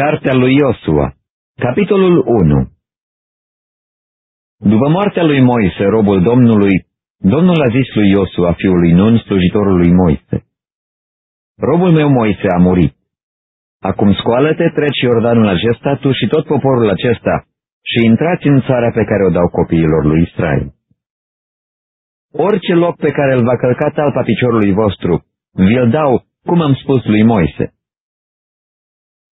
Cartea lui Iosua, capitolul 1 După moartea lui Moise, robul Domnului, Domnul a zis lui Iosua, fiul lui Nun, slujitorul lui Moise, Robul meu Moise a murit. Acum scoală-te, treci Iordanul acesta, tu și tot poporul acesta, și intrați în țara pe care o dau copiilor lui Israel. Orice loc pe care îl va călca talpa piciorului vostru, vi-l dau, cum am spus lui Moise.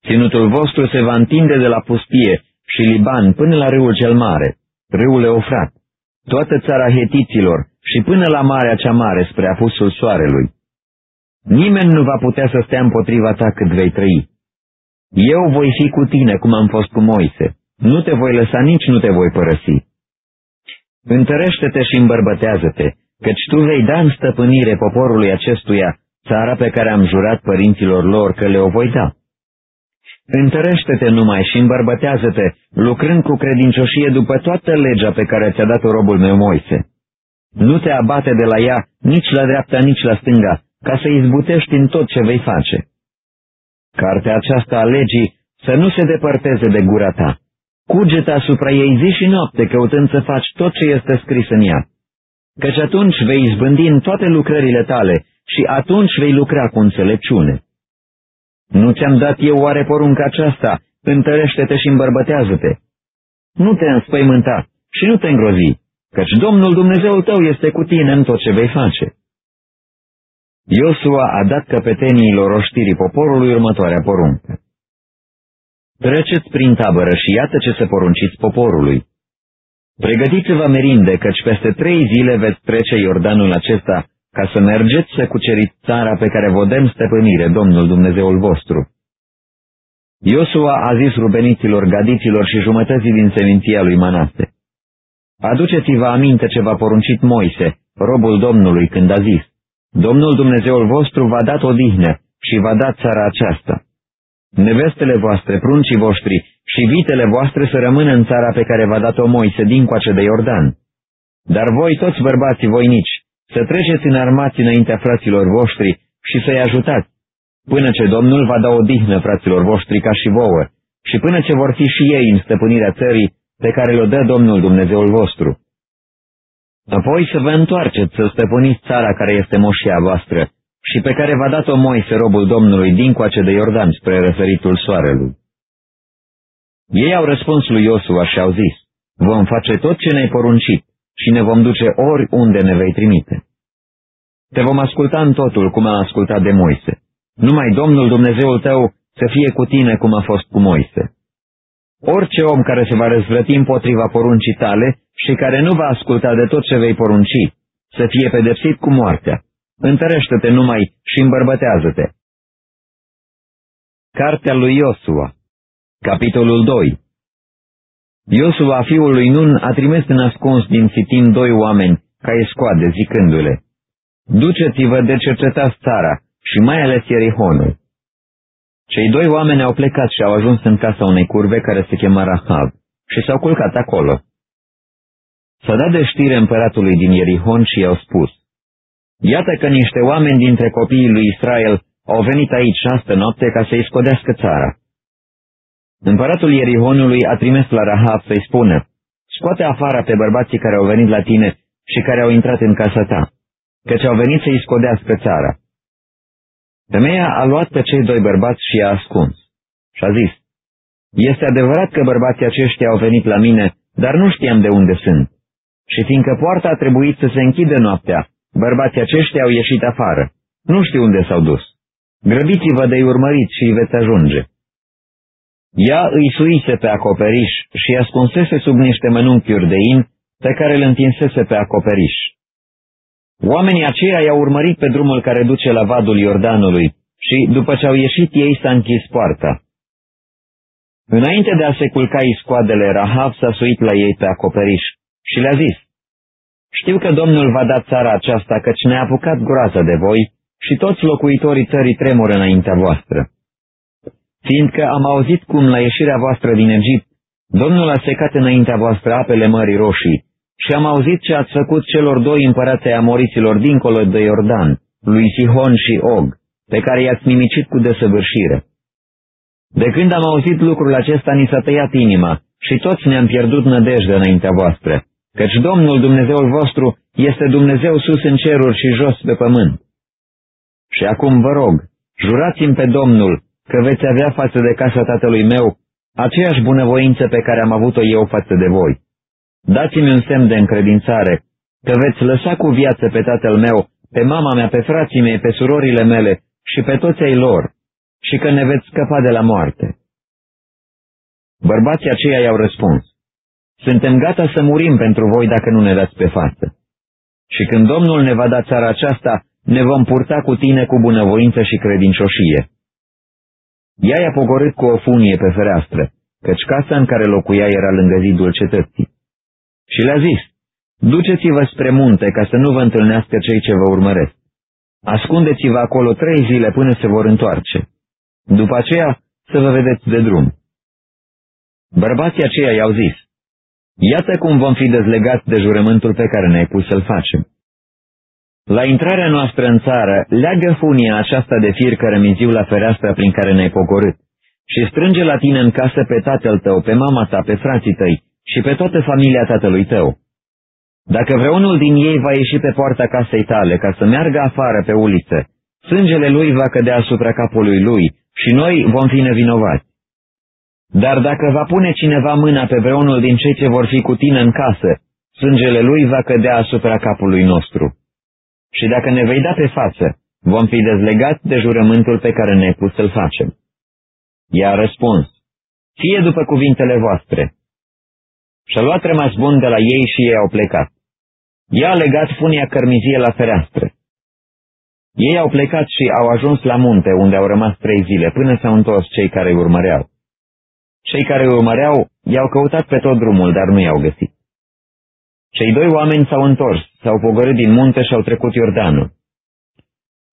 Ținutul vostru se va întinde de la pustie și Liban până la râul cel mare, râul Eufrat, toată țara hetiților și până la marea cea mare spre apusul soarelui. Nimeni nu va putea să stea împotriva ta cât vei trăi. Eu voi fi cu tine cum am fost cu Moise. Nu te voi lăsa, nici nu te voi părăsi. Întărește-te și îmbărbătează-te, căci tu vei da în stăpânire poporului acestuia țara pe care am jurat părinților lor că le-o voi da. Întărește-te numai și îmbărbătează-te, lucrând cu credincioșie după toată legea pe care ți-a dat-o robul meu Moise. Nu te abate de la ea nici la dreapta, nici la stânga, ca să izbutești în tot ce vei face. Cartea aceasta a legii să nu se depărteze de gura ta. Cugete asupra ei zi și noapte, căutând să faci tot ce este scris în ea. Căci atunci vei izbândi în toate lucrările tale și atunci vei lucra cu înțelepciune. Nu ți-am dat eu oare porunca aceasta? Întărește-te și îmbărbătează-te. Nu te înspăimânta și nu te îngrozi, căci Domnul Dumnezeul tău este cu tine în tot ce vei face. Iosua a dat căpeteniilor oștirii poporului următoarea poruncă. Treceți prin tabără și iată ce să porunciți poporului. Pregătiți-vă merinde, căci peste trei zile veți trece Iordanul acesta ca să mergeți să cuceriți țara pe care vă dăm stăpânire, Domnul Dumnezeul vostru. Iosua a zis rubeniților, gadiților și jumătății din seminția lui Manase. Aduceți-vă aminte ce v-a poruncit Moise, robul Domnului, când a zis, Domnul Dumnezeul vostru v-a dat odihnă și v-a dat țara aceasta. Nevestele voastre, pruncii voștri și vitele voastre să rămână în țara pe care v-a dat-o Moise dincoace de Iordan. Dar voi toți bărbații voinici, să treceți în armați înaintea fraților voștri și să-i ajutați, până ce Domnul va da o dihnă fraților voștri ca și vouă, și până ce vor fi și ei în stăpânirea țării pe care le-o dă Domnul Dumnezeul vostru. Apoi să vă întoarceți să stăpâniți țara care este moșia voastră și pe care v-a dat-o Moise, robul Domnului, dincoace de Iordan spre răsăritul soarelui. Ei au răspuns lui Iosua și au zis, vom face tot ce ne-ai poruncit, și ne vom duce oriunde ne vei trimite. Te vom asculta în totul cum am ascultat de Moise. Numai Domnul Dumnezeul tău să fie cu tine cum a fost cu Moise. Orice om care se va răzvrăti împotriva poruncii tale și care nu va asculta de tot ce vei porunci, să fie pedepsit cu moartea. Întărește-te numai și îmbărbătează-te. Cartea lui Iosua Capitolul 2 Iosua, fiul lui Nun, a trimis în ascuns din Sitim doi oameni ca escoade, zicându-le, Duceți-vă de cercetați țara și mai ales Ierihonul. Cei doi oameni au plecat și au ajuns în casa unei curve care se chema Rahab și s-au culcat acolo. S-a dat de știre împăratului din Ierihon și i-au spus, Iată că niște oameni dintre copiii lui Israel au venit aici astă noapte ca să-i scodească țara. Împăratul Ierihonului a trimis la Rahab să-i spună, scoate afară pe bărbații care au venit la tine și care au intrat în casa ta, căci au venit să-i scodească țara. Femeia a luat pe cei doi bărbați și i-a ascuns și a zis, Este adevărat că bărbații aceștia au venit la mine, dar nu știam de unde sunt. Și fiindcă poarta a trebuit să se închidă noaptea, bărbații aceștia au ieșit afară. Nu știu unde s-au dus. Grăbiți-vă de-i urmăriți și veți ajunge. Ea îi suise pe acoperiș și ascunsese sub niște mănunchiuri de in pe care îl întinsese pe acoperiș. Oamenii aceia i-au urmărit pe drumul care duce la vadul Iordanului și, după ce au ieșit ei, s-a închis poarta. Înainte de a se culca iscoadele, Rahav s-a suit la ei pe acoperiș și le-a zis, Știu că Domnul va da țara aceasta, căci ne-a apucat groază de voi și toți locuitorii țării tremură înaintea voastră fiindcă am auzit cum la ieșirea voastră din Egipt, Domnul a secat înaintea voastră apele Mării Roșii și am auzit ce ați făcut celor doi împărați ai amoriților dincolo de Iordan, lui Sihon și Og, pe care i-ați nimicit cu desăvârșire. De când am auzit lucrul acesta, ni s-a tăiat inima și toți ne-am pierdut nădejde înaintea voastră, căci Domnul Dumnezeul vostru este Dumnezeu sus în ceruri și jos pe pământ. Și acum vă rog, jurați-mi pe Domnul că veți avea față de casa tatălui meu aceeași bunăvoință pe care am avut-o eu față de voi. Dați-mi un semn de încredințare, că veți lăsa cu viață pe tatăl meu, pe mama mea, pe frații mei, pe surorile mele și pe toți ai lor, și că ne veți scăpa de la moarte. Bărbații aceia i-au răspuns, Suntem gata să murim pentru voi dacă nu ne dați pe față. Și când Domnul ne va da țara aceasta, ne vom purta cu tine cu bunăvoință și credincioșie. Ea i-a pogorât cu o funie pe fereastră, căci casa în care locuia era lângă zidul cetății. Și le-a zis, Duceți-vă spre munte ca să nu vă întâlnească cei ce vă urmăresc. Ascundeți-vă acolo trei zile până se vor întoarce. După aceea să vă vedeți de drum. Bărbații aceia i-au zis, Iată cum vom fi dezlegați de jurământul pe care ne-ai pus să-l facem. La intrarea noastră în țară, leagă funia aceasta de fir cărămiziu la fereastra prin care ne-ai pogorât și strânge la tine în casă pe tatăl tău, pe mama ta, pe frații tăi și pe toată familia tatălui tău. Dacă vreunul din ei va ieși pe poarta casei tale ca să meargă afară pe uliță, sângele lui va cădea asupra capului lui și noi vom fi nevinovați. Dar dacă va pune cineva mâna pe vreunul din cei ce vor fi cu tine în casă, sângele lui va cădea asupra capului nostru. Și dacă ne vei da pe față, vom fi dezlegați de jurământul pe care ne-ai pus să-l facem. Ea a răspuns, fie după cuvintele voastre. Și-a luat rămas bun de la ei și ei au plecat. Ea a legat funia cărmizie la fereastră. Ei au plecat și au ajuns la munte, unde au rămas trei zile, până s-au întors cei care îi urmăreau. Cei care îi urmăreau i-au căutat pe tot drumul, dar nu i-au găsit. Cei doi oameni s-au întors, s-au pogorât din munte și au trecut Iordanul.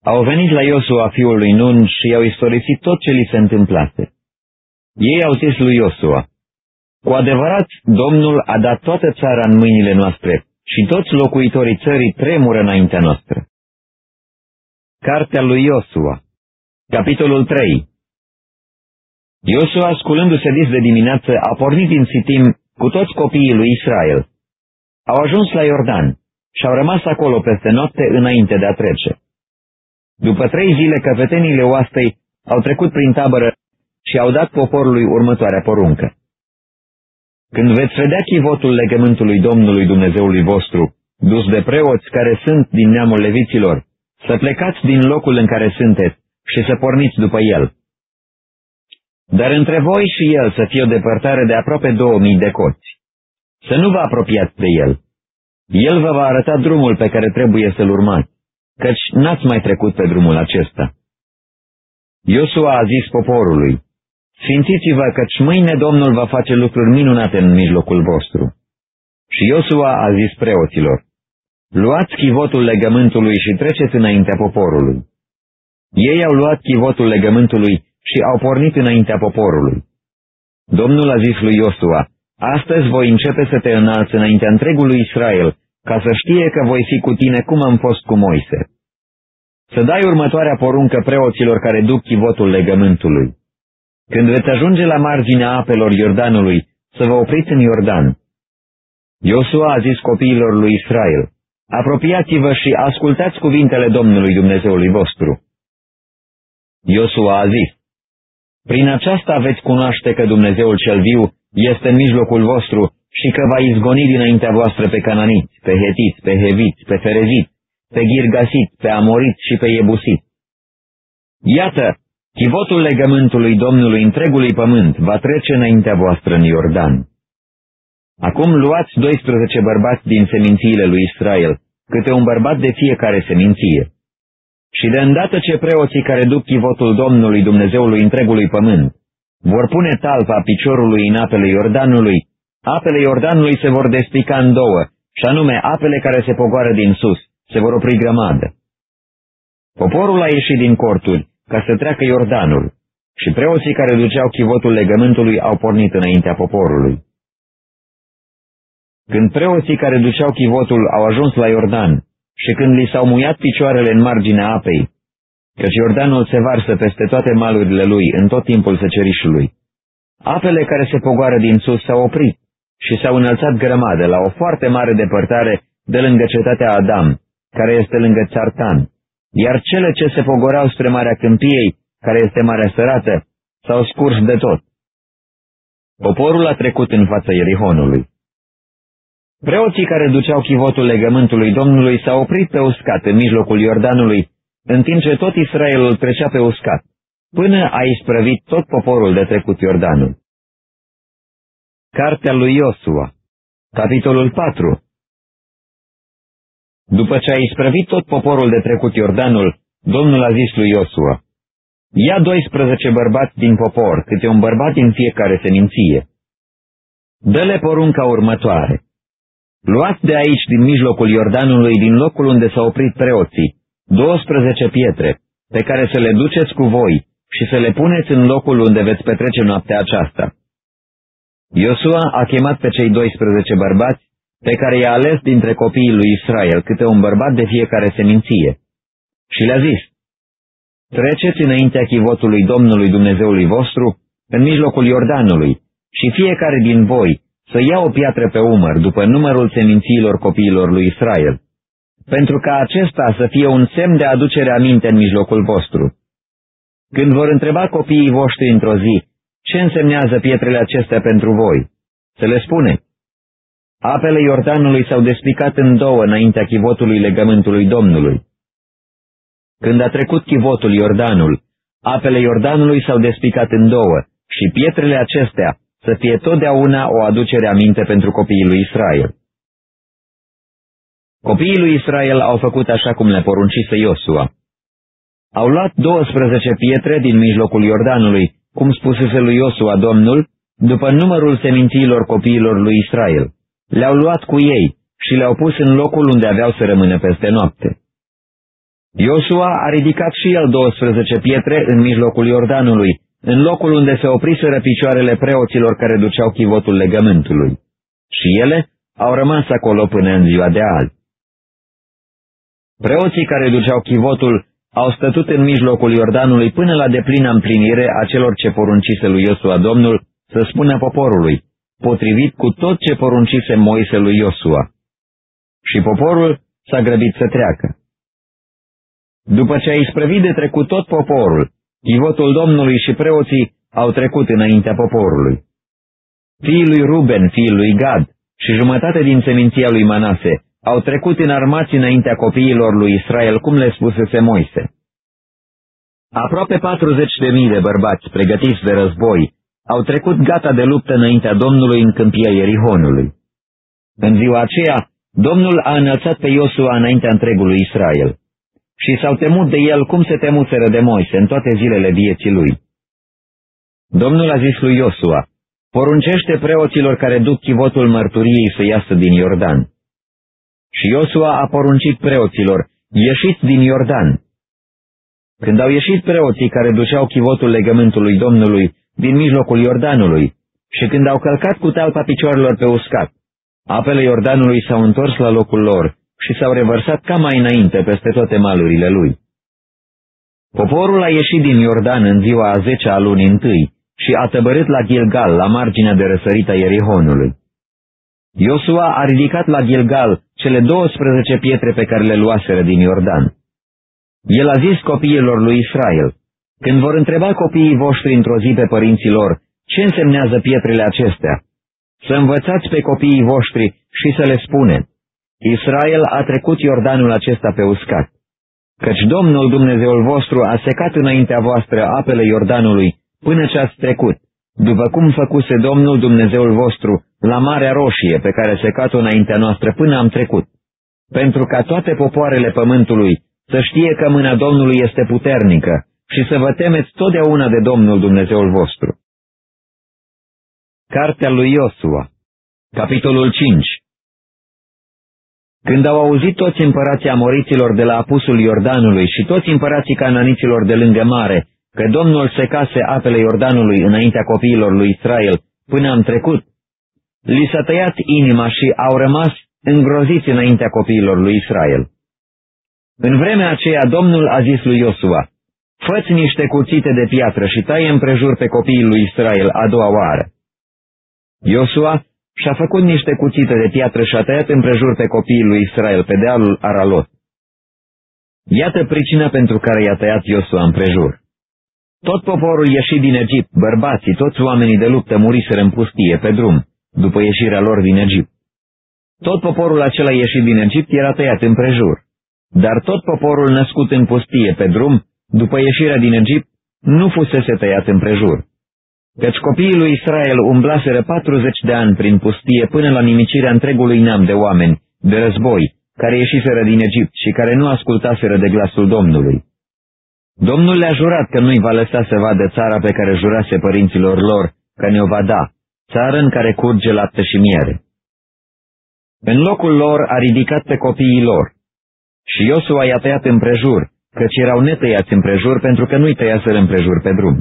Au venit la Iosua, fiul lui Nun, și i-au istorisit tot ce li se întâmplase. Ei au zis lui Iosua, Cu adevărat, Domnul a dat toată țara în mâinile noastre și toți locuitorii țării tremură înaintea noastră. Cartea lui Iosua Capitolul 3 Iosua, sculându-se dis de dimineață, a pornit din Sitim cu toți copiii lui Israel. Au ajuns la Iordan și au rămas acolo peste noapte înainte de a trece. După trei zile, căpetenile oastei au trecut prin tabără și au dat poporului următoarea poruncă. Când veți vedea chivotul legământului Domnului Dumnezeului vostru, dus de preoți care sunt din neamul leviților, să plecați din locul în care sunteți și să porniți după el. Dar între voi și el să fie o depărtare de aproape două mii de coți. Să nu vă apropiați de el. El vă va arăta drumul pe care trebuie să-l urmați, căci n-ați mai trecut pe drumul acesta. Iosua a zis poporului, Sfințiți-vă căci mâine Domnul va face lucruri minunate în mijlocul vostru. Și Iosua a zis preoților, Luați chivotul legământului și treceți înaintea poporului. Ei au luat chivotul legământului și au pornit înaintea poporului. Domnul a zis lui Iosua, Astăzi voi începe să te înalți înaintea întregului Israel, ca să știe că voi fi cu tine cum am fost cu Moise. Să dai următoarea poruncă preoților care duc chivotul legământului. Când veți ajunge la marginea apelor Iordanului, să vă opriți în Iordan. Iosua a zis copiilor lui Israel, apropiați-vă și ascultați cuvintele Domnului Dumnezeului vostru. Iosua a zis, prin aceasta veți cunoaște că Dumnezeul cel viu este în mijlocul vostru și că va izgoni dinaintea voastră pe cananiți, pe hetiți, pe heviți, pe fereziți, pe ghirgasit, pe amorit și pe iebusit. Iată, Chivotul legământului Domnului întregului pământ va trece înaintea voastră în Iordan. Acum luați 12 bărbați din semințiile lui Israel, câte un bărbat de fiecare seminție. Și de îndată ce preoții care duc chivotul Domnului Dumnezeului întregului pământ vor pune talpa piciorului în apele Iordanului, apele Iordanului se vor despica în două, și anume apele care se pogoară din sus, se vor opri grămadă. Poporul a ieșit din corturi ca să treacă Iordanul, și preoții care duceau chivotul legământului au pornit înaintea poporului. Când preoții care duceau chivotul au ajuns la Iordan și când li s-au muiat picioarele în marginea apei, căci Iordanul se varsă peste toate malurile lui în tot timpul secerișului. Apele care se pogoară din sus s-au oprit și s-au înălțat grămadă la o foarte mare depărtare de lângă cetatea Adam, care este lângă Țartan, iar cele ce se pogorau spre Marea Câmpiei, care este Marea Sărată, s-au scurs de tot. Poporul a trecut în fața Ierihonului. Preoții care duceau chivotul legământului Domnului s-au oprit pe uscat în mijlocul Iordanului, în timp ce tot Israelul trecea pe uscat, până a isprăvit tot poporul de trecut Iordanul. Cartea lui Iosua, capitolul 4 După ce a isprăvit tot poporul de trecut Iordanul, Domnul a zis lui Iosua, Ia 12 bărbați din popor, câte un bărbat din fiecare seminție. Dă-le porunca următoare. Luați de aici, din mijlocul Iordanului, din locul unde s-au oprit preoții, 12 pietre, pe care să le duceți cu voi și să le puneți în locul unde veți petrece noaptea aceasta. Iosua a chemat pe cei 12 bărbați, pe care i-a ales dintre copiii lui Israel, câte un bărbat de fiecare seminție. Și le-a zis, Treceți înaintea chivotului Domnului Dumnezeului vostru, în mijlocul Iordanului, și fiecare din voi să ia o piatră pe umăr după numărul semințiilor copiilor lui Israel, pentru ca acesta să fie un semn de aducere aminte în mijlocul vostru. Când vor întreba copiii voștri într-o zi, ce însemnează pietrele acestea pentru voi? Să le spune, apele Iordanului s-au despicat în două înaintea chivotului legământului Domnului. Când a trecut chivotul Iordanul, apele Iordanului s-au despicat în două și pietrele acestea să fie totdeauna o aducere aminte pentru copiii lui Israel. Copiii lui Israel au făcut așa cum le poruncise Iosua. Au luat 12 pietre din mijlocul Iordanului, cum spusese lui Iosua Domnul, după numărul semințiilor copiilor lui Israel. Le-au luat cu ei și le-au pus în locul unde aveau să rămână peste noapte. Iosua a ridicat și el 12 pietre în mijlocul Iordanului, în locul unde se opriseră picioarele preoților care duceau chivotul legământului. Și ele au rămas acolo până în ziua de azi. Preoții care duceau chivotul au stătut în mijlocul Iordanului până la deplină împlinire a celor ce poruncise lui Iosua Domnul să spună poporului, potrivit cu tot ce poruncise Moise lui Iosua. Și poporul s-a grăbit să treacă. După ce a isprăvit de trecut tot poporul, chivotul Domnului și preoții au trecut înaintea poporului. Fiii lui Ruben, fiii lui Gad și jumătate din seminția lui Manase au trecut în armați înaintea copiilor lui Israel, cum le spusese Moise. Aproape 40 de mii de bărbați pregătiți de război au trecut gata de luptă înaintea Domnului în câmpia Ierihonului. În ziua aceea, Domnul a înălțat pe Iosua înaintea întregului Israel și s-au temut de el cum se temuseră de Moise în toate zilele vieții lui. Domnul a zis lui Iosua, poruncește preoților care duc chivotul mărturiei să iasă din Iordan. Și Iosua a poruncit preoților, ieșiți din Iordan. Când au ieșit preoții care duceau chivotul legământului Domnului din mijlocul Iordanului și când au călcat cu talpa picioarelor pe uscat, apele Iordanului s-au întors la locul lor și s-au revărsat ca mai înainte peste toate malurile lui. Poporul a ieșit din Iordan în ziua a zecea a lunii întâi și a tăbărât la Gilgal, la marginea de răsărit a Ierihonului. Iosua a ridicat la Gilgal cele 12 pietre pe care le luaseră din Iordan. El a zis copiilor lui Israel, când vor întreba copiii voștri într-o zi pe părinții lor, ce însemnează pietrele acestea? Să învățați pe copiii voștri și să le spune, Israel a trecut Iordanul acesta pe uscat, căci Domnul Dumnezeul vostru a secat înaintea voastră apele Iordanului până ce ați trecut, după cum făcuse Domnul Dumnezeul vostru la Marea Roșie pe care secat-o înaintea noastră până am trecut, pentru ca toate popoarele pământului să știe că mâna Domnului este puternică și să vă temeți totdeauna de Domnul Dumnezeul vostru. Cartea lui Iosua Capitolul 5 când au auzit toți împărații amoriților de la apusul Iordanului și toți împărații cananiților de lângă mare, că Domnul secase apele Iordanului înaintea copiilor lui Israel până am trecut, li s-a tăiat inima și au rămas îngroziți înaintea copiilor lui Israel. În vremea aceea Domnul a zis lui Iosua, Făți niște cuțite de piatră și taie împrejur pe copiii lui Israel a doua oară. Iosua și-a făcut niște cuțite de piatră și a tăiat împrejur pe copiii lui Israel pe dealul Aralot. Iată pricina pentru care i-a tăiat Iosua împrejur. Tot poporul ieșit din Egipt, bărbații, toți oamenii de luptă muriseră în pustie, pe drum, după ieșirea lor din Egipt. Tot poporul acela ieșit din Egipt era tăiat împrejur. Dar tot poporul născut în pustie, pe drum, după ieșirea din Egipt, nu fusese tăiat împrejur. Căci copiii lui Israel umblaseră 40 de ani prin pustie până la nimicirea întregului neam de oameni, de război, care ieșiseră din Egipt și care nu ascultaseră de glasul Domnului. Domnul le-a jurat că nu-i va lăsa să vadă țara pe care jurase părinților lor că ne-o va da, țară în care curge lapte și miere. În locul lor a ridicat pe copiii lor. Și Iosua i-a tăiat împrejur, căci erau netăiați împrejur pentru că nu-i tăiaseră împrejur pe drum.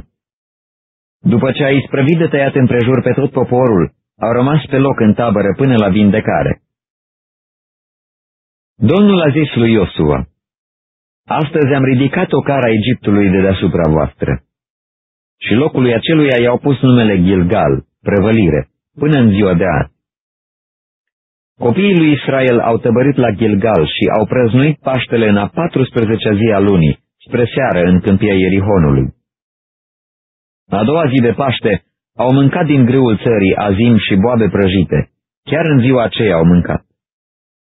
După ce a isprăvit de tăiat împrejur pe tot poporul, au rămas pe loc în tabără până la vindecare. Domnul a zis lui Iosua, Astăzi am ridicat o cara Egiptului de deasupra voastră. Și locului aceluia i-au pus numele Gilgal, prăvălire, până în ziua de azi. Copiii lui Israel au tăbărit la Gilgal și au prăznuit Paștele în a 14 zi a lunii, spre seară în câmpia Ierihonului. A doua zi de Paște au mâncat din grâul țării azim și boabe prăjite. Chiar în ziua aceea au mâncat.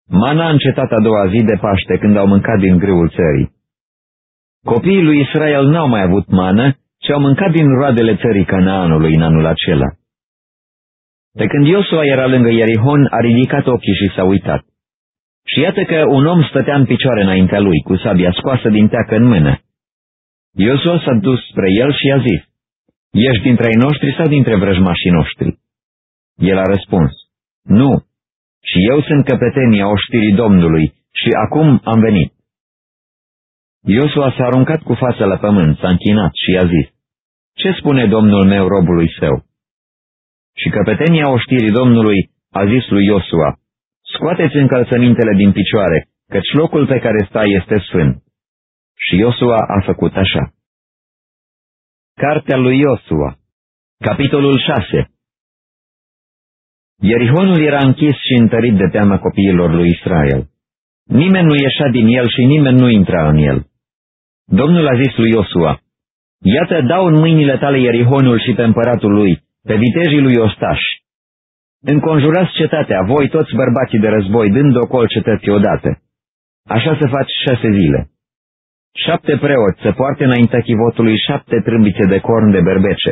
Mana a încetat a doua zi de Paște când au mâncat din grâul țării. Copiii lui Israel n-au mai avut mană, ci au mâncat din roadele țării Canaanului în anul acela. De când Iosua era lângă Ierihon, a ridicat ochii și s-a uitat. Și iată că un om stătea în picioare înaintea lui, cu sabia scoasă din teacă în mână. Iosua s-a dus spre el și i-a zis, Ești dintre ai noștri sau dintre vrăjmașii noștri? El a răspuns, Nu, și eu sunt căpetenia oștirii Domnului și acum am venit. Iosua s-a aruncat cu fața la pământ, s-a închinat și i-a zis, Ce spune Domnul meu robului său? Și căpetenia oștirii Domnului a zis lui Iosua, Scoateți încălțămintele din picioare, căci locul pe care stai este sfânt. Și Iosua a făcut așa. Cartea lui Iosua Capitolul 6 Ierihonul era închis și întărit de teama copiilor lui Israel. Nimeni nu ieșea din el și nimeni nu intra în el. Domnul a zis lui Iosua, Iată, dau în mâinile tale Ierihonul și pe împăratul lui, pe vitejii lui Ostaș. Înconjurați cetatea, voi toți bărbații de război, dând ocol cetății odată. Așa să faci șase zile. Șapte preoți să poarte înaintea chivotului șapte trâmbițe de corn de berbece.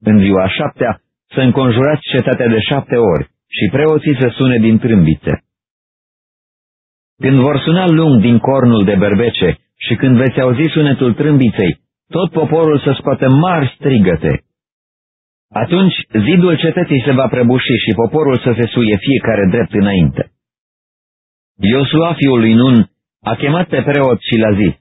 În ziua șaptea să înconjurați cetatea de șapte ori și preoții să sune din trâmbițe. Când vor suna lung din cornul de berbece și când veți auzi sunetul trâmbiței, tot poporul să scoată mari strigăte. Atunci zidul cetății se va prăbuși și poporul să se suie fiecare drept înainte. Iosua, fiul lui Nun, a chemat pe preot și l-a zis,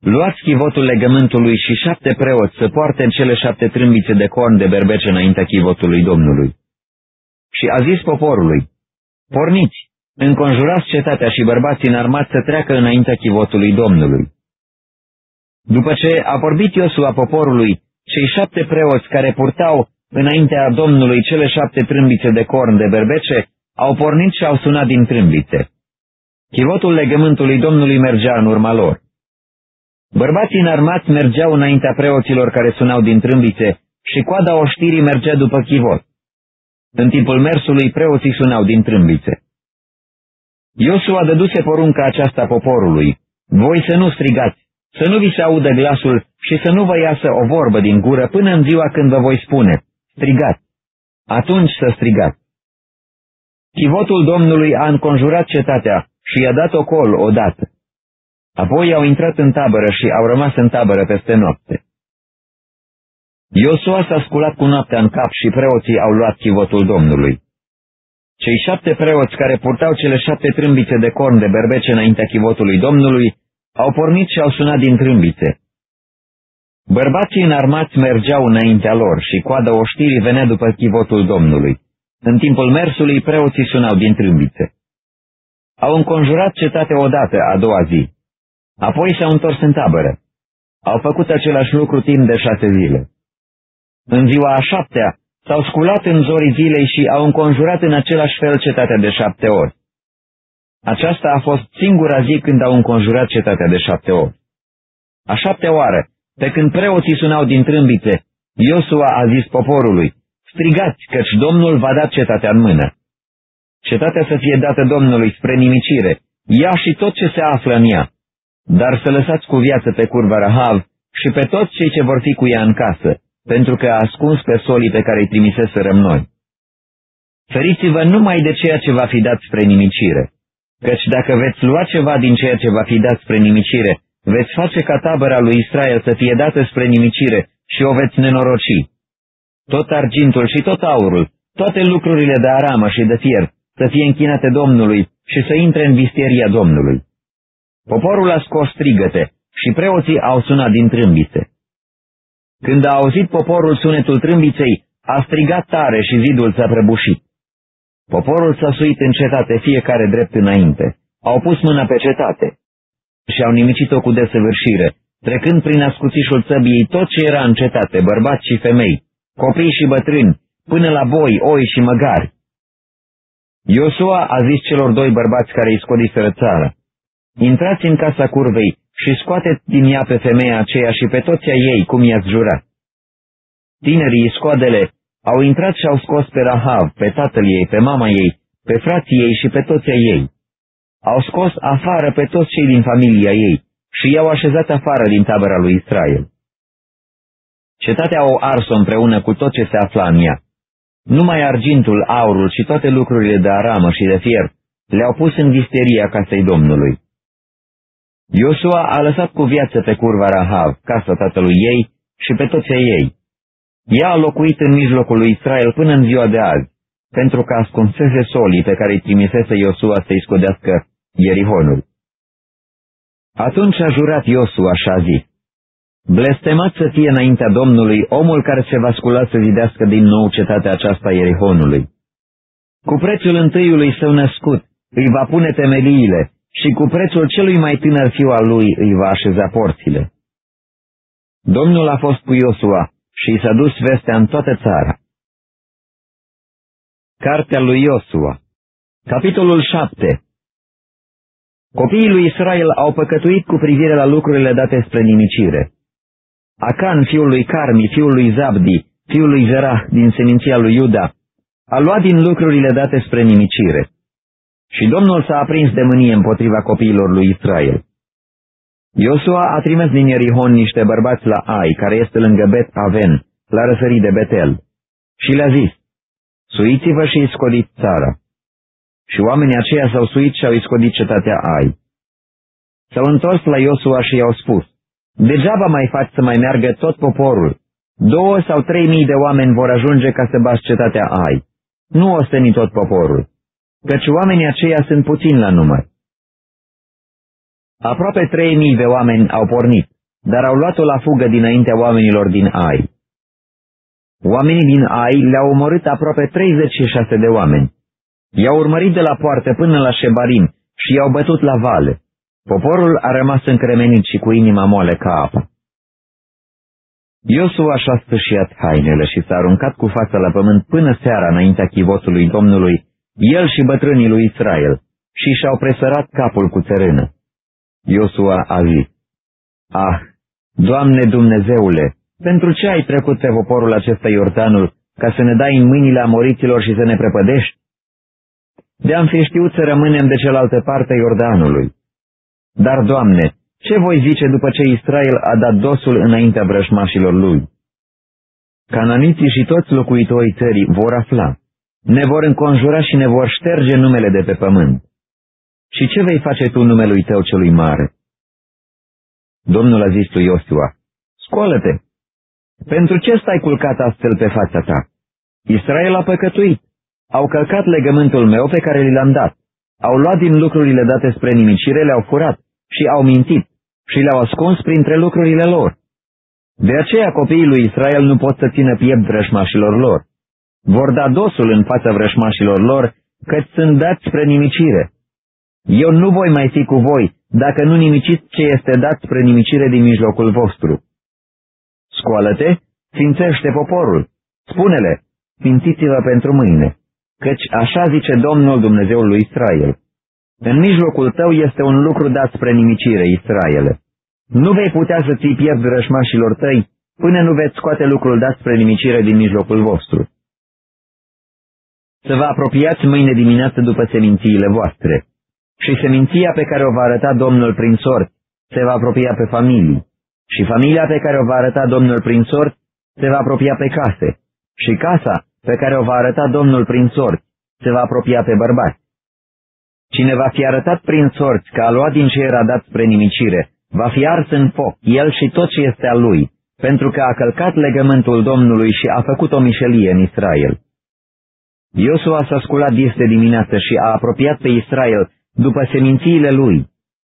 Luați chivotul legământului și șapte preoți să poarte în cele șapte trâmbițe de corn de berbece înaintea chivotului Domnului. Și a zis poporului, Porniți, înconjurați cetatea și bărbații înarmați să treacă înaintea chivotului Domnului. După ce a vorbit Iosua poporului, cei șapte preoți care purtau înaintea Domnului cele șapte trâmbițe de corn de berbece, au pornit și au sunat din trâmbițe. Chivotul legământului Domnului mergea în urma lor. Bărbații înarmați mergeau înaintea preoților care sunau din trâmbițe și coada oștirii mergea după chivot. În timpul mersului preoții sunau din trâmbițe. Iosua dăduse porunca aceasta poporului, voi să nu strigați, să nu vi se audă glasul și să nu vă iasă o vorbă din gură până în ziua când vă voi spune, strigați, atunci să strigați. Chivotul Domnului a înconjurat cetatea și i-a dat ocol odată. Apoi au intrat în tabără și au rămas în tabără peste noapte. Iosua s-a sculat cu noaptea în cap și preoții au luat chivotul Domnului. Cei șapte preoți care purtau cele șapte trâmbițe de corn de berbece înaintea chivotului Domnului au pornit și au sunat din trâmbițe. Bărbații înarmați mergeau înaintea lor și coada oștirii venea după chivotul Domnului. În timpul mersului preoții sunau din trâmbițe. Au înconjurat cetatea odată a doua zi. Apoi s-au întors în tabără. au făcut același lucru timp de șase zile. În ziua a șaptea s-au sculat în zorii zilei și au înconjurat în același fel cetatea de șapte ori. Aceasta a fost singura zi când au înconjurat cetatea de șapte ori. A șaptea oară, pe când preoții sunau din trâmbițe, Iosua a zis poporului, strigați, căci Domnul va da cetatea în mână. Cetatea să fie dată Domnului spre nimicire, ea și tot ce se află în ea, dar să lăsați cu viață pe curva Rahav și pe toți cei ce vor fi cu ea în casă, pentru că a ascuns pe solii pe care îi trimiseserăm noi. Feriți-vă numai de ceea ce va fi dat spre nimicire, căci dacă veți lua ceva din ceea ce va fi dat spre nimicire, veți face ca tabăra lui Israel să fie dată spre nimicire și o veți nenoroci. Tot argintul și tot aurul, toate lucrurile de aramă și de fier, să fie închinate Domnului și să intre în visteria Domnului. Poporul a scos strigăte și preoții au sunat din trâmbițe. Când a auzit poporul sunetul trâmbiței, a strigat tare și zidul s-a prăbușit. Poporul s-a suit în cetate fiecare drept înainte. Au pus mâna pe cetate și au nimicit-o cu desăvârșire, trecând prin ascuțișul țăbiei tot ce era în cetate, bărbați și femei, copii și bătrâni, până la boi, oi și măgari. Iosua a zis celor doi bărbați care îi scodiseră țara, Intrați în casa curvei și scoateți din ea pe femeia aceea și pe toți ei, cum i-ați jurat. Tinerii scoadele au intrat și au scos pe Rahav, pe tatăl ei, pe mama ei, pe frații ei și pe toți ei. Au scos afară pe toți cei din familia ei și i-au așezat afară din tabăra lui Israel. Cetatea o ars împreună cu tot ce se afla în ea. Numai argintul, aurul și toate lucrurile de aramă și de fier le-au pus în visteria casei Domnului. Iosua a lăsat cu viață pe curva Rahav, casa tatălui ei și pe toți ei. Ea a locuit în mijlocul lui Israel până în ziua de azi, pentru că ascunsese solii pe care îi trimisese Iosua să-i scodească Ierihonul. Atunci a jurat Iosua și a zis, Blestemat să fie înaintea Domnului omul care se va scula să zidească din nou cetatea aceasta Ierihonului. Cu prețul întâiului său născut îi va pune temeliile și cu prețul celui mai tânăr fiu al lui îi va așeza porțile. Domnul a fost cu Iosua și i s-a dus vestea în toată țara. Cartea lui Iosua Capitolul 7 Copiii lui Israel au păcătuit cu privire la lucrurile date spre nimicire. Acan, fiul lui Carmi, fiul lui Zabdi, fiul lui Zerah, din seminția lui Iuda, a luat din lucrurile date spre nimicire. Și Domnul s-a aprins de mânie împotriva copiilor lui Israel. Iosua a trimis din Ierihon niște bărbați la Ai, care este lângă Bet Aven, la răsărit de Betel, și le-a zis, Suiți-vă și iscodiți țara. Și oamenii aceia s-au suit și au iscodit cetatea Ai. S-au întors la Iosua și i-au spus, Degeaba mai faci să mai meargă tot poporul. Două sau trei mii de oameni vor ajunge ca să bași cetatea Ai. Nu osteni tot poporul, căci oamenii aceia sunt puțini la număr. Aproape trei mii de oameni au pornit, dar au luat-o la fugă dinaintea oamenilor din Ai. Oamenii din Ai le-au omorât aproape 36 de oameni. I-au urmărit de la poartă până la Șebarim și i-au bătut la vale. Poporul a rămas încremenit și cu inima moale ca apă. Iosua și-a stâșiat hainele și s-a aruncat cu fața la pământ până seara înaintea chivotului Domnului, el și bătrânii lui Israel, și și-au presărat capul cu țărână. Iosua a zis, Ah, Doamne Dumnezeule, pentru ce ai trecut pe poporul acesta Iordanul, ca să ne dai în mâinile amoriților și să ne prepădești? De-am fi știut să rămânem de cealaltă parte Iordanului. Dar, Doamne, ce voi zice după ce Israel a dat dosul înaintea vrășmașilor lui? Cananiții și toți locuitorii țării vor afla, ne vor înconjura și ne vor șterge numele de pe pământ. Și ce vei face tu numelui tău celui mare? Domnul a zis lui Iosua, scoală-te! Pentru ce stai culcat astfel pe fața ta? Israel a păcătuit, au călcat legământul meu pe care li l-am dat, au luat din lucrurile date spre nimicire, le-au furat și au mintit și le-au ascuns printre lucrurile lor. De aceea copiii lui Israel nu pot să țină piept vrășmașilor lor. Vor da dosul în fața vrășmașilor lor, căci sunt dați spre nimicire. Eu nu voi mai fi cu voi dacă nu nimiciți ce este dat spre nimicire din mijlocul vostru. Scoală-te, sfințește poporul, spune-le, sfințiți-vă pentru mâine, căci așa zice Domnul Dumnezeul lui Israel. În mijlocul tău este un lucru dat spre nimicire, Israele. Nu vei putea să ți pierzi rășmașilor tăi până nu veți scoate lucrul dat spre nimicire din mijlocul vostru. Să vă apropiați mâine dimineață după semințiile voastre. Și seminția pe care o va arăta Domnul prin sort se va apropia pe familii. Și familia pe care o va arăta Domnul prin sort se va apropia pe case. Și casa pe care o va arăta Domnul prin sort se va apropia pe bărbați. Cine va fi arătat prin sorți că a luat din ce era dat spre nimicire, va fi ars în foc, el și tot ce este al lui, pentru că a călcat legământul Domnului și a făcut o mișelie în Israel. Iosua s-a sculat de dimineață și a apropiat pe Israel după semințiile lui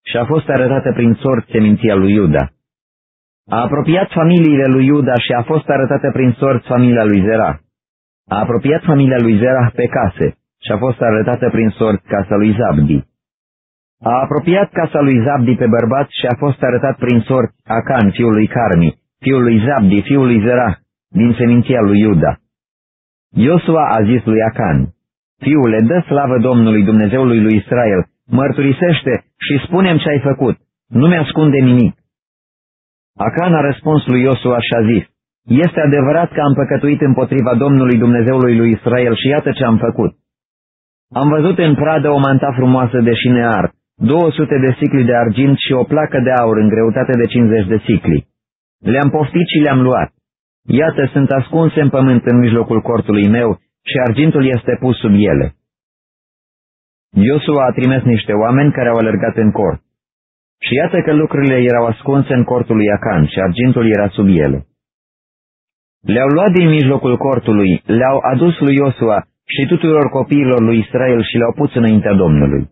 și a fost arătată prin sorți seminția lui Iuda. A apropiat familiile lui Iuda și a fost arătată prin sorți familia lui Zerah. A apropiat familia lui Zerah pe case și a fost arătată prin sorți casa lui Zabdi. A apropiat casa lui Zabdi pe bărbați și a fost arătat prin sorți Acan, fiul lui Carmi, fiul lui Zabdi, fiul lui Zerah, din seminția lui Iuda. Iosua a zis lui Acan, Fiule, dă slavă Domnului Dumnezeului lui Israel, mărturisește și spunem ce ai făcut, nu mi-ascunde nimic. Acan a răspuns lui Iosua și a zis, Este adevărat că am păcătuit împotriva Domnului Dumnezeului lui Israel și iată ce am făcut. Am văzut în pradă o manta frumoasă de șinear, 200 de sicli de argint și o placă de aur în greutate de 50 de sicli. Le-am poftit și le-am luat. Iată, sunt ascunse în pământ în mijlocul cortului meu și argintul este pus sub ele. Iosua a trimis niște oameni care au alergat în cort. Și iată că lucrurile erau ascunse în cortul lui Acan și argintul era sub ele. Le-au luat din mijlocul cortului, le-au adus lui Iosua și tuturor copiilor lui Israel și le-au pus înaintea Domnului.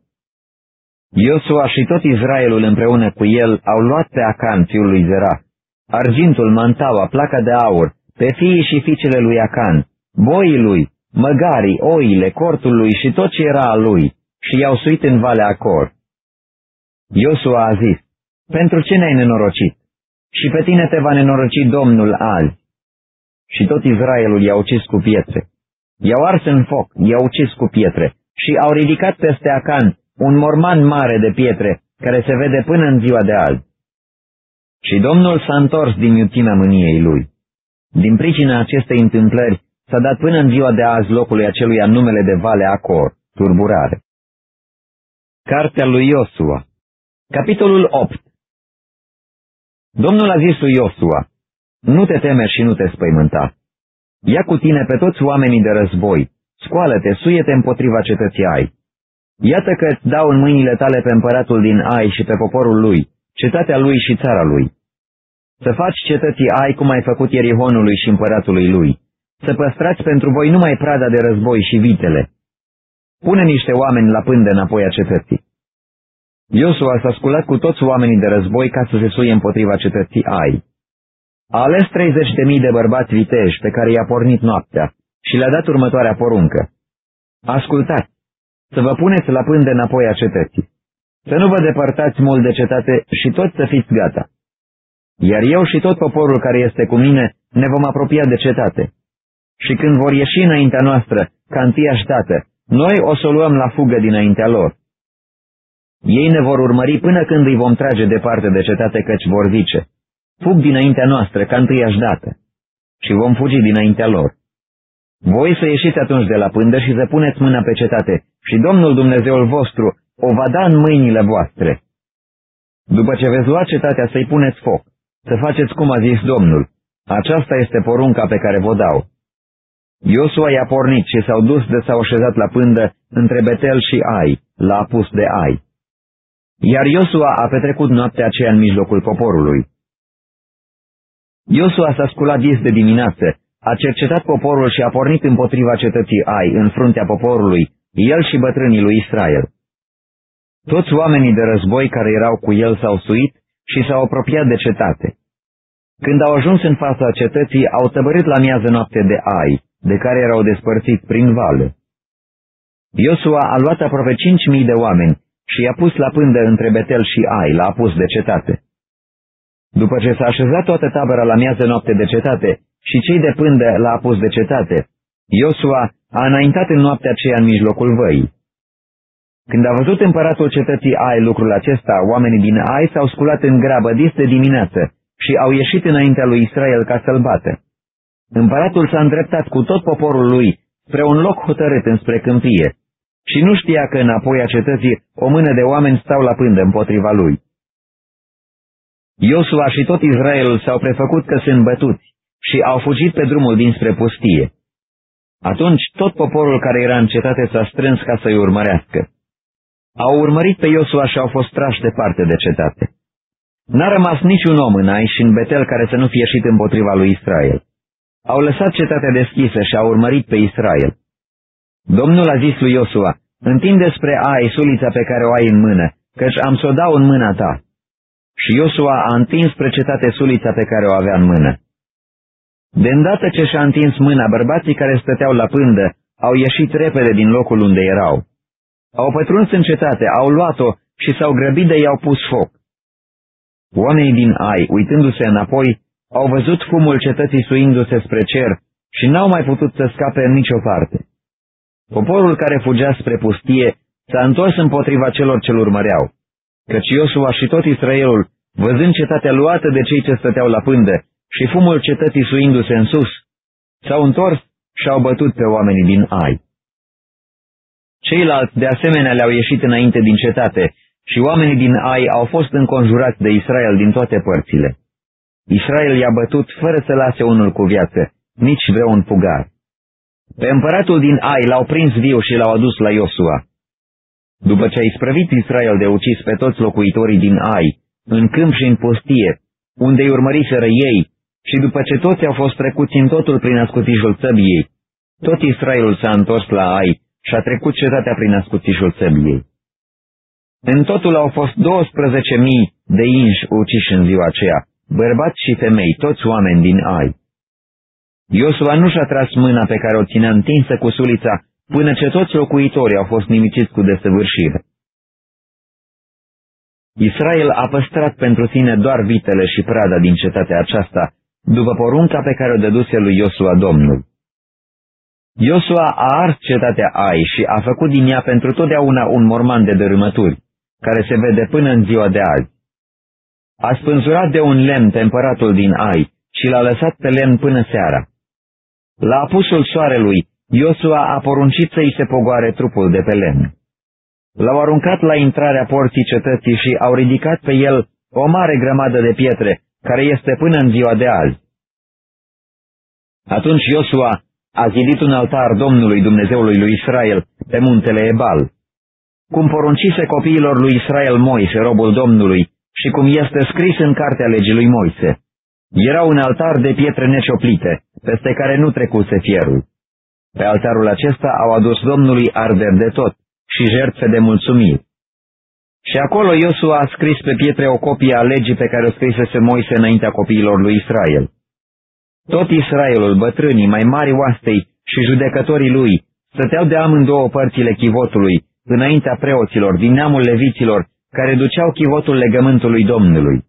Iosua și tot Israelul împreună cu el au luat pe Acan, fiul lui Zerah, argintul, mantaua, placa de aur, pe fiii și fiicele lui Acan, boii lui, măgarii, oile, cortul lui și tot ce era al lui, și i-au suit în valea Acor. Iosua a zis, pentru ce ne-ai nenorocit? Și pe tine te va nenoroci Domnul azi. Și tot Israelul i-a ucis cu pietre. I-au ars în foc, i-au ucis cu pietre și au ridicat peste Acan un morman mare de pietre care se vede până în ziua de azi. Și Domnul s-a întors din iutimea mâniei lui. Din pricina acestei întâmplări s-a dat până în ziua de azi locului acelui numele de Vale Acor, turburare. Cartea lui Iosua Capitolul 8 Domnul a zis lui Iosua, Nu te teme și nu te spăimânta. Ia cu tine pe toți oamenii de război, scoală-te, suie-te împotriva cetății Ai. Iată că îți dau în mâinile tale pe împăratul din Ai și pe poporul lui, cetatea lui și țara lui. Să faci cetății Ai cum ai făcut Ierihonului și împăratului lui. Să păstrați pentru voi numai prada de război și vitele. Pune niște oameni la pândă înapoi a cetății. Iosua s-a sculat cu toți oamenii de război ca să se suie împotriva cetății Ai. A ales 30.000 de bărbați viteji pe care i-a pornit noaptea și le-a dat următoarea poruncă. Ascultați, să vă puneți la pândă înapoi a cetății, să nu vă depărtați mult de cetate și toți să fiți gata. Iar eu și tot poporul care este cu mine ne vom apropia de cetate. Și când vor ieși înaintea noastră, ca întâiași dată, noi o să o luăm la fugă dinaintea lor. Ei ne vor urmări până când îi vom trage departe de cetate căci vor zice, fug dinaintea noastră ca întâiași dată și vom fugi dinaintea lor. Voi să ieșiți atunci de la pândă și să puneți mâna pe cetate și Domnul Dumnezeul vostru o va da în mâinile voastre. După ce veți lua cetatea să-i puneți foc, să faceți cum a zis Domnul, aceasta este porunca pe care vă dau. Iosua i-a pornit și s-au dus de s-au așezat la pândă între Betel și Ai, la apus de Ai. Iar Iosua a petrecut noaptea aceea în mijlocul poporului. Iosua s-a sculat dis de dimineață, a cercetat poporul și a pornit împotriva cetății Ai, în fruntea poporului, el și bătrânii lui Israel. Toți oamenii de război care erau cu el s-au suit și s-au apropiat de cetate. Când au ajuns în fața cetății, au tăbărit la miază noapte de Ai, de care erau despărțiți prin vale. Iosua a luat aproape cinci mii de oameni și i-a pus la pândă între Betel și Ai, l-a pus de cetate. După ce s-a așezat toată tabăra la miază noapte de cetate și cei de pândă l-a pus de cetate, Iosua a înaintat în noaptea aceea în mijlocul văii. Când a văzut împăratul cetății Ai lucrul acesta, oamenii din Ai s-au sculat în grabă dis de dimineață și au ieșit înaintea lui Israel ca să-l bată. Împăratul s-a îndreptat cu tot poporul lui spre un loc hotărât înspre câmpie și nu știa că înapoi a cetății o mână de oameni stau la pândă împotriva lui. Iosua și tot Israelul s-au prefăcut că sunt bătuți și au fugit pe drumul dinspre pustie. Atunci tot poporul care era în cetate s-a strâns ca să-i urmărească. Au urmărit pe Iosua și au fost trași departe de cetate. N-a rămas niciun om în Ai și în Betel care să nu fie ieșit împotriva lui Israel. Au lăsat cetatea deschisă și au urmărit pe Israel. Domnul a zis lui Iosua, întinde spre Ai sulița pe care o ai în mână, căci am să o dau în mâna ta. Și Iosua a întins spre cetate sulița pe care o avea în mână. De îndată ce și-a întins mâna, bărbații care stăteau la pândă au ieșit repede din locul unde erau. Au pătruns în cetate, au luat-o și s-au grăbit de i-au pus foc. Oamenii din Ai, uitându-se înapoi, au văzut fumul cetății suindu-se spre cer și n-au mai putut să scape în nicio parte. Poporul care fugea spre pustie s-a întors împotriva celor ce-l urmăreau, căci Iosua și tot Israelul, văzând cetatea luată de cei ce stăteau la pândă și fumul cetății suindu-se în sus, s-au întors și au bătut pe oamenii din Ai. Ceilalți de asemenea le-au ieșit înainte din cetate și oamenii din Ai au fost înconjurați de Israel din toate părțile. Israel i-a bătut fără să lase unul cu viață, nici vreun fugar. Pe împăratul din Ai l-au prins viu și l-au adus la Iosua. După ce a isprăvit Israel de ucis pe toți locuitorii din Ai, în câmp și în pustie, unde îi urmăriseră ei, și după ce toți au fost trecuți în totul prin ascutijul țăbiei, tot Israelul s-a întors la Ai și a trecut cetatea prin ascutișul țăbiei. În totul au fost 12.000 de inși uciși în ziua aceea, bărbați și femei, toți oameni din Ai. Iosua nu și-a tras mâna pe care o ținea întinsă cu sulița, până ce toți locuitorii au fost nimiciți cu desăvârșire. Israel a păstrat pentru sine doar vitele și prada din cetatea aceasta, după porunca pe care o dăduse lui Iosua Domnul. Iosua a ars cetatea Ai și a făcut din ea pentru totdeauna un morman de dărâmături, care se vede până în ziua de azi. A spânzurat de un lemn pe împăratul din Ai și l-a lăsat pe lemn până seara. La apusul soarelui, Iosua a poruncit să-i se pogoare trupul de pe lemn. L-au aruncat la intrarea porții cetății și au ridicat pe el o mare grămadă de pietre, care este până în ziua de azi. Atunci Iosua a zidit un altar Domnului Dumnezeului lui Israel pe muntele Ebal. Cum poruncise copiilor lui Israel Moise, robul Domnului, și cum este scris în cartea legii lui Moise. Era un altar de pietre necioplite, peste care nu trecuse fierul. Pe altarul acesta au adus Domnului arder de tot și jertfe de mulțumiri. Și acolo Iosua a scris pe pietre o copie a legii pe care o scrisese Moise înaintea copiilor lui Israel. Tot Israelul, bătrânii, mai mari oastei și judecătorii lui, stăteau de amândouă părțile chivotului, înaintea preoților, din neamul leviților care duceau chivotul legământului Domnului.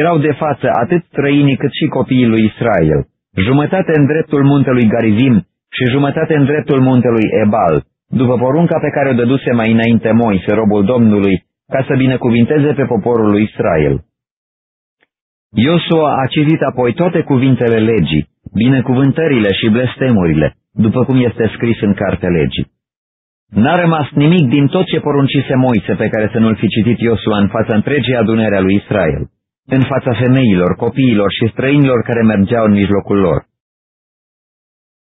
Erau de față atât străinii cât și copiii lui Israel, jumătate în dreptul muntelui Garizim și jumătate în dreptul muntelui Ebal, după porunca pe care o dăduse mai înainte Moise, robul Domnului, ca să binecuvinteze pe poporul lui Israel. Iosua a citit apoi toate cuvintele legii, binecuvântările și blestemurile, după cum este scris în cartea legii. N-a rămas nimic din tot ce poruncise Moise pe care să nu-l fi citit Iosua în fața întregii adunări a lui Israel, în fața femeilor, copiilor și străinilor care mergeau în mijlocul lor.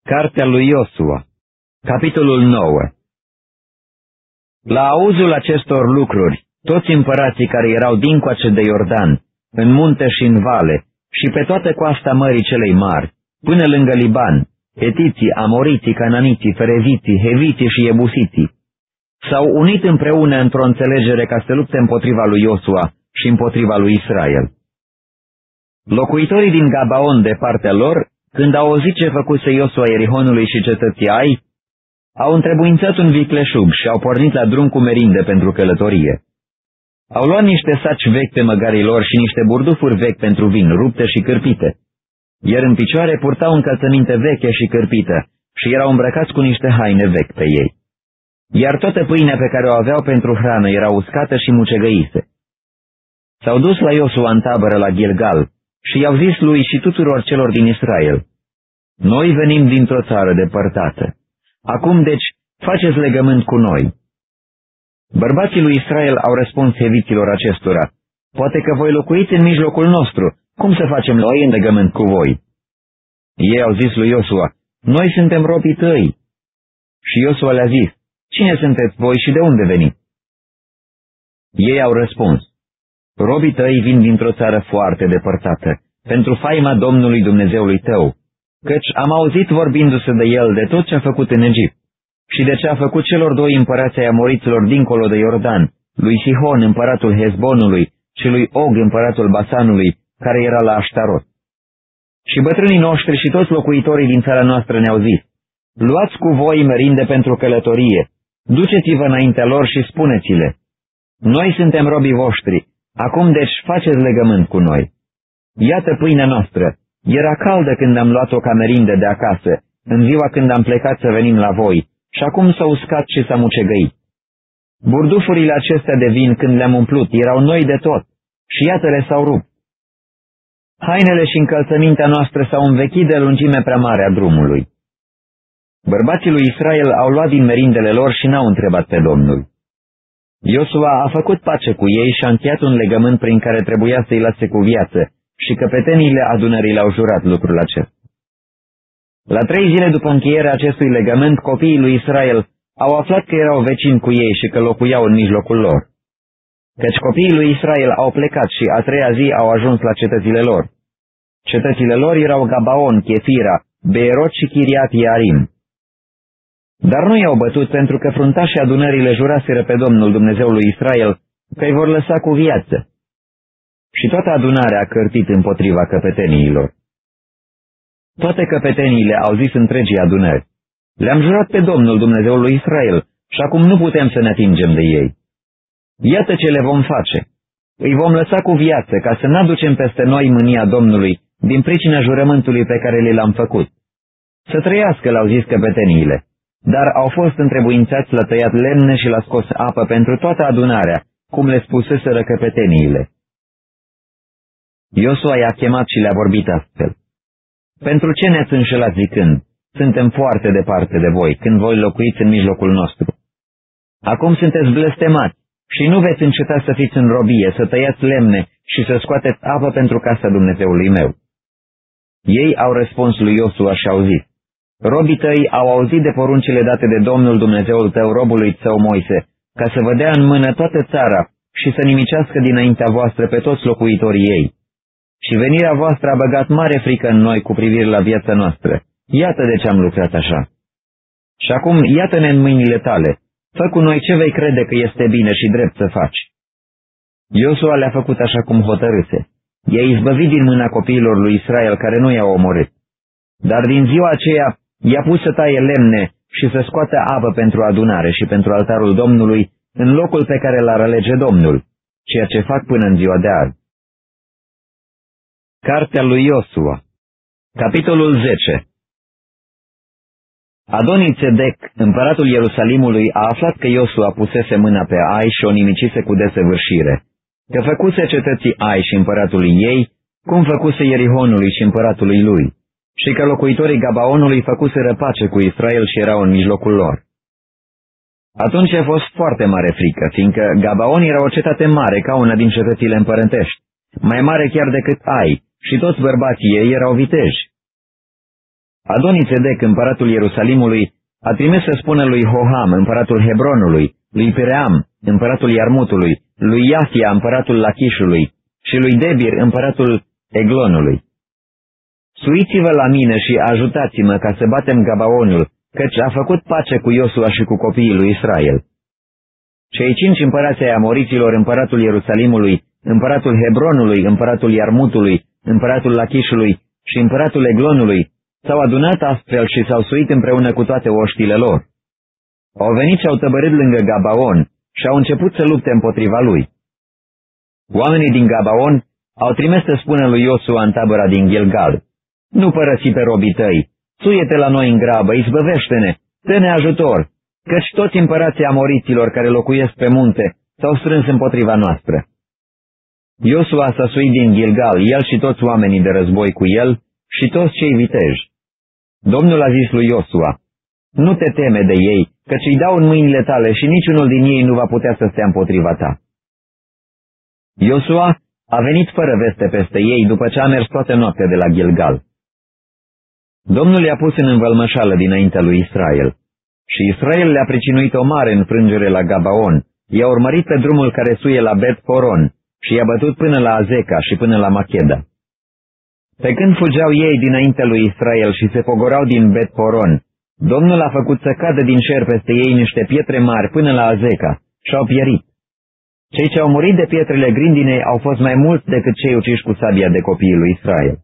Cartea lui Iosua, capitolul 9 La auzul acestor lucruri, toți împărații care erau dincoace de Iordan, în munte și în vale, și pe toată coasta mării celei mari, până lângă Liban, Etiții, Amoriții, Cananiții, Fereziții, Heviții și Ebusiții, s-au unit împreună într-o înțelegere ca să lupte împotriva lui Iosua și împotriva lui Israel. Locuitorii din Gabaon de partea lor, când au auzit ce făcuse Iosua Erihonului și cetății Ai, Au întrebuințat un vicleșug și au pornit la drum cu merinde pentru călătorie. Au luat niște saci vechi pe măgarii lor și niște burdufuri vechi pentru vin, rupte și cârpite. Iar în picioare purtau încălțăminte veche și cârpită și erau îmbrăcați cu niște haine vechi pe ei. Iar toată pâinea pe care o aveau pentru hrană era uscată și mucegăise. S-au dus la Iosua în tabără la Gilgal și i-au zis lui și tuturor celor din Israel, Noi venim dintr-o țară depărtată. Acum, deci, faceți legământ cu noi. Bărbații lui Israel au răspuns eviților acestora, Poate că voi locuiți în mijlocul nostru, cum să facem noi în legământ cu voi? Ei au zis lui Iosua, Noi suntem robii tăi. Și Iosua le-a zis, Cine sunteți voi și de unde veniți? Ei au răspuns, Robii tăi vin dintr-o țară foarte depărtată, pentru faima Domnului Dumnezeului tău, căci am auzit vorbindu-se de el de tot ce a făcut în Egipt și de ce a făcut celor doi împărați ai amoriților dincolo de Iordan, lui Sihon, împăratul Hezbonului, și lui Og, împăratul Basanului, care era la Aștarot. Și bătrânii noștri și toți locuitorii din țara noastră ne-au zis, Luați cu voi merinde pentru călătorie, duceți-vă înaintea lor și spuneți-le, Noi suntem robii voștri, acum deci faceți legământ cu noi. Iată pâinea noastră, era caldă când am luat-o ca merinde de acasă, în ziua când am plecat să venim la voi, și acum s-a uscat și s-a mucegăit. Burdufurile acestea de vin, când le-am umplut, erau noi de tot, și iată le s-au rupt. Hainele și încălțămintea noastră s-au învechit de lungime prea mare a drumului. Bărbații lui Israel au luat din merindele lor și n-au întrebat pe Domnul. Iosua a făcut pace cu ei și a încheiat un legământ prin care trebuia să-i lase cu viață și căpeteniile adunării le-au jurat lucrul acesta. La trei zile după încheierea acestui legământ, copiii lui Israel au aflat că erau vecini cu ei și că locuiau în mijlocul lor. Căci copiii lui Israel au plecat și a treia zi au ajuns la cetățile lor. Cetățile lor erau Gabaon, Chefira, Beerot și Chiriat Iarim. Dar nu i-au bătut pentru că fruntașii adunării le juraseră pe Domnul Dumnezeului Israel că îi vor lăsa cu viață. Și toată adunarea a cărtit împotriva căpeteniilor. Toate căpeteniile au zis întregii adunări, le-am jurat pe Domnul Dumnezeul lui Israel și acum nu putem să ne atingem de ei. Iată ce le vom face. Îi vom lăsa cu viață ca să n-aducem peste noi mânia Domnului din pricina jurământului pe care le l-am făcut. Să trăiască, l-au zis căpeteniile, dar au fost întrebuințați la tăiat lemne și la scos apă pentru toată adunarea, cum le spuseseră căpeteniile. Iosua i-a chemat și le-a vorbit astfel. Pentru ce ne-ați înșelat zicând? Suntem foarte departe de voi, când voi locuiți în mijlocul nostru. Acum sunteți blestemați și nu veți înceta să fiți în robie, să tăiați lemne și să scoateți apă pentru casa Dumnezeului meu. Ei au răspuns lui Iosua și au zis, Robii tăi au auzit de poruncile date de Domnul Dumnezeul tău robului tău Moise, ca să vă dea în mână toată țara și să nimicească dinaintea voastră pe toți locuitorii ei. Și venirea voastră a băgat mare frică în noi cu privire la viața noastră. Iată de ce am lucrat așa. Și acum iată-ne în mâinile tale. Fă cu noi ce vei crede că este bine și drept să faci. Iosua le-a făcut așa cum hotărâse. I-a izbăvit din mâna copiilor lui Israel care nu i-au omorât. Dar din ziua aceea i-a pus să taie lemne și să scoată apă pentru adunare și pentru altarul Domnului în locul pe care l-ar alege Domnul, ceea ce fac până în ziua de azi. Cartea lui Iosua Capitolul 10 Adonițedec, împăratul Ierusalimului, a aflat că Iosua pusese mâna pe Ai și o nimicise cu desăvârșire, că făcuse cetății Ai și împăratului ei, cum făcuse Ierihonului și împăratului lui, și că locuitorii Gabaonului făcuse răpace cu Israel și erau în mijlocul lor. Atunci a fost foarte mare frică, fiindcă Gabaon era o cetate mare ca una din cetățile împărătești, mai mare chiar decât Ai, și toți bărbații ei erau viteji. Adonițedec, împăratul Ierusalimului, a trimis să spună lui Hoham, împăratul Hebronului, lui Piream, împăratul Iarmutului, lui Iafia, împăratul Lachișului și lui Debir, împăratul Eglonului. Suiți-vă la mine și ajutați-mă ca să batem Gabaonul, căci a făcut pace cu Iosua și cu copiii lui Israel. Cei cinci împărați ai amoriților, împăratul Ierusalimului, împăratul Hebronului, împăratul Iarmutului, împăratul Lachișului și împăratul Eglonului, S-au adunat astfel și s-au suit împreună cu toate oștile lor. au venit și au tăbărit lângă Gabaon și au început să lupte împotriva lui. Oamenii din Gabaon au trimis să spună lui Iosua în tabăra din Gilgal, Nu părăsi pe robii tăi, suiete la noi în grabă, izbăvește-ne, dă-ne ajutor, căci toți împărații amoriților care locuiesc pe munte s-au strâns împotriva noastră. Iosua s-a suit din Gilgal, el și toți oamenii de război cu el și toți cei viteji. Domnul a zis lui Iosua, nu te teme de ei, căci îi dau în mâinile tale și niciunul din ei nu va putea să stea împotriva ta. Iosua a venit fără veste peste ei după ce a mers toată noaptea de la Gilgal. Domnul i-a pus în învălmășală dinaintea lui Israel și Israel le-a pricinuit o mare înfrângere la Gabaon, i-a urmărit pe drumul care suie la Bet Poron și i-a bătut până la Azeca și până la Macheda. Pe când fugeau ei dinaintea lui Israel și se pogorau din Bet Poron, Domnul a făcut să cadă din cer peste ei niște pietre mari până la Azeca și au pierit. Cei ce au murit de pietrele grindinei au fost mai mulți decât cei uciși cu sabia de copiii lui Israel.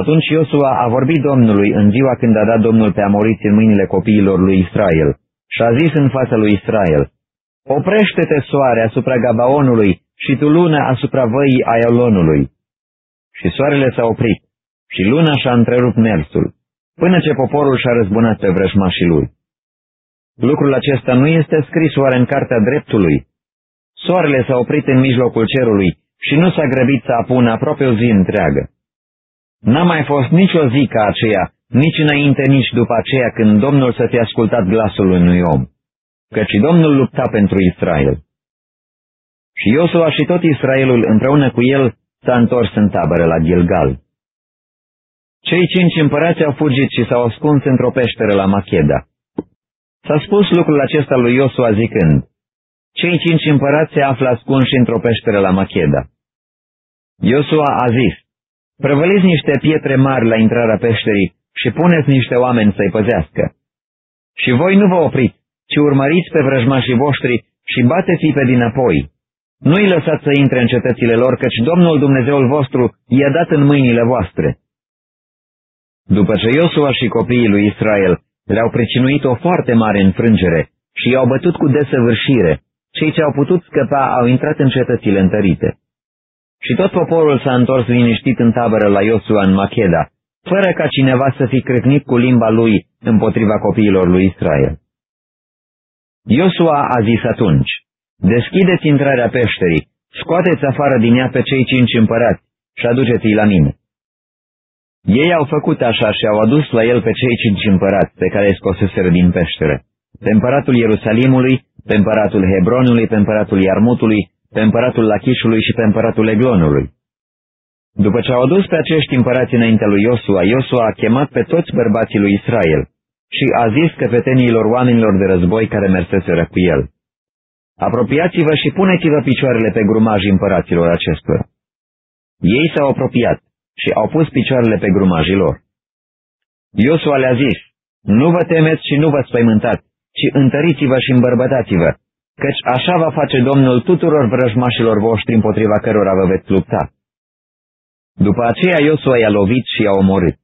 Atunci Iosua a vorbit Domnului în ziua când a dat Domnul pe amoriți în mâinile copiilor lui Israel și a zis în fața lui Israel, Oprește-te soare asupra Gabaonului și tu luna asupra văii Aialonului. Și soarele s-a oprit și luna și-a întrerupt mersul, până ce poporul și-a răzbunat pe vrăjmașii lui. Lucrul acesta nu este scris oare în cartea dreptului? Soarele s-a oprit în mijlocul cerului și nu s-a grăbit să apună aproape o zi întreagă. N-a mai fost nicio zi ca aceea, nici înainte, nici după aceea, când Domnul să fi ascultat glasul unui om, căci Domnul lupta pentru Israel. Și Iosua și tot Israelul împreună cu el s-a întors în tabără la Gilgal. Cei cinci împărați au fugit și s-au ascuns într-o peșteră la Macheda. S-a spus lucrul acesta lui Iosua zicând, Cei cinci împărați se află ascunși într-o peșteră la Macheda. Iosua a zis, Prăvăliți niște pietre mari la intrarea peșterii și puneți niște oameni să-i păzească. Și voi nu vă opriți, ci urmăriți pe vrăjmașii voștri și bateți-i pe dinapoi. Nu-i lăsați să intre în cetățile lor, căci Domnul Dumnezeul vostru i-a dat în mâinile voastre. După ce Iosua și copiii lui Israel le-au pricinuit o foarte mare înfrângere și i-au bătut cu desăvârșire, cei ce au putut scăpa au intrat în cetățile întărite. Și tot poporul s-a întors liniștit în tabără la Iosua în Macheda, fără ca cineva să fi crâcnit cu limba lui împotriva copiilor lui Israel. Iosua a zis atunci, Deschideți intrarea peșterii, scoateți afară din ea pe cei cinci împărați și aduceți-i la mine. Ei au făcut așa și au adus la el pe cei cinci împărați pe care îi scoseseră din peșteră, pe împăratul Ierusalimului, pe împăratul Hebronului, pe împăratul Iarmutului, pe împăratul Lachișului și pe împăratul Eglonului. După ce au adus pe acești împărați înaintea lui Iosua, Iosua a chemat pe toți bărbații lui Israel și a zis căpeteniilor oamenilor de război care merseseră cu el. Apropiați-vă și puneți-vă picioarele pe grumajii împăraților acestora. Ei s-au apropiat și au pus picioarele pe grumajii lor. Iosua le-a zis, nu vă temeți și nu vă spăimântați, ci întăriți-vă și îmbărbătați-vă, căci așa va face Domnul tuturor vrăjmașilor voștri împotriva cărora vă veți lupta. După aceea Iosua i-a lovit și i-a omorât.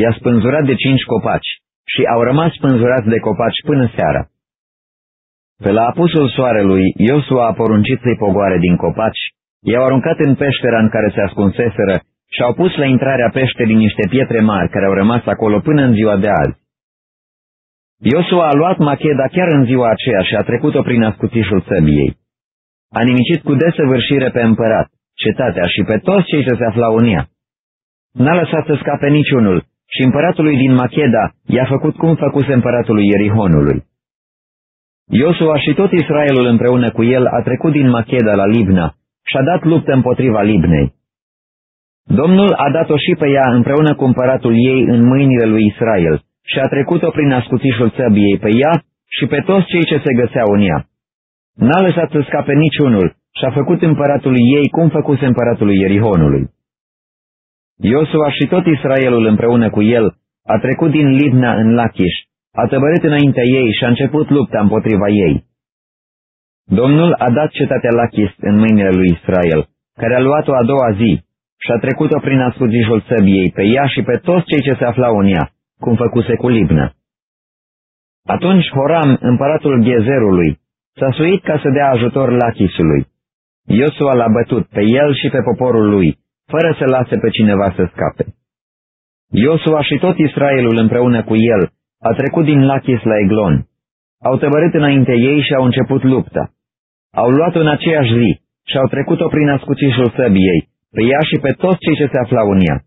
I-a spânzurat de cinci copaci și au rămas spânzurați de copaci până seara. Pe la apusul soarelui, Iosua a poruncit să-i pogoare din copaci, i-au aruncat în peștera în care se ascunseseră și au pus la intrarea peșterii niște pietre mari care au rămas acolo până în ziua de azi. Iosua a luat Macheda chiar în ziua aceea și a trecut-o prin ascuțișul săbiei. A nimicit cu desăvârșire pe împărat, cetatea și pe toți cei ce se aflau în ea. N-a lăsat să scape niciunul și împăratului din Macheda i-a făcut cum făcuse împăratului Ierihonului. Iosua și tot Israelul împreună cu el a trecut din Macheda la Libna și a dat luptă împotriva Libnei. Domnul a dat-o și pe ea împreună cu împăratul ei în mâinile lui Israel și a trecut-o prin ascuțișul țăbiei pe ea și pe toți cei ce se găseau în ea. N-a lăsat să scape niciunul și a făcut împăratului ei cum făcuse împăratului Ierihonului. Iosua și tot Israelul împreună cu el a trecut din Libna în Lachiș, a tăbărit înaintea ei și a început lupta împotriva ei. Domnul a dat cetatea Lachis în mâinile lui Israel, care a luat-o a doua zi și a trecut-o prin ascuțișul săbiei pe ea și pe toți cei ce se aflau în ea, cum făcuse cu Libna. Atunci Horam, împăratul Ghezerului, s-a suit ca să dea ajutor Lachisului. Iosua l-a bătut pe el și pe poporul lui, fără să lase pe cineva să scape. Iosua și tot Israelul împreună cu el a trecut din Lachis la Eglon. Au tăbărât înainte ei și au început lupta. Au luat-o în aceeași zi și au trecut-o prin ascuțișul săbiei, pe ea și pe toți cei ce se aflau în ea.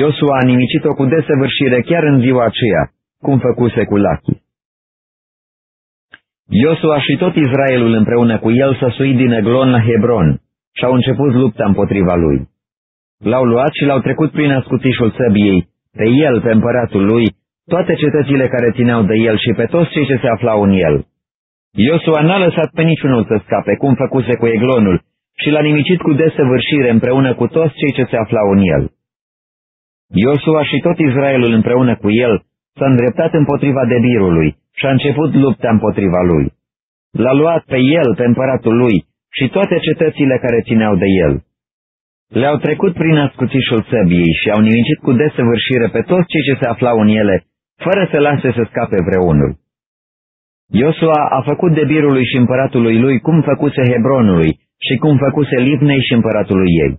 Iosua a nimicit-o cu desăvârșire chiar în ziua aceea, cum făcuse cu Lachis. Iosua și tot Israelul împreună cu el s-a suit din Eglon la Hebron și au început lupta împotriva lui. L-au luat și l-au trecut prin ascutișul săbiei, pe el, pe împăratul lui, toate cetățile care țineau de el și pe toți cei ce se aflau în el. Iosua n-a lăsat pe niciunul să scape, cum făcuse cu Eglonul, și l-a nimicit cu desăvârșire împreună cu toți cei ce se aflau în el. Iosua și tot Israelul împreună cu el s-a îndreptat împotriva Debirului și a început lupta împotriva lui. L-a luat pe el, pe împăratul lui, și toate cetățile care țineau de el. Le-au trecut prin ascuțișul săbiei și au nimicit cu desăvârșire pe toți cei ce se aflau în ele, fără să lase să scape vreunul. Iosua a făcut Debirului și împăratului lui cum făcuse Hebronului și cum făcuse Livnei și împăratului ei.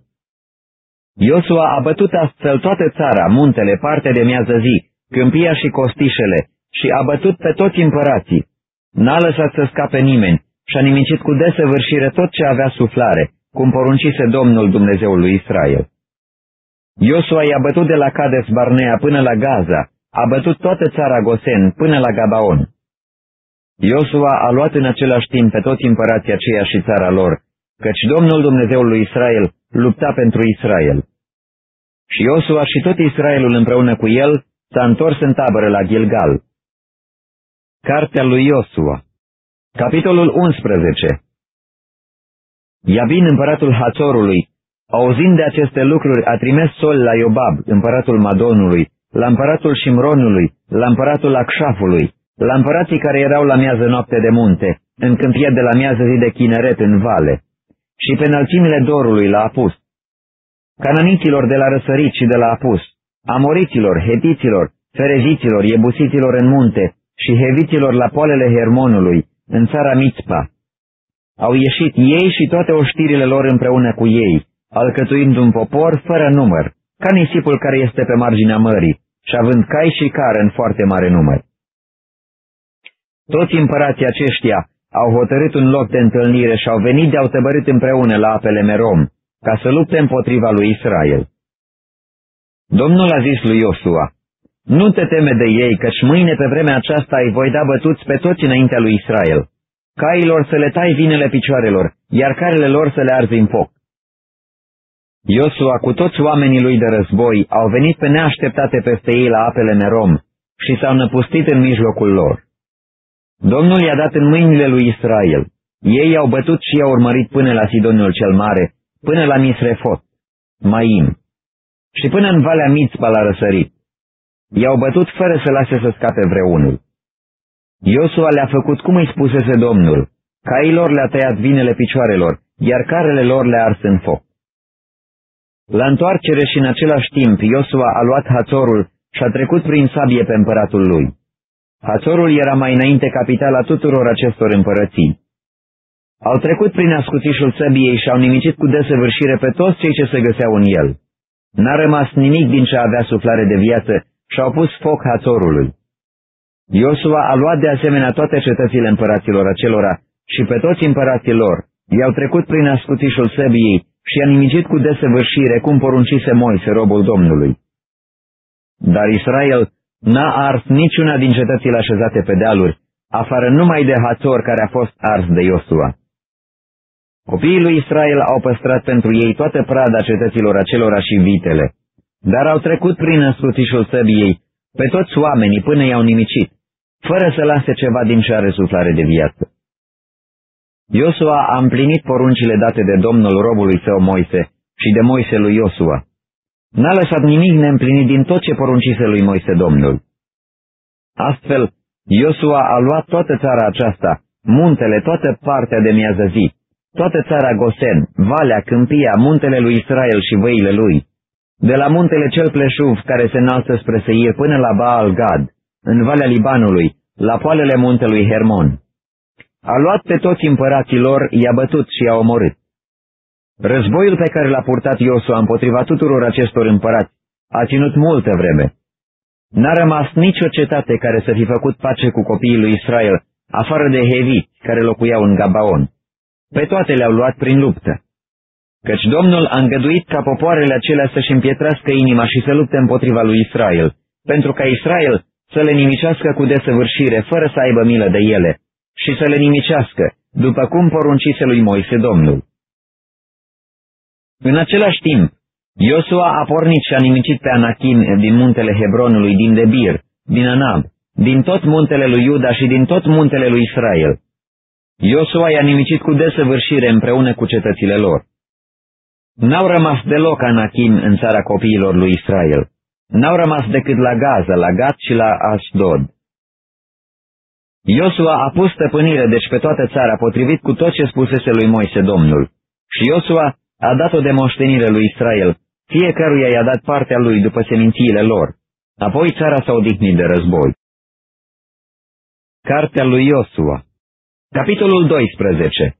Iosua a bătut astfel toată țara, muntele, parte de miază zi, câmpia și costișele, și a bătut pe toți împărații. N-a lăsat să scape nimeni și a nimicit cu desăvârșire tot ce avea suflare, cum poruncise Domnul Dumnezeul lui Israel. Iosua i-a bătut de la Cades Barnea până la Gaza, a bătut toată țara Gosen până la Gabaon. Iosua a luat în același timp pe toți împărații aceia și țara lor, căci Domnul Dumnezeul lui Israel lupta pentru Israel. Și Iosua și tot Israelul împreună cu el s-a întors în tabără la Gilgal. Cartea lui Iosua Capitolul 11 Iabin, împăratul Hațorului, auzind de aceste lucruri, a trimis sol la Iobab, împăratul Madonului, la împăratul Shimronului, la împăratul Acșafului, la împărații care erau la miază noapte de munte, în câmpia de la miază zi de chineret în vale, și pe înălțimile dorului la apus, cananiților de la răsărit și de la apus, amoriților, hetiților, fereziților, iebusiților în munte și heviților la poalele Hermonului, în țara Mitzpa. Au ieșit ei și toate oștirile lor împreună cu ei, alcătuind un popor fără număr, ca nisipul care este pe marginea mării, și având cai și care în foarte mare număr. Toți împărații aceștia au hotărât un loc de întâlnire și au venit de au tăbărit împreună la apele Merom, ca să lupte împotriva lui Israel. Domnul a zis lui Iosua, Nu te teme de ei, căci mâine pe vremea aceasta îi voi da bătuți pe toți înaintea lui Israel, cailor să le tai vinele picioarelor, iar carele lor să le arzi în foc. Iosua cu toți oamenii lui de război au venit pe neașteptate peste ei la apele Merom și s-au năpustit în mijlocul lor. Domnul i-a dat în mâinile lui Israel. Ei au bătut și i-au urmărit până la Sidonul cel Mare, până la Misrefot, Maim, și până în Valea Mitzpa la răsărit. I-au bătut fără să lase să scape vreunul. Iosua le-a făcut cum îi spusese Domnul. Cailor le-a tăiat vinele picioarelor, iar carele lor le-a ars în foc. La întoarcere și în același timp, Iosua a luat Hațorul și a trecut prin sabie pe împăratul lui. Hațorul era mai înainte capitala tuturor acestor împărății. Au trecut prin ascuțișul săbiei și au nimicit cu desăvârșire pe toți cei ce se găseau în el. N-a rămas nimic din ce avea suflare de viață și au pus foc Hațorului. Iosua a luat de asemenea toate cetățile împăraților acelora și pe toți împărații lor, i-au trecut prin ascuțișul săbiei și i-a nimicit cu desăvârșire cum poruncise Moise, robul Domnului. Dar Israel n-a ars niciuna din cetățile așezate pe dealuri, afară numai de Hațor care a fost ars de Iosua. Copiii lui Israel au păstrat pentru ei toată prada cetăților acelora și vitele, dar au trecut prin însuțișul săbiei pe toți oamenii până i-au nimicit, fără să lase ceva din ce are suflare de viață. Iosua a împlinit poruncile date de Domnul robului său Moise și de Moise lui Iosua. N-a lăsat nimic neîmplinit din tot ce poruncise lui Moise Domnul. Astfel, Iosua a luat toată țara aceasta, muntele, toată partea de miază zi, toată țara Gosen, valea, câmpia, muntele lui Israel și văile lui, de la muntele cel pleșuv care se înalță spre Seir până la Baal Gad, în valea Libanului, la poalele muntelui Hermon. A luat pe toți împărații lor, i-a bătut și i-a omorât. Războiul pe care l-a purtat Iosua împotriva tuturor acestor împărați a ținut multă vreme. N-a rămas nicio cetate care să fi făcut pace cu copiii lui Israel, afară de Hevi, care locuiau în Gabaon. Pe toate le-au luat prin luptă. Căci Domnul a îngăduit ca popoarele acelea să-și împietrească inima și să lupte împotriva lui Israel, pentru ca Israel să le nimicească cu desăvârșire, fără să aibă milă de ele, și să le nimicească, după cum poruncise lui Moise Domnul. În același timp, Iosua a pornit și a nimicit pe Anachim din muntele Hebronului, din Debir, din Anab, din tot muntele lui Iuda și din tot muntele lui Israel. Iosua i-a nimicit cu desăvârșire împreună cu cetățile lor. N-au rămas deloc Anachim în țara copiilor lui Israel. N-au rămas decât la Gaza, la Gat și la Asdod. Iosua a pus stăpânire deci pe toată țara, potrivit cu tot ce spusese lui Moise Domnul. Și Iosua a dat-o de moștenire lui Israel, fiecăruia i-a dat partea lui după semințiile lor. Apoi țara s-a odihnit de război. Cartea lui Iosua Capitolul 12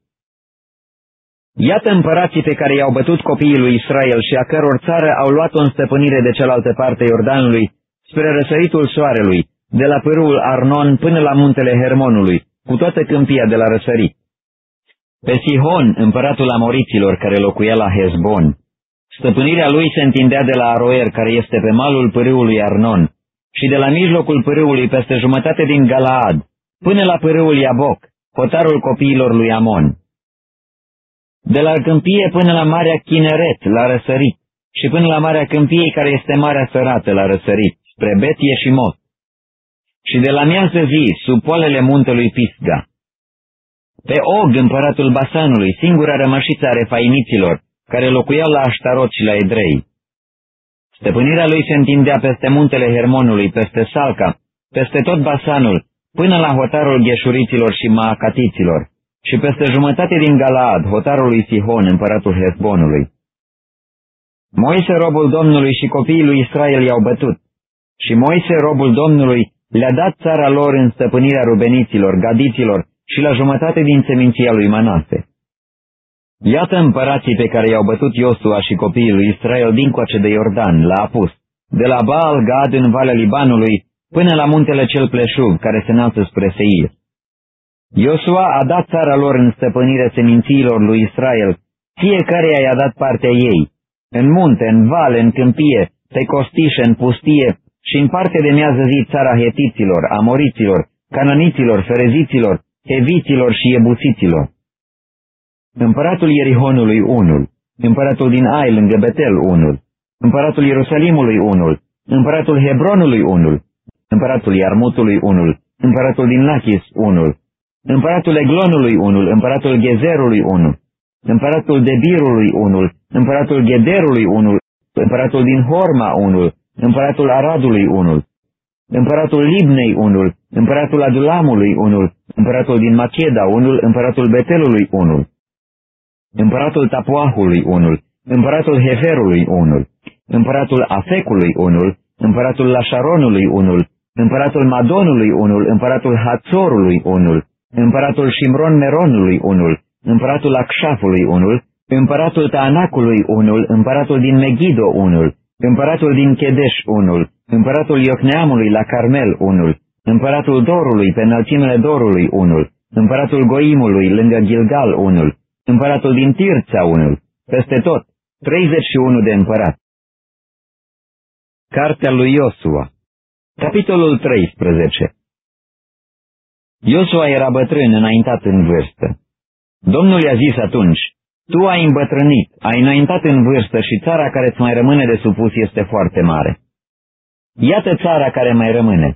Iată împărații pe care i-au bătut copiii lui Israel și a căror țară au luat-o în stăpânire de cealaltă parte Iordanului, spre răsăritul soarelui, de la pârâul Arnon până la muntele Hermonului, cu toată câmpia de la răsărit. Pe Sihon, împăratul Amoriților care locuia la Hezbon, stăpânirea lui se întindea de la Aroer, care este pe malul pârâului Arnon, și de la mijlocul pârâului peste jumătate din Galaad, până la pârâul Iaboc, hotarul copiilor lui Amon de la câmpie până la Marea Chineret, la răsărit, și până la Marea Câmpiei, care este Marea Sărată, la răsărit, spre Betie și Mot, și de la miază zi, sub poalele muntelui Pisga. Pe Og, împăratul Basanului, singura rămășiță a refainiților, care locuiau la Aștarot și la Edrei. Stăpânirea lui se întindea peste muntele Hermonului, peste Salca, peste tot Basanul, până la hotarul gheșuriților și maacatiților și peste jumătate din Galaad, hotarul lui Sihon, împăratul Hezbonului. Moise, robul Domnului și copiii lui Israel i-au bătut, și Moise, robul Domnului, le-a dat țara lor în stăpânirea rubeniților, gadiților și la jumătate din seminția lui Manase. Iată împărații pe care i-au bătut Iosua și copiii lui Israel dincoace de Iordan, la Apus, de la Baal Gad în Valea Libanului, până la muntele cel pleșug, care se înalță spre Seir. Iosua a dat țara lor în stăpânire semințiilor lui Israel, fiecare i-a dat partea ei, în munte, în vale, în câmpie, pe costișe, în pustie și în parte de miază zi țara hetiților, amoriților, cananiților, fereziților, heviților și ebusiților. Împăratul Ierihonului unul, împăratul din Ai lângă Betel unul, împăratul Ierusalimului unul, împăratul Hebronului unul, împăratul Iarmutului unul, împăratul din Lachis unul, împăratul Eglonului unul, împăratul Gezerului unul, împăratul Debirului unul, împăratul Gederului unul, împăratul din Horma unul, împăratul Aradului unul, împăratul Libnei unul, împăratul Adulamului unul, împăratul din Macheda unul, împăratul Betelului unul, împăratul Tapuahului unul, împăratul Heferului unul, împăratul Afecului unul, împăratul Lașaronului unul, împăratul Madonului unul, împăratul Hațorului unul, împăratul Shimron Meronului unul, împăratul Akshafului unul, împăratul Taanacului unul, împăratul din Megido unul, împăratul din Chedesh unul, împăratul Iocneamului la Carmel unul, împăratul Dorului pe înălțimele Dorului unul, împăratul Goimului lângă Gilgal unul, împăratul din Tirța unul, peste tot, 31 de împărați. Cartea lui Iosua Capitolul 13 Iosua era bătrân, înaintat în vârstă. Domnul i-a zis atunci, Tu ai îmbătrânit, ai înaintat în vârstă și țara care îți mai rămâne de supus este foarte mare. Iată țara care mai rămâne,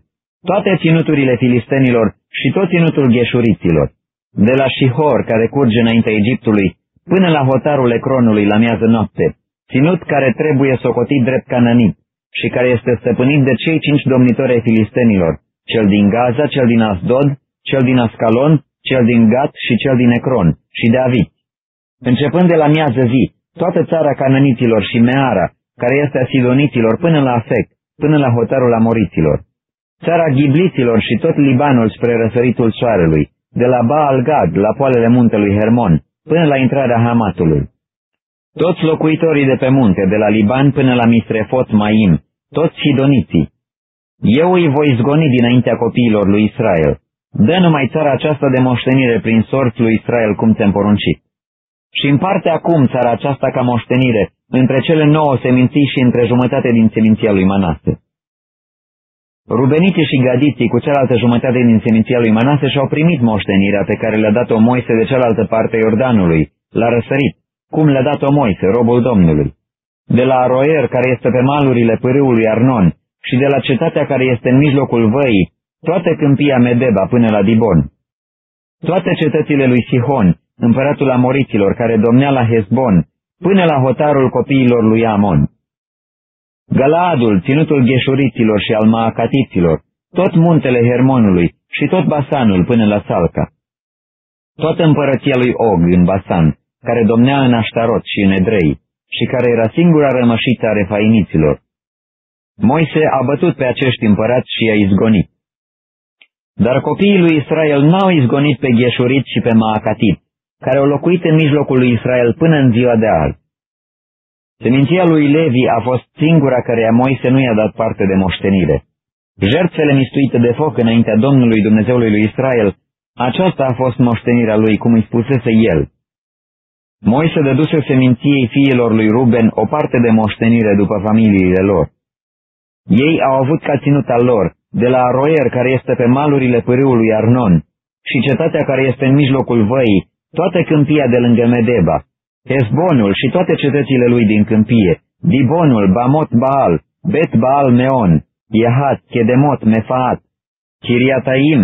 toate ținuturile filistenilor și tot ținutul gheșuriților, de la Shihor, care curge înaintea Egiptului, până la hotarul Ecronului la miază noapte, ținut care trebuie socotit drept cananit și care este stăpânit de cei cinci domnitori ai filistenilor, cel din Gaza, cel din Asdod, cel din Ascalon, cel din Gat și cel din Ecron și de Avit. Începând de la miază zi, toată țara cananiților și Meara, care este a Sidoniților până la Afec, până la hotarul Amoriților. țara Ghibliților și tot Libanul spre răsăritul soarelui, de la Baal Gad la poalele muntelui Hermon, până la intrarea Hamatului. Toți locuitorii de pe munte, de la Liban până la Mistrefot Maim, toți sidoniții. Eu îi voi zgoni dinaintea copiilor lui Israel. Dă numai țara aceasta de moștenire prin sorți lui Israel cum ți-am poruncit. Și împarte acum țara aceasta ca moștenire între cele nouă seminții și între jumătate din seminția lui Manase. Rubeniții și gadiții cu cealaltă jumătate din seminția lui Manase și-au primit moștenirea pe care le-a dat-o Moise de cealaltă parte Iordanului, la răsărit, cum le-a dat-o Moise, robul Domnului. De la Aroer, care este pe malurile pârâului Arnon, și de la cetatea care este în mijlocul văii, toată câmpia Medeba până la Dibon. Toate cetățile lui Sihon, împăratul Amoriților, care domnea la Hezbon, până la hotarul copiilor lui Amon. Galaadul, ținutul gheșuriților și al maacatiților, tot muntele Hermonului și tot Basanul până la Salca. Toată împărăția lui Og în Basan, care domnea în Aștarot și în Edrei, și care era singura rămășiță a refainiților. Moise a bătut pe acești împărați și i-a izgonit. Dar copiii lui Israel n-au izgonit pe Gheșurit și pe Maacatit, care au locuit în mijlocul lui Israel până în ziua de azi. Seminția lui Levi a fost singura căreia Moise nu i-a dat parte de moștenire. Jertfele mistuite de foc înaintea Domnului Dumnezeului lui Israel, aceasta a fost moștenirea lui, cum îi spusese el. Moise dăduse seminției fiilor lui Ruben o parte de moștenire după familiile lor. Ei au avut ca ținut al lor, de la Aroer, care este pe malurile pârâului Arnon, și cetatea care este în mijlocul văii, toată câmpia de lângă Medeba, Hezbonul și toate cetățile lui din câmpie, Dibonul, Bamot Baal, Bet Baal Meon, Iahat, Chedemot, Mefaat, Chiriataim,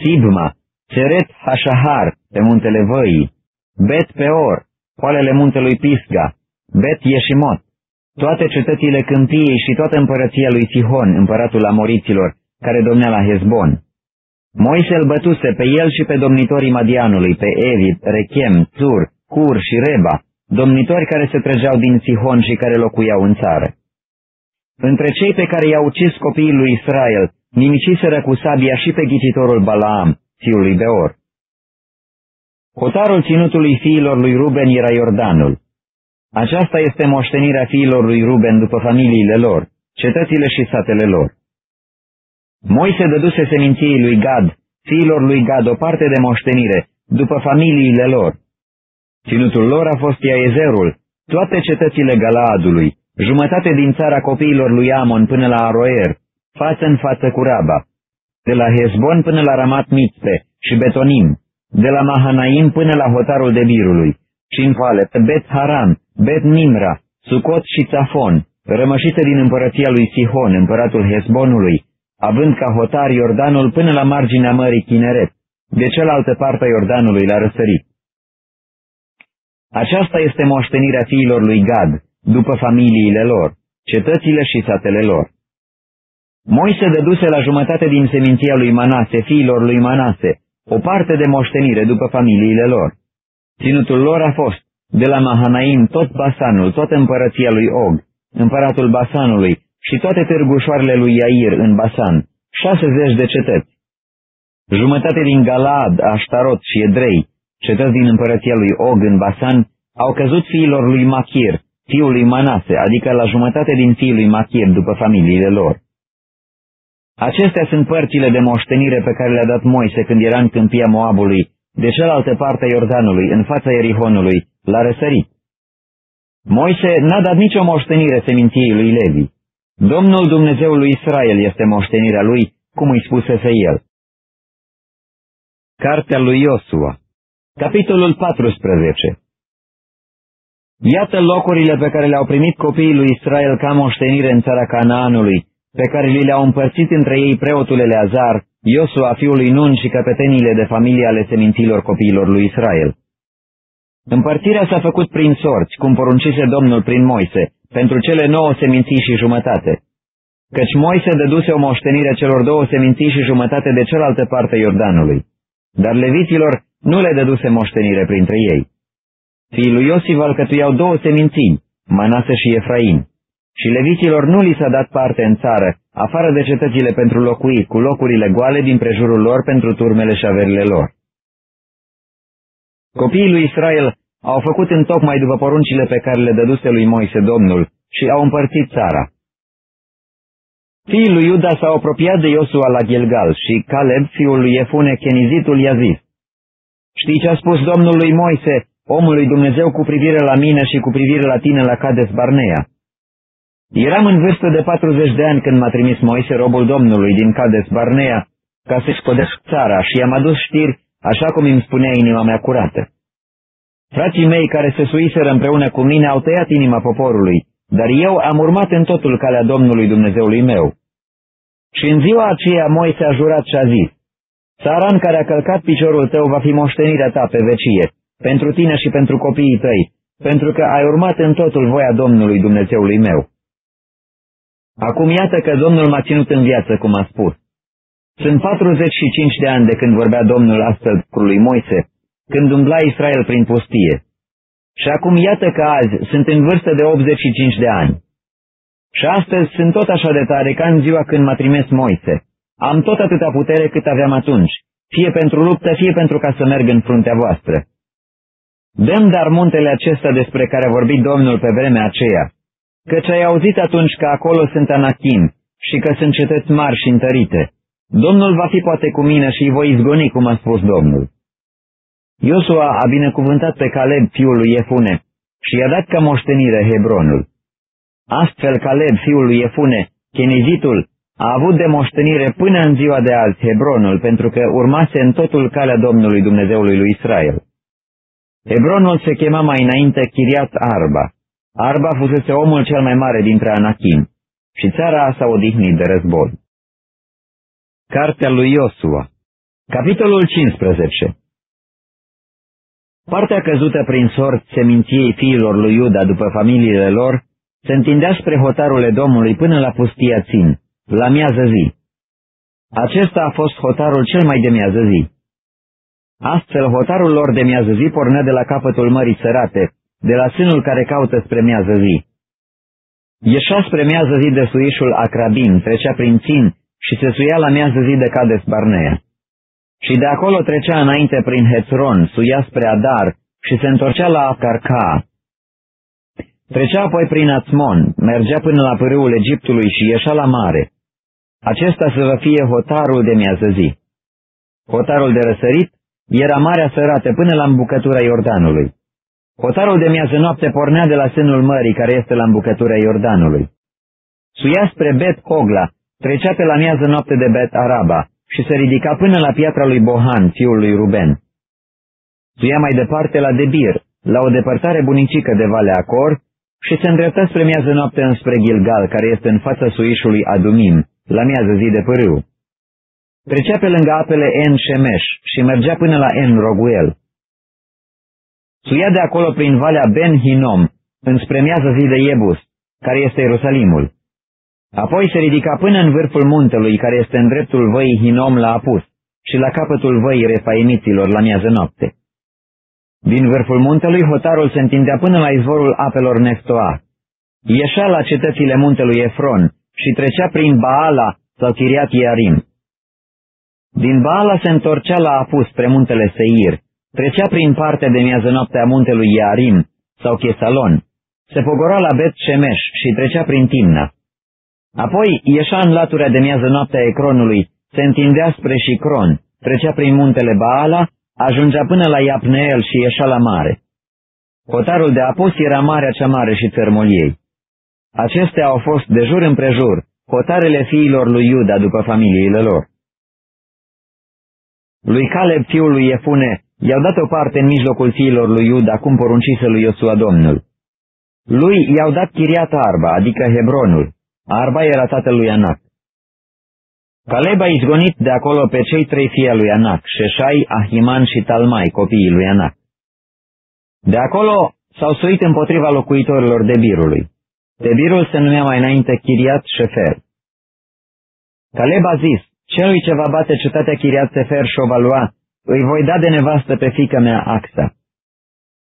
Sibma, Ceret Hashahar, pe muntele Văii, Bet Peor, poalele muntelui Pisga, Bet Yeșimot, toate cetățile câmpiei și toată împărăția lui Sihon, împăratul Amoriților, care domnea la Hezbon. Moise îl bătuse pe el și pe domnitorii Madianului, pe Evid, Rechem, Tur, Cur și Reba, domnitori care se trăgeau din Sihon și care locuiau în țară. Între cei pe care i-au ucis copiii lui Israel, nimiciseră cu sabia și pe ghicitorul Balaam, fiul lui Beor. Hotarul ținutului fiilor lui Ruben era Iordanul. Aceasta este moștenirea fiilor lui Ruben după familiile lor, cetățile și satele lor. Moise dăduse seminției lui Gad, fiilor lui Gad, o parte de moștenire, după familiile lor. Ținutul lor a fost Iaezerul, toate cetățile Galaadului, jumătate din țara copiilor lui Amon până la Aroer, față în față cu Raba, de la Hezbon până la Ramat Mitzpe și Betonim, de la Mahanaim până la hotarul de Birului, și în vale pe Bet Haram, Bet Nimra, Sucot și Țafon, rămășită din împărăția lui Sihon, împăratul Hezbonului, având ca hotar Iordanul până la marginea mării Chineret, de cealaltă parte a Iordanului la răsărit. Aceasta este moștenirea fiilor lui Gad, după familiile lor, cetățile și satele lor. Moise dăduse la jumătate din seminția lui Manase, fiilor lui Manase, o parte de moștenire după familiile lor. Ținutul lor a fost, de la Mahanaim tot Basanul, toată împărăția lui Og, împăratul Basanului și toate târgușoarele lui Iair în Basan, șasezeci de cetăți. Jumătate din Galad, Aștarot și Edrei, cetăți din împărăția lui Og în Basan, au căzut fiilor lui Machir, fiul lui Manase, adică la jumătate din fiii lui Machir după familiile lor. Acestea sunt părțile de moștenire pe care le-a dat Moise când era în câmpia Moabului, de cealaltă parte a Iordanului, în fața Erihonului, la răsărit. Moise n-a dat nicio moștenire seminției lui Levi. Domnul Dumnezeul lui Israel este moștenirea lui, cum îi spusese el. Cartea lui Iosua Capitolul 14 Iată locurile pe care le-au primit copiii lui Israel ca moștenire în țara Canaanului, pe care li le-au împărțit între ei preotul Eleazar, Iosua fiul lui Nun și căpeteniile de familie ale seminților copiilor lui Israel. Împărțirea s-a făcut prin sorți, cum poruncise Domnul prin Moise, pentru cele nouă seminții și jumătate. Căci Moise dăduse o moștenire celor două seminții și jumătate de cealaltă parte Iordanului. Dar leviților nu le dăduse moștenire printre ei. Fiii lui Iosif alcătuiau două seminții, Manase și Efraim, și leviților nu li s-a dat parte în țară, afară de cetățile pentru locuit, cu locurile goale din prejurul lor pentru turmele și averile lor. Copiii lui Israel au făcut în tocmai după poruncile pe care le dăduse lui Moise Domnul și au împărțit țara. Fiii lui Iuda s-au apropiat de Iosua la Gilgal și Caleb, fiul lui Efune, Chenizitul, i-a zis, Știi ce a spus Domnul lui Moise, omului Dumnezeu, cu privire la mine și cu privire la tine la Cades Barnea? Eram în vârstă de 40 de ani când m-a trimis Moise, robul Domnului, din Cades Barnea, ca să-și podesc țara și i-am adus știri, așa cum îmi spunea inima mea curată. Frații mei care se suiseră împreună cu mine au tăiat inima poporului, dar eu am urmat în totul calea Domnului Dumnezeului meu. Și în ziua aceea Moise a jurat și a zis, Țara în care a călcat piciorul tău va fi moștenirea ta pe vecie, pentru tine și pentru copiii tăi, pentru că ai urmat în totul voia Domnului Dumnezeului meu. Acum iată că Domnul m-a ținut în viață, cum a spus. Sunt 45 de ani de când vorbea Domnul astfel cu lui Moise, când umbla Israel prin pustie. Și acum iată că azi sunt în vârstă de 85 de ani. Și astăzi sunt tot așa de tare ca în ziua când m-a trimis Moise. Am tot atâta putere cât aveam atunci, fie pentru luptă, fie pentru ca să merg în fruntea voastră. Dăm dar muntele acesta despre care a vorbit Domnul pe vremea aceea, căci ai auzit atunci că acolo sunt anachim și că sunt cetăți mari și întărite. Domnul va fi poate cu mine și îi voi izgoni, cum a spus Domnul. Iosua a binecuvântat pe Caleb, fiul lui Efune, și i-a dat ca moștenire Hebronul. Astfel Caleb, fiul lui Efune, chenizitul, a avut de moștenire până în ziua de azi Hebronul, pentru că urmase în totul calea Domnului Dumnezeului lui Israel. Hebronul se chema mai înainte Chiriat Arba. Arba fusese omul cel mai mare dintre Anachim și țara s-a odihnit de război. Cartea lui Iosua Capitolul 15 Partea căzută prin sort seminției fiilor lui Iuda după familiile lor se întindea spre hotarul Edomului până la pustia Țin, la miază zi. Acesta a fost hotarul cel mai de miază zi. Astfel, hotarul lor de miază zi pornea de la capătul mării sărate, de la sânul care caută spre miază zi. Ieșea spre miază zi de suișul Acrabin, trecea prin Țin și se suia la miază zi de Cades Barnea. Și de acolo trecea înainte prin Hețron, suia spre Adar și se întorcea la Acarca. Trecea apoi prin Ațmon, mergea până la pârâul Egiptului și ieșea la mare. Acesta să vă fie hotarul de miază zi. Hotarul de răsărit era marea sărată până la îmbucătura Iordanului. Hotarul de miază noapte pornea de la sânul mării care este la îmbucătura Iordanului. Suia spre Bet Hogla, trecea pe la miază noapte de Bet Araba și se ridica până la piatra lui Bohan, fiul lui Ruben. Suia mai departe la Debir, la o depărtare bunicică de Valea Acor, și se îndreptă spre miază noapte înspre Gilgal, care este în fața suișului Adumim, la miază zi de pârâu. Trecea pe lângă apele En Shemesh și mergea până la En Roguel. Suia de acolo prin valea Ben Hinom, înspre miază zi de Iebus, care este Ierusalimul. Apoi se ridica până în vârful muntelui, care este în dreptul văii Hinom la Apus, și la capătul văii refaimiților la miază noapte. Din vârful muntelui, hotarul se întindea până la izvorul apelor Neftoa. Ieșea la cetățile muntelui Efron și trecea prin Baala sau Chiriat Iarim. Din Baala se întorcea la Apus spre muntele Seir, trecea prin partea de miază noapte a muntelui Iarim sau Chesalon, se pogora la Bet Shemesh și trecea prin Timna. Apoi ieșea în latura de miază noapte a Ecronului, se întindea spre Shicron, trecea prin muntele Baala ajungea până la Iapneel și ieșea la mare. Hotarul de apus era marea cea mare și țărmul ei. Acestea au fost de jur împrejur, hotarele fiilor lui Iuda după familiile lor. Lui Caleb, fiul lui Efune, i-au dat o parte în mijlocul fiilor lui Iuda, cum poruncise lui Iosua Domnul. Lui i-au dat Chiriat Arba, adică Hebronul. Arba era tatăl lui Anac. Caleb a izgonit de acolo pe cei trei fii lui Anac, Șeșai, Ahiman și Talmai, copiii lui Anac. De acolo s-au suit împotriva locuitorilor Debirului. Debirul se numea mai înainte Chiriat Șefer. Caleb a zis, celui ce va bate cetatea Chiriat Sefer și o va lua, îi voi da de nevastă pe fica mea Axa.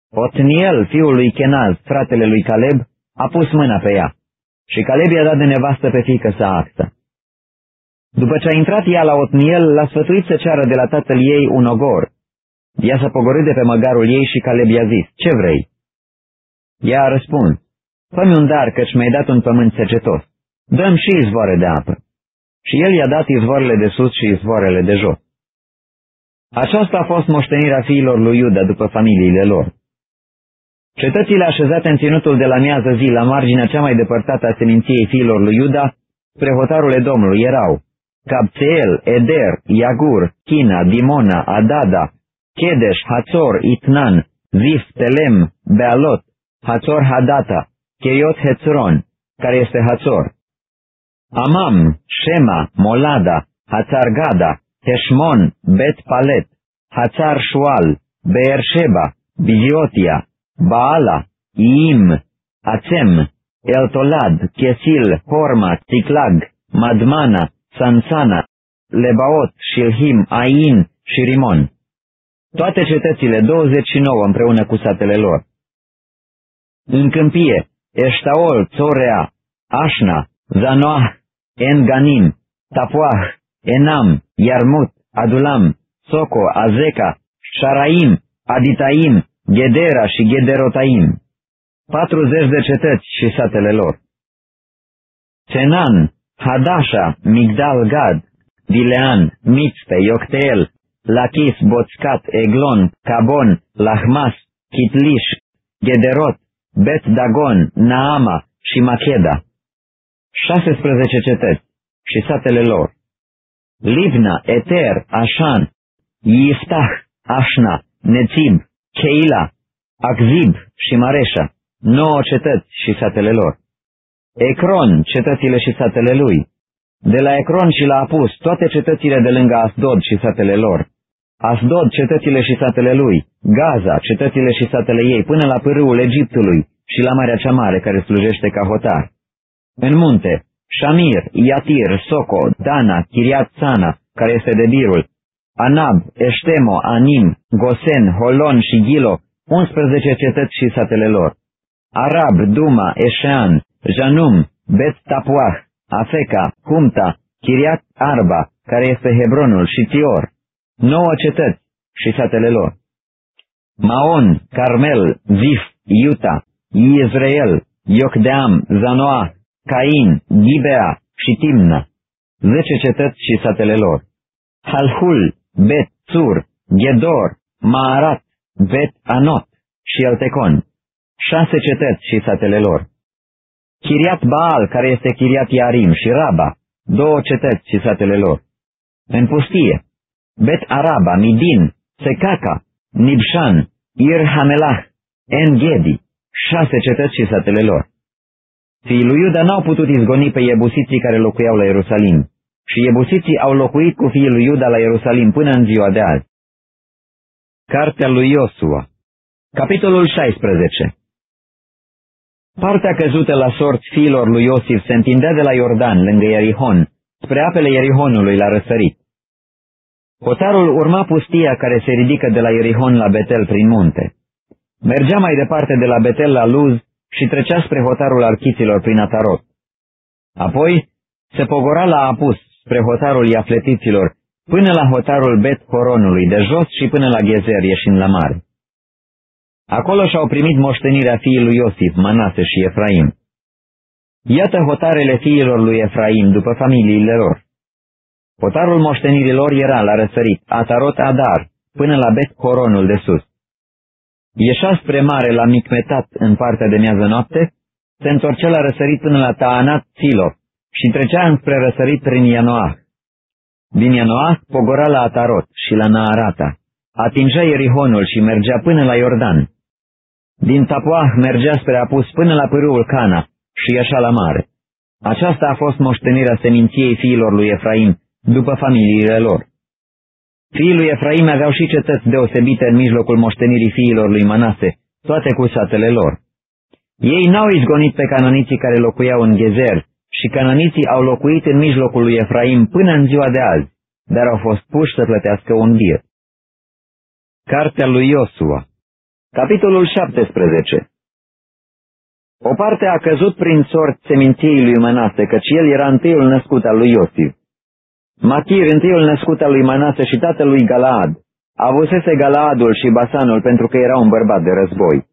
Otniel, fiul lui Kenaz, fratele lui Caleb, a pus mâna pe ea și Caleb i-a dat de nevastă pe fică sa Axa. După ce a intrat ea la Otniel, l-a sfătuit să ceară de la tatăl ei un ogor. Ea s-a pogorât de pe măgarul ei și Caleb i-a zis, ce vrei? Ea a răspuns, fă-mi un dar, căci mi-ai dat un pământ secetos. Dăm și izvoare de apă. Și el i-a dat izvoarele de sus și izvoarele de jos. Aceasta a fost moștenirea fiilor lui Iuda după familiile lor. Cetățile așezate în ținutul de la miază zi, la marginea cea mai depărtată a seminției fiilor lui Iuda, spre hotarul Edomului erau Capțeel, Eder, Iagur, China, Dimona, Adada, Chedeș, Hațor, Itnan, Zif, Telem, Bealot, Hațor Hadata, Cheiot Hețron, care este Hațor, Amam, Shema, Molada, Hațargada, Heshmon, Bet Palet, Hațar Shual, Beersheba, Biziotia, Baala, Iim, Ațem, Eltolad, Chesil, Horma, Ticlag, Madmana, Sansana, Lebaot, Shilhim, Ain și Rimon. Toate cetățile 29 împreună cu satele lor. În câmpie, Eștaol, Țorea, Așna, Zanoah, En-Ganim, Tapuah, Enam, Yarmut, Adulam, Soco, Azeca, Sharaim, Aditaim, Gedera și Gederotaim. 40 de cetăți și satele lor. Cenan, Hadasha, Migdal Gad, Dilean, Mitzpe, Iocteel, Lachis, Boțcat, Eglon, Cabon, Lahmas, Kitlish, Gederot, Bet Dagon, Naama și Macheda. 16 cetăți și satele lor. Livna, Eter, Așan, Iftah, Așna, Nețib, Cheila, Akzib și Mareșa, nouă cetăți și satele lor. Ecron, cetățile și satele lui. De la Ecron și la Apus, toate cetățile de lângă Asdod și satele lor. Asdod, cetățile și satele lui. Gaza, cetățile și satele ei, până la pârâul Egiptului și la Marea cea Mare, care slujește ca hotar. În munte, Shamir, Iatir, Soco, Dana, Chiriat Sana, care este de birul, Anab, Eștemo, Anim, Gosen, Holon și Gilo, 11 cetăți și satele lor. Arab, Duma, Eșean, Janum, Bet Tapuah, Afeca, Humta, Chiriat Arba, care este Hebronul și Tior, nouă cetăți și satele lor. Maon, Carmel, Zif, Iuta, Izrael, Iocdeam, Zanoah, Cain, Gibea și Timna, zece cetăți și satele lor. Halhul, Bet, Țur, Gedor, Maarat, Bet, Anot și Eltecon, șase cetăți și satele lor. Chiriat Baal, care este Chiriat Iarim, și Raba, două cetăți și satele lor. În pustie, Bet Araba, Midin, Secaca, Nibshan, Ir Hamelah, En-Gedi, șase cetăți și satele lor. Fiii lui Iuda n-au putut izgoni pe iebusiții care locuiau la Ierusalim și iebusiții au locuit cu fiii lui Iuda la Ierusalim până în ziua de azi. Cartea lui Iosua Capitolul 16 Partea căzută la sorți fiilor lui Iosif se întindea de la Iordan, lângă Ierihon, spre apele Ierihonului la răsărit. Hotarul urma pustia care se ridică de la Ierihon la Betel prin munte. Mergea mai departe de la Betel la Luz și trecea spre hotarul archiților prin Atarot. Apoi se pogora la Apus, spre hotarul Iafletiților, până la hotarul Bet Horonului de jos și până la Gezer ieșind la mare. Acolo și-au primit moștenirea fiului Iosif, Manase și Efraim. Iată hotarele fiilor lui Efraim după familiile lor. Hotarul moștenirilor era la răsărit, Atarot Adar, până la Bet Coronul de sus. Ieșa spre mare la Micmetat în partea de miază noapte, se întorcea la răsărit până la Taanat Țilo și trecea înspre răsărit prin Ianoah. Din Ianoah pogora la Atarot și la Naarata, atingea Ierihonul și mergea până la Iordan. Din Tapuah mergea spre apus până la pârâul Cana și ieșea la mare. Aceasta a fost moștenirea seminției fiilor lui Efraim, după familiile lor. Fiii lui Efraim aveau și cetăți deosebite în mijlocul moștenirii fiilor lui Manase, toate cu satele lor. Ei n-au izgonit pe cananiții care locuiau în Gezer și cananiții au locuit în mijlocul lui Efraim până în ziua de azi, dar au fost puși să plătească un bir. Cartea lui Iosua Capitolul 17 O parte a căzut prin sort seminției lui Manase, căci el era întâiul născut al lui Iosif. Machir, întâiul născut al lui Manase și tatălui Galaad, avusese Galaadul și Basanul pentru că era un bărbat de război.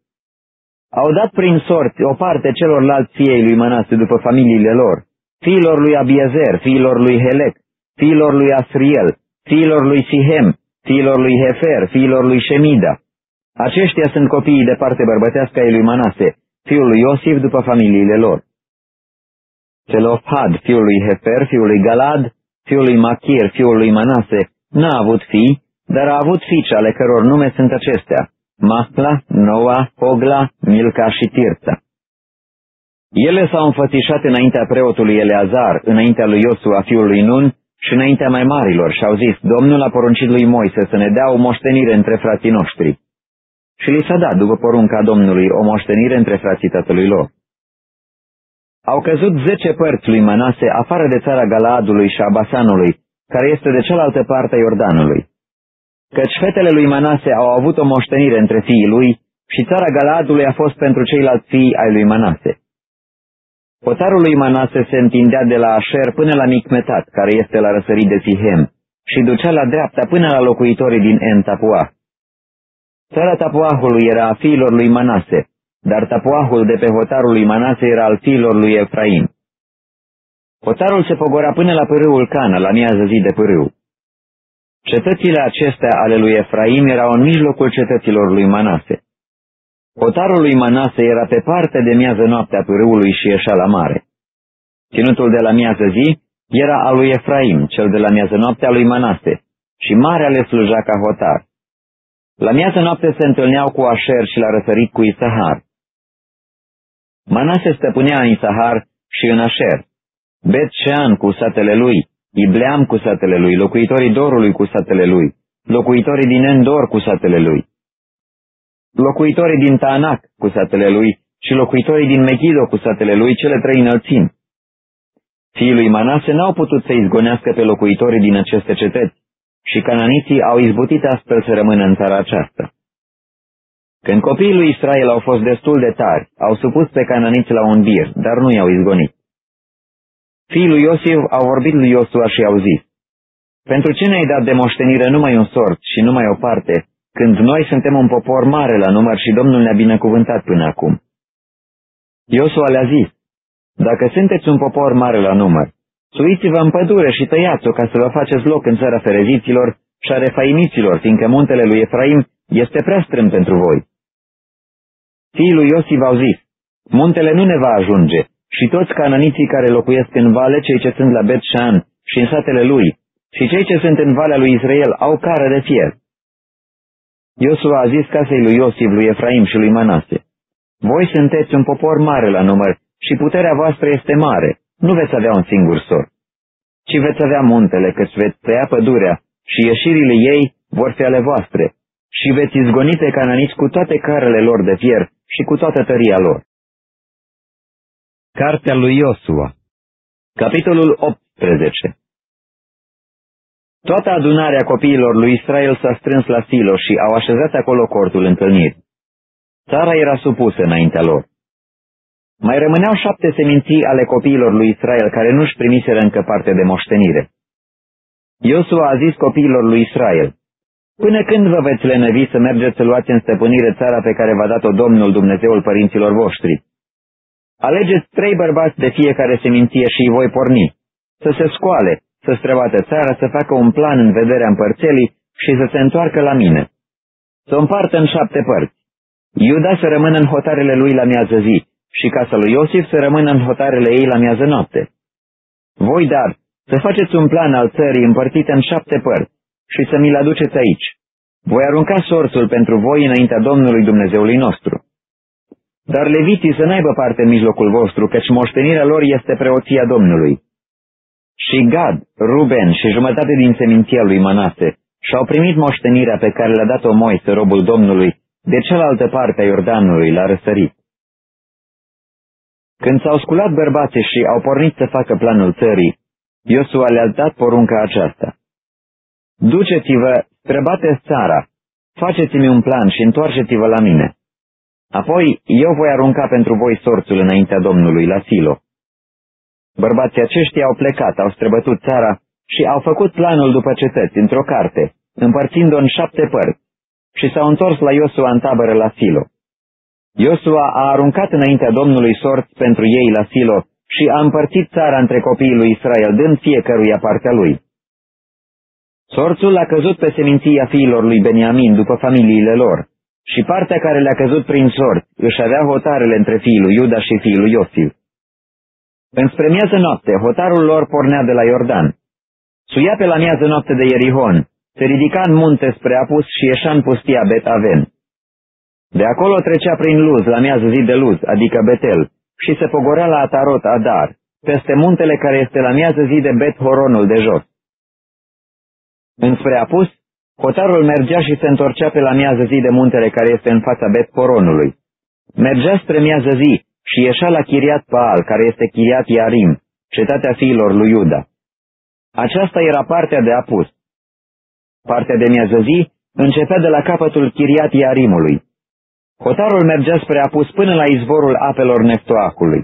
Au dat prin sorți o parte celorlalți fiei lui Manase după familiile lor, fiilor lui Abiezer, fiilor lui Helec, fiilor lui Asriel, fiilor lui Sihem, fiilor lui Hefer, fiilor lui Shemida. Aceștia sunt copiii de parte bărbătească ai lui Manase, fiul lui Iosif după familiile lor. Celofhad, fiul lui Hefer, fiul lui Galad, fiul lui Machir, fiul lui Manase, n-a avut fii, dar a avut fiice ale căror nume sunt acestea, Mahla, Noa, Hogla, Milca și Tirța. Ele s-au înfățișat înaintea preotului Eleazar, înaintea lui Iosua, fiul lui Nun, și înaintea mai marilor și au zis, Domnul a poruncit lui Moise să ne dea o moștenire între frații noștri. Și li s-a dat, după porunca Domnului, o moștenire între frații tatălui lor. Au căzut zece părți lui Manase afară de țara Galaadului și a Basanului, care este de cealaltă parte a Iordanului. Căci fetele lui Manase au avut o moștenire între fiii lui și țara Galaadului a fost pentru ceilalți fii ai lui Manase. Potarul lui Manase se întindea de la Asher până la Micmetat, care este la răsărit de Sihem, și ducea la dreapta până la locuitorii din En Tapuah. Țara Tapuahului era a fiilor lui Manase, dar Tapuahul de pe hotarul lui Manase era al fiilor lui Efraim. Hotarul se pogora până la pârâul Cana, la miază zi de pârâu. Cetățile acestea ale lui Efraim erau în mijlocul cetăților lui Manase. Hotarul lui Manase era pe partea de miază noaptea pârâului și ieșea la mare. Ținutul de la miază zi era al lui Efraim, cel de la miază noaptea lui Manase, și marea le sluja ca hotar. La miază noapte se întâlneau cu Asher și la răsărit cu Isahar. Manase stăpânea în Isahar și în Asher, Bet Shean cu satele lui, Ibleam cu satele lui, locuitorii Dorului cu satele lui, locuitorii din Endor cu satele lui locuitorii din Tanac cu satele lui și locuitorii din Megiddo cu satele lui, cele trei înălțimi. Fiii lui Manase n-au putut să izgonească pe locuitorii din aceste cetăți și cananiții au izbutit astfel să rămână în țara aceasta. Când copiii lui Israel au fost destul de tari, au supus pe cananiți la un bir, dar nu i-au izgonit. Fiii lui Iosif au vorbit lui Iosua și au zis, Pentru ce ne-ai dat de moștenire numai un sort și numai o parte, când noi suntem un popor mare la număr și Domnul ne-a binecuvântat până acum. Iosua le-a zis, dacă sunteți un popor mare la număr, suiți-vă în pădure și tăiați-o ca să vă faceți loc în țara fereziților și a refaimiților, fiindcă muntele lui Efraim este prea strâm pentru voi. Fiii lui Iosif au zis, muntele nu ne va ajunge și toți cananiții care locuiesc în vale, cei ce sunt la Bet Shan și în satele lui, și cei ce sunt în valea lui Israel au cară de fier. Iosua a zis casei lui Iosif, lui Efraim și lui Manase, Voi sunteți un popor mare la număr și puterea voastră este mare, nu veți avea un singur sor, ci veți avea muntele, căci veți tăia pădurea și ieșirile ei vor fi ale voastre și veți izgoni pe cananiți cu toate carele lor de fier și cu toată tăria lor. Cartea lui Iosua Capitolul 18 Toată adunarea copiilor lui Israel s-a strâns la Silo și au așezat acolo cortul întâlnit. Țara era supusă înaintea lor. Mai rămâneau șapte seminții ale copiilor lui Israel care nu-și primiseră încă parte de moștenire. Iosua a zis copiilor lui Israel, Până când vă veți lenevi să mergeți să luați în stăpânire țara pe care v-a dat-o Domnul Dumnezeul părinților voștri? Alegeți trei bărbați de fiecare seminție și îi voi porni, să se scoale, să străbată țara, să facă un plan în vederea împărțelii și să se întoarcă la mine. Să o împartă în șapte părți. Iuda să rămână în hotarele lui la miază zi și casa lui Iosif să rămână în hotarele ei la miază noapte. Voi, dar, să faceți un plan al țării împărțit în șapte părți și să mi-l aduceți aici. Voi arunca sorțul pentru voi înaintea Domnului Dumnezeului nostru. Dar leviții să n-aibă parte în mijlocul vostru, căci moștenirea lor este preoția Domnului. Și Gad, Ruben și jumătate din seminția lui Manase și-au primit moștenirea pe care le-a dat-o Moise, robul Domnului, de cealaltă parte a Iordanului, la răsărit. Când s-au sculat bărbații și au pornit să facă planul țării, Iosua le-a dat porunca aceasta. Duceți-vă, străbateți țara, faceți-mi un plan și întoarceți-vă la mine. Apoi eu voi arunca pentru voi sorțul înaintea Domnului la Silo. Bărbații aceștia au plecat, au străbătut țara și au făcut planul după cetăți, într-o carte, împărțind-o în șapte părți, și s-au întors la Iosua în tabără la Silo. Iosua a aruncat înaintea Domnului sorți pentru ei la Silo și a împărțit țara între copiii lui Israel, dând fiecăruia partea lui. Sorțul a căzut pe seminția fiilor lui Beniamin după familiile lor și partea care le-a căzut prin sorți își avea hotarele între fiul lui Iuda și fiul lui Iosif. Înspre miază noapte, hotarul lor pornea de la Iordan. Suia pe la miază noapte de Ierihon, se ridica în munte spre Apus și ieșa în pustia Bet Aven. De acolo trecea prin Luz, la miază zi de Luz, adică Betel, și se pogorea la Atarot Adar, peste muntele care este la miază zi de Bet Horonul de jos. Înspre Apus, hotarul mergea și se întorcea pe la miază zi de muntele care este în fața Bet Horonului. Mergea spre miază zi și ieșea la Chiriat Paal, care este Chiriat Iarim, cetatea fiilor lui Iuda. Aceasta era partea de Apus. Partea de miază zi începea de la capătul Chiriat Iarimului. Hotarul mergea spre Apus până la izvorul apelor Neftoacului.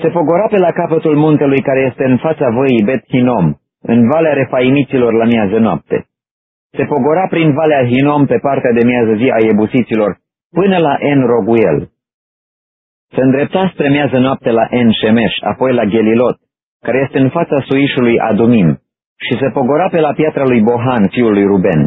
Se pogora pe la capătul muntelui care este în fața văii Bet Hinom, în valea refaimiților la miază noapte. Se pogora prin valea Hinom pe partea de miază zi a ebusiților până la En Roguel. Se îndrepta spre miază noapte la En Shemesh, apoi la Gelilot, care este în fața suișului Adumim, și se pogora pe la piatra lui Bohan, fiul lui Ruben.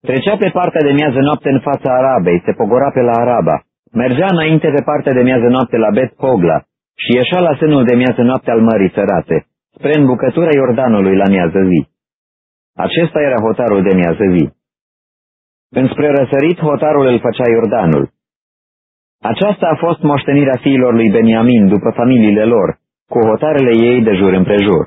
Trecea pe partea de miază noapte în fața Arabei, se pogora pe la Araba, mergea înainte pe partea de miază noapte la Bet Pogla și ieșea la sânul de miază noapte al Mării Sărate, spre îmbucătura Iordanului la miază zi. Acesta era hotarul de miază zi. Înspre răsărit, hotarul îl făcea Iordanul. Aceasta a fost moștenirea fiilor lui Beniamin după familiile lor, cu hotarele ei de jur împrejur.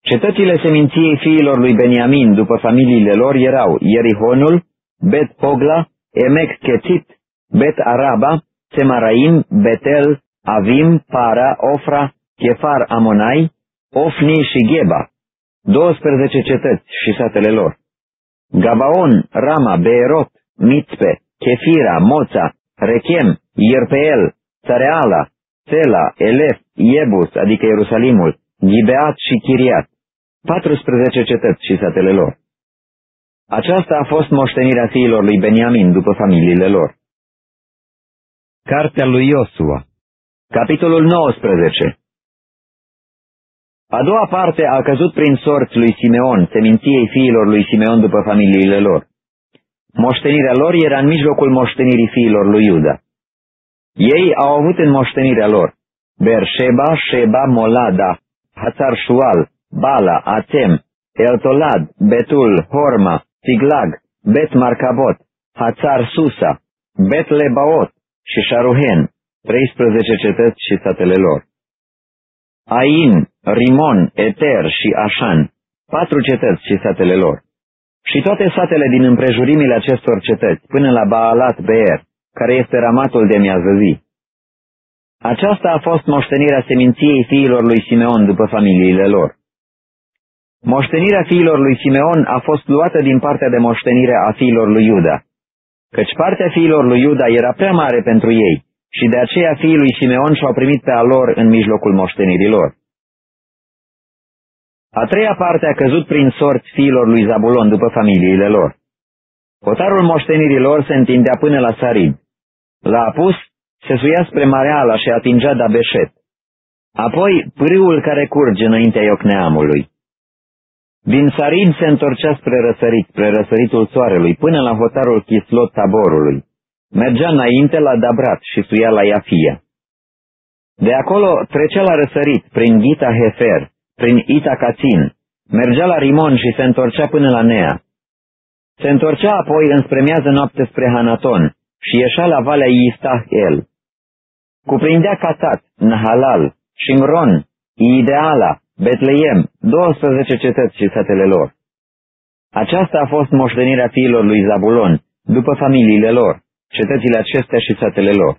Cetățile seminției fiilor lui Beniamin după familiile lor erau Ierihonul, Bet Pogla, Emek Chetit, Bet Araba, Semaraim, Betel, Avim, Para, Ofra, Chefar Amonai, Ofni și Geba, 12 cetăți și satele lor. Gabaon, Rama, Beerot, Mitzpe, Chefira, Moța, Rechem, Ierpeel, Țareala, Sela, Elef, Iebus, adică Ierusalimul, Gibeat și Chiriat, 14 cetăți și satele lor. Aceasta a fost moștenirea fiilor lui Beniamin după familiile lor. Cartea lui Iosua Capitolul 19 A doua parte a căzut prin sorți lui Simeon, seminției fiilor lui Simeon după familiile lor. Moștenirea lor era în mijlocul moștenirii fiilor lui Iuda. Ei au avut în moștenirea lor Bersheba, Sheba, Molada, Hațar Shual, Bala, Atem, Eltolad, Betul, Horma, Tiglag, Bet Marcabot, Hațar Susa, Bet Lebaot și Sharuhen, 13 cetăți și satele lor. Ain, Rimon, Eter și Așan, patru cetăți și satele lor. Și toate satele din împrejurimile acestor cetăți, până la Baalat Beer, care este ramatul de miază zi. Aceasta a fost moștenirea seminției fiilor lui Simeon după familiile lor. Moștenirea fiilor lui Simeon a fost luată din partea de moștenire a fiilor lui Iuda, căci partea fiilor lui Iuda era prea mare pentru ei și de aceea fiii lui Simeon și-au primit pe a lor în mijlocul moștenirilor. A treia parte a căzut prin sorți fiilor lui Zabulon după familiile lor. Hotarul moștenirilor se întindea până la Sarid. La apus se suia spre Mareala și atingea Dabeșet. Apoi pârâul care curge înaintea Iocneamului. Din Sarid se întorcea spre răsărit, spre răsăritul soarelui, până la hotarul Chislot taborului. Mergea înainte la Dabrat și suia la Iafia. De acolo trecea la răsărit, prin Gita Hefer, prin Ita Cațin, mergea la Rimon și se întorcea până la Nea. Se întorcea apoi înspre miază noapte spre Hanaton și ieșea la valea Istah El. Cuprindea Catat, Nahalal, Shimron, Ideala, Betleem, 12 cetăți și satele lor. Aceasta a fost moștenirea fiilor lui Zabulon, după familiile lor, cetățile acestea și satele lor.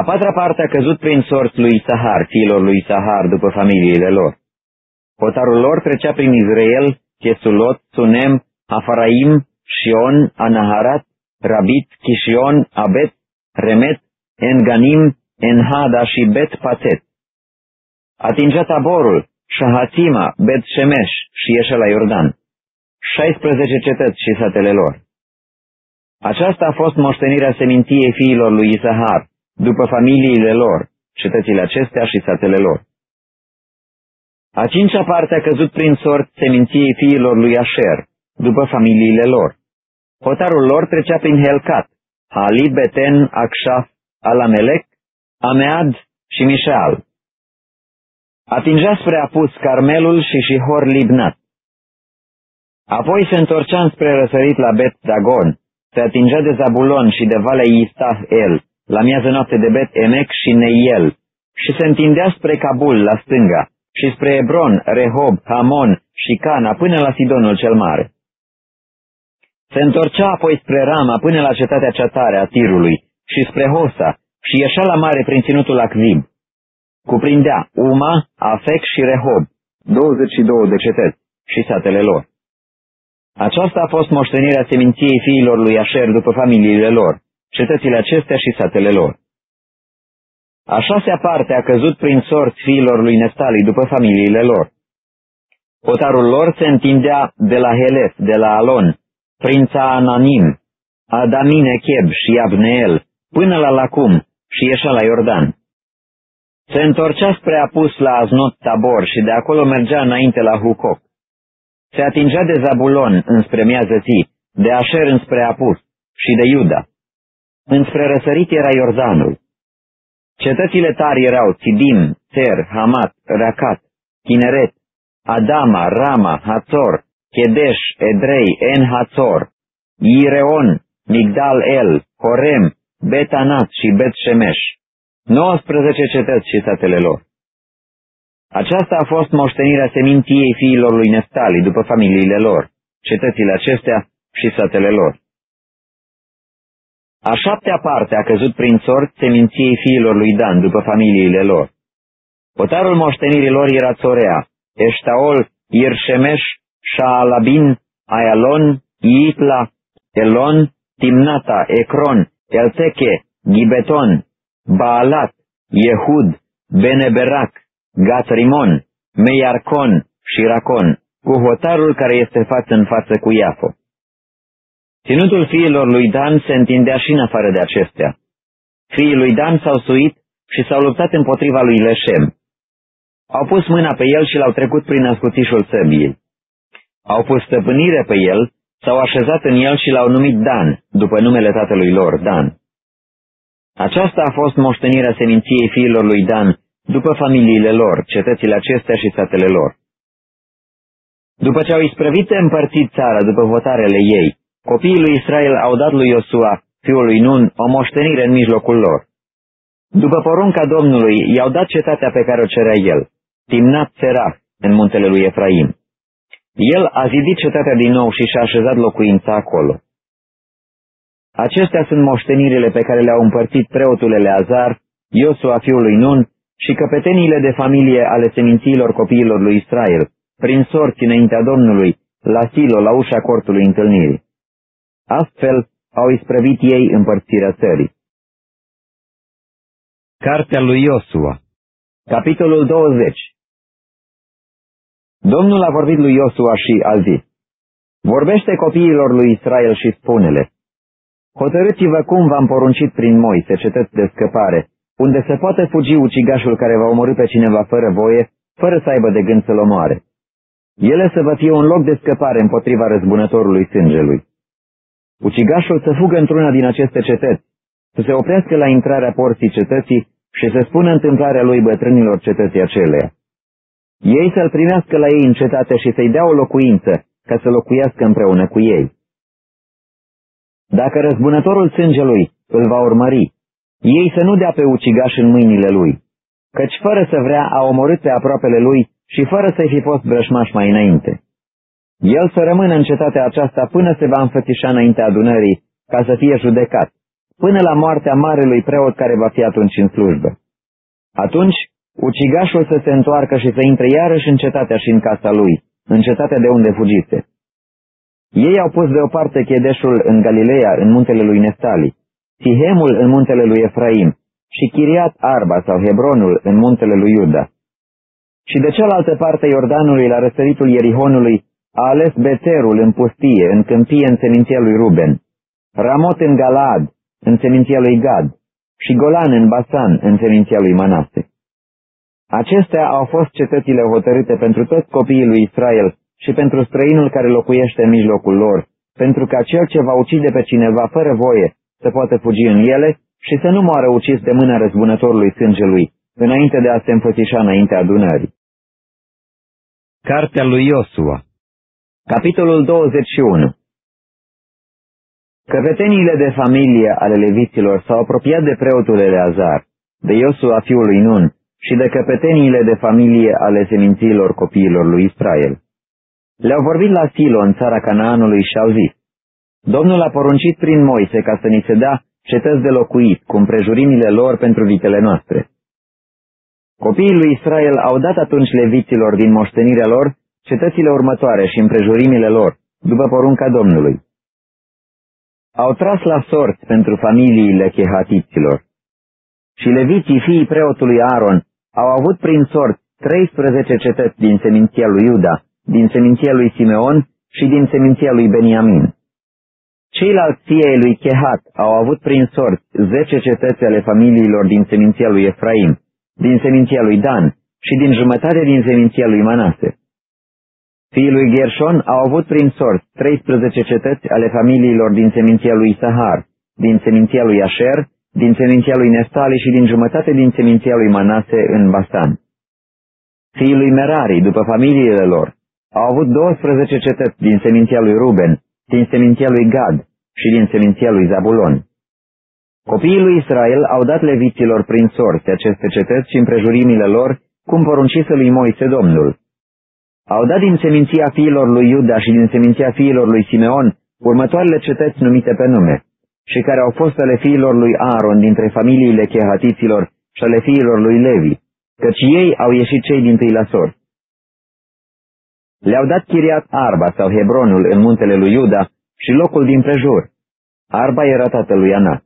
A patra parte a căzut prin sorți lui Sahar, fiilor lui Sahar, după familiile lor. Hotarul lor trecea prin Israel, Chesulot, Sunem, Afaraim, Shion, Anaharat, Rabit, Kishion, Abet, Remet, Enganim, Enhada și Bet Patet. Atingea taborul Shahatima, Bet Shemesh și ieșe la Iordan. 16 cetăți și satele lor. Aceasta a fost moștenirea seminției fiilor lui Isahar, după familiile lor, cetățile acestea și satele lor. A cincea parte a căzut prin sort seminției fiilor lui Asher, după familiile lor. Hotarul lor trecea prin Helcat, Hali, Beten, Akshaf, Alamelec, Amead și Mișal. Atingea spre apus Carmelul și Shihor Libnat. Apoi se întorcea spre răsărit la Bet Dagon, se atingea de Zabulon și de Valea Istah El, la miază noapte de Bet Emec și Neiel, și se întindea spre Kabul, la stânga, și spre Ebron, Rehob, Hamon și Cana, până la Sidonul cel Mare. Se întorcea apoi spre Rama până la cetatea cea tare a Tirului și spre Hosa și ieșea la mare prin ținutul Acvib. Cuprindea Uma, Afec și Rehob, 22 de cetăți și satele lor. Aceasta a fost moștenirea seminției fiilor lui Asher după familiile lor, cetățile acestea și satele lor. A șasea parte a căzut prin sorți fiilor lui Neftali după familiile lor. Potarul lor se întindea de la Helef, de la Alon, prința Ananim, Adamine Cheb și Abneel, până la Lacum și ieșea la Iordan. Se întorcea spre apus la Aznot Tabor și de acolo mergea înainte la Hucoc. Se atingea de Zabulon înspre miază zi, de Asher înspre apus și de Iuda. Înspre răsărit era Iordanul. Cetățile tari erau Tidim, Ter, Hamat, Racat, Kineret, Adama, Rama, Hatzor, Chedesh, Edrei, En Hatzor, Ireon, Migdal El, Horem, Betanat și Bet Shemesh, 19 cetăți și satele lor. Aceasta a fost moștenirea seminției fiilor lui Neftali după familiile lor, cetățile acestea și satele lor. A șaptea parte a căzut prin sort seminției fiilor lui Dan după familiile lor. Potarul moștenirilor era Țorea, Eștaol, Irșemeș, Shaalabin, Ayalon, Iitla, Elon, Timnata, Ecron, Elteche, Gibeton, Baalat, Yehud, Beneberac, Gatrimon, Meiarcon și Racon, cu hotarul care este față în față cu Iafo. Ținutul fiilor lui Dan se întindea și în afară de acestea. Fiii lui Dan s-au suit și s-au luptat împotriva lui Leșem. Au pus mâna pe el și l-au trecut prin ascuțișul săbiei. Au pus stăpânire pe el, s-au așezat în el și l-au numit Dan, după numele tatălui lor, Dan. Aceasta a fost moștenirea seminției fiilor lui Dan, după familiile lor, cetățile acestea și satele lor. După ce au isprăvit împărțit țara după votarele ei, Copiii lui Israel au dat lui Iosua, fiul lui Nun, o moștenire în mijlocul lor. După porunca Domnului, i-au dat cetatea pe care o cerea el, Timnat Serah, în muntele lui Efraim. El a zidit cetatea din nou și și-a așezat locuința acolo. Acestea sunt moștenirile pe care le-au împărțit preotul Eleazar, Iosua fiul lui Nun și căpeteniile de familie ale semințiilor copiilor lui Israel, prin sorți înaintea Domnului, la Silo, la ușa cortului întâlnirii. Astfel au isprăvit ei împărțirea țării. Cartea lui Iosua Capitolul 20 Domnul a vorbit lui Iosua și a zis, Vorbește copiilor lui Israel și spune-le, Hotărâți-vă cum v-am poruncit prin Moise cetăți de scăpare, unde se poate fugi ucigașul care va omorâ pe cineva fără voie, fără să aibă de gând să-l omoare. Ele să vă fie un loc de scăpare împotriva răzbunătorului sângelui. Ucigașul să fugă într-una din aceste cetăți, să se oprească la intrarea porții cetății și să spună întâmplarea lui bătrânilor cetății aceleia. Ei să-l primească la ei în cetate și să-i dea o locuință, ca să locuiască împreună cu ei. Dacă răzbunătorul sângelui îl va urmări, ei să nu dea pe ucigaș în mâinile lui, căci fără să vrea a omorât pe aproapele lui și fără să-i fi fost brășmaș mai înainte. El să rămână în cetatea aceasta până se va înfățișa înaintea adunării, ca să fie judecat, până la moartea marelui preot care va fi atunci în slujbă. Atunci, ucigașul să se întoarcă și să intre iarăși în cetatea și în casa lui, în cetatea de unde fugise. Ei au pus deoparte chedeșul în Galileea, în muntele lui Neftali, Sihemul în muntele lui Efraim și Chiriat Arba sau Hebronul în muntele lui Iuda. și de cealaltă parte Iordanului, la răsăritul Ierihonului, a ales Beterul în pustie, în câmpie, în seminția lui Ruben, Ramot în Galad, în seminția lui Gad, și Golan în Basan, în seminția lui Manase. Acestea au fost cetățile hotărâte pentru toți copiii lui Israel și pentru străinul care locuiește în mijlocul lor, pentru ca cel ce va ucide pe cineva fără voie să poată fugi în ele și să nu moară ucis de mâna răzbunătorului sângelui, înainte de a se înfățișa înaintea adunării. Cartea lui Iosua Capitolul 21 Căpeteniile de familie ale leviților s-au apropiat de preotul Eleazar, de Iosua fiul lui Nun și de căpeteniile de familie ale semințiilor copiilor lui Israel. Le-au vorbit la Silo, în țara Canaanului, și au zis, Domnul a poruncit prin Moise ca să ni se dea cetăți de locuit, cu împrejurimile lor pentru vitele noastre. Copiii lui Israel au dat atunci leviților din moștenirea lor cetățile următoare și împrejurimile lor, după porunca Domnului. Au tras la sorți pentru familiile chehatiților. Și leviții fiii preotului Aaron au avut prin sorți 13 cetăți din seminția lui Iuda, din seminția lui Simeon și din seminția lui Beniamin. Ceilalți fiei lui Chehat au avut prin sorți 10 cetăți ale familiilor din seminția lui Efraim, din seminția lui Dan și din jumătate din seminția lui Manase. Fiii lui Gershon au avut prin sorți 13 cetăți ale familiilor din seminția lui Sahar, din seminția lui Asher, din seminția lui Nestali și din jumătate din seminția lui Manase în Basan. Fiii lui Merari, după familiile lor, au avut 12 cetăți din seminția lui Ruben, din seminția lui Gad și din seminția lui Zabulon. Copiii lui Israel au dat leviților prin sorți aceste cetăți și împrejurimile lor, cum poruncise lui Moise Domnul. Au dat din seminția fiilor lui Iuda și din seminția fiilor lui Simeon următoarele cetăți numite pe nume, și care au fost ale fiilor lui Aaron dintre familiile chehatiților și ale fiilor lui Levi, căci ei au ieșit cei din tâi la sort. Le-au dat Chiriat Arba sau Hebronul în muntele lui Iuda și locul din prejur. Arba era tatălui Anat.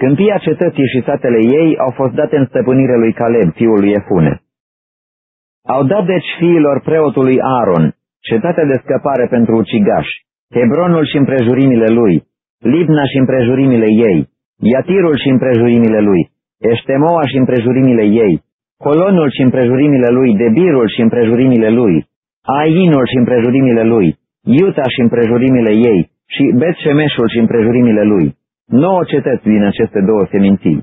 Câmpia cetății și satele ei au fost date în stăpânire lui Caleb, fiul lui Efune. Au dat deci fiilor preotului Aaron cetatea de scăpare pentru ucigași, Hebronul și împrejurimile lui, Libna și împrejurimile ei, Iatirul și împrejurimile lui, Eștemoa și împrejurimile ei, Colonul și împrejurimile lui, Debirul și împrejurimile lui, Ainul și împrejurimile lui, Iuta și împrejurimile ei și Bet-Shemeșul și împrejurimile lui, nouă cetăți din aceste două seminții.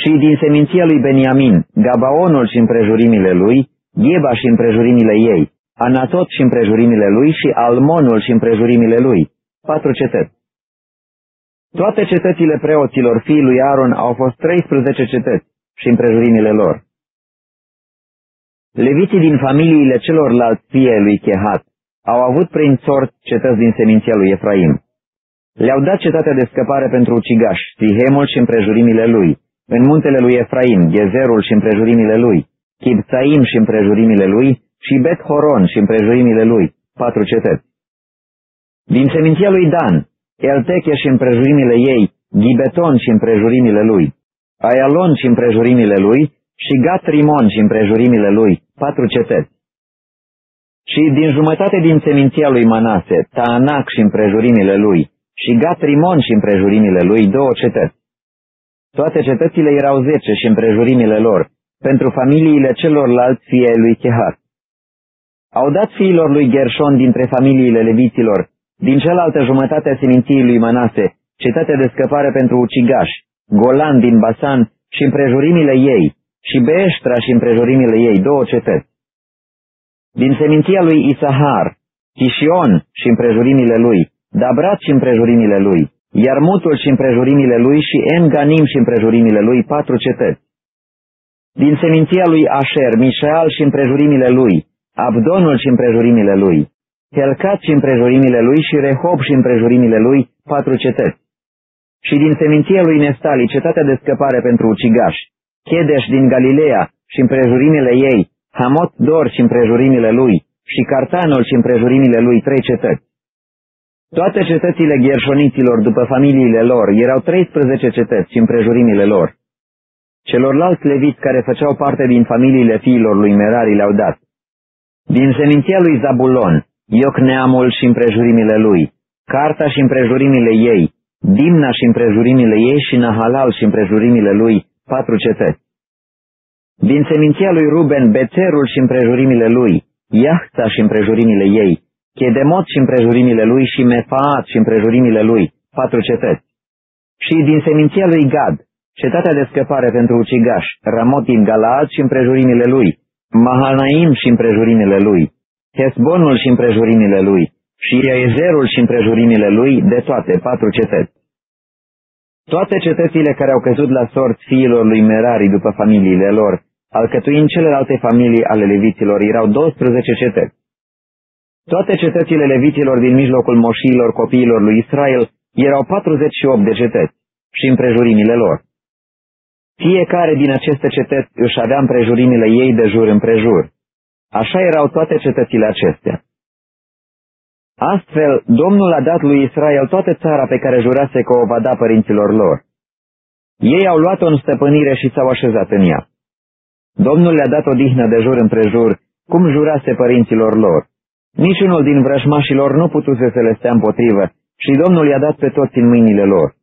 Și din seminția lui Beniamin, Gabaonul și împrejurimile lui, Gheba și împrejurimile ei, Anatot și împrejurimile lui și Almonul și împrejurimile lui, patru cetăți. Toate cetățile preoților fiii lui Aaron au fost 13 cetăți și împrejurimile lor. Leviții din familiile celorlalți fie lui Chehat au avut prin sort cetăți din seminția lui Efraim. Le-au dat cetatea de scăpare pentru ucigaș, Sihemul și împrejurimile lui, în muntele lui Efraim, Gezerul și împrejurimile lui, Chibțaim și împrejurimile lui și Bet Horon și împrejurimile lui, patru cetăți. Din seminția lui Dan, Elteche și împrejurimile ei, Gibeton și împrejurimile lui, Aialon și împrejurimile lui și Gat Rimon și împrejurimile lui, patru cetăți. Și din jumătate din seminția lui Manase, Taanac și împrejurimile lui, și Gat Rimon și împrejurimile lui, două cetăți. Toate cetățile erau zece și împrejurimile lor, pentru familiile celorlalți fii ai lui Chehat. Au dat fiilor lui Gershon dintre familiile leviților, din cealaltă jumătate a seminției lui Manase, cetatea de scăpare pentru ucigași, Golan din Basan și împrejurimile ei, și Beștra și împrejurimile ei, două cetăți. Din seminția lui Isahar, Chișion și împrejurimile lui, Dabrat și împrejurimile lui, Iarmutul și împrejurimile lui și Enganim și împrejurimile lui, patru cetăți. Din seminția lui Asher, Mișaal și împrejurimile lui, Abdonul și împrejurimile lui, Helcat și împrejurimile lui și Rehob și împrejurimile lui, patru cetăți. Și din seminția lui Nestali, cetatea de scăpare pentru ucigași, Chedeș din Galileea și împrejurimile ei, Hamot Dor și împrejurimile lui, și Cartanul și împrejurimile lui, trei cetăți. Toate cetățile gherșoniților după familiile lor erau 13 cetăți și împrejurimile lor. celorlalți leviți care făceau parte din familiile fiilor lui Merari le-au dat. Din seminția lui Zabulon, Iocneamul și împrejurimile lui, Carta și împrejurimile ei, Dimna și împrejurimile ei și Nahalal și împrejurimile lui, patru cetăți. Din seminția lui Ruben, Bețerul și împrejurimile lui, Iahta și împrejurimile ei, Chedemot și împrejurimile lui și Mefaat și împrejurimile lui, patru cetăți. Și din seminția lui Gad, cetatea de scăpare pentru ucigaș, Ramot din Galaad și împrejurimile lui, Mahanaim și împrejurimile lui, Hesbonul și împrejurimile lui, și Iaezerul și împrejurimile lui, de toate, patru cetăți. Toate cetățile care au căzut la sorți fiilor lui Merari după familiile lor, alcătuind celelalte familii ale leviților, erau 12 cetăți. Toate cetățile leviților din mijlocul moșiilor copiilor lui Israel erau 48 de cetăți și împrejurimile lor. Fiecare din aceste cetăți își avea împrejurimile ei de jur împrejur. Așa erau toate cetățile acestea. Astfel, Domnul a dat lui Israel toată țara pe care jurase că o va da părinților lor. Ei au luat-o în stăpânire și s-au așezat în ea. Domnul le-a dat o dihnă de jur împrejur, cum jurase părinților lor. Niciunul din vrăjmașilor nu putuse să le stea împotrivă și Domnul i-a dat pe toți în mâinile lor.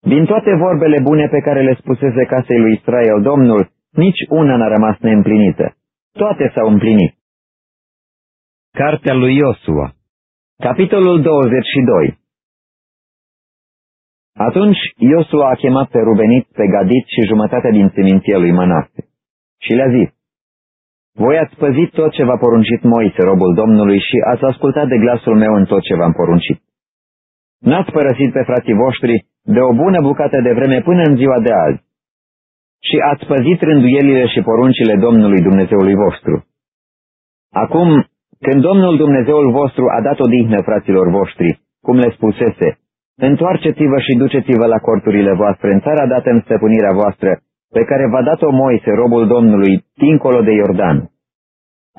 Din toate vorbele bune pe care le spusese casei lui Israel Domnul, nici una n-a rămas neîmplinită. Toate s-au împlinit. Cartea lui Iosua Capitolul 22 Atunci Iosua a chemat pe Rubenit, pe Gadit și jumătate din seminția lui Manase și le-a zis, Voi ați păzit tot ce v-a poruncit Moise, robul Domnului, și ați ascultat de glasul meu în tot ce v-am poruncit. N-ați părăsit pe frații voștri de o bună bucată de vreme până în ziua de azi și ați păzit rânduielile și poruncile Domnului Dumnezeului vostru. Acum, când Domnul Dumnezeul vostru a dat o dihnă fraților voștri, cum le spusese, întoarceți-vă și duceți-vă la corturile voastre în țara dată în stăpânirea voastră, pe care v-a dat-o Moise, robul Domnului, dincolo de Iordan.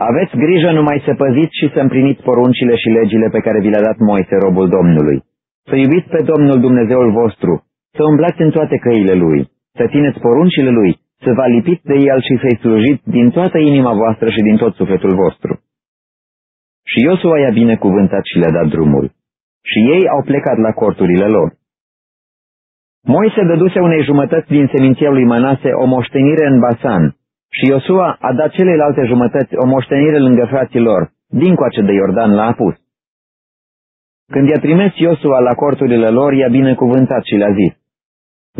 Aveți grijă numai să păziți și să împliniți poruncile și legile pe care vi le-a dat Moise, robul Domnului. Să iubiți pe Domnul Dumnezeul vostru, să umblați în toate căile Lui, să țineți poruncile Lui, să vă lipiți de El și să-i slujiți din toată inima voastră și din tot sufletul vostru. Și Iosua i-a binecuvântat și le-a dat drumul. Și ei au plecat la corturile lor. Moise dăduse unei jumătăți din seminția lui Manase o moștenire în Basan și Iosua a dat celelalte jumătăți o moștenire lângă frații lor, dincoace de Iordan la apus. Când i-a trimis Iosua la corturile lor, i-a binecuvântat și le-a zis,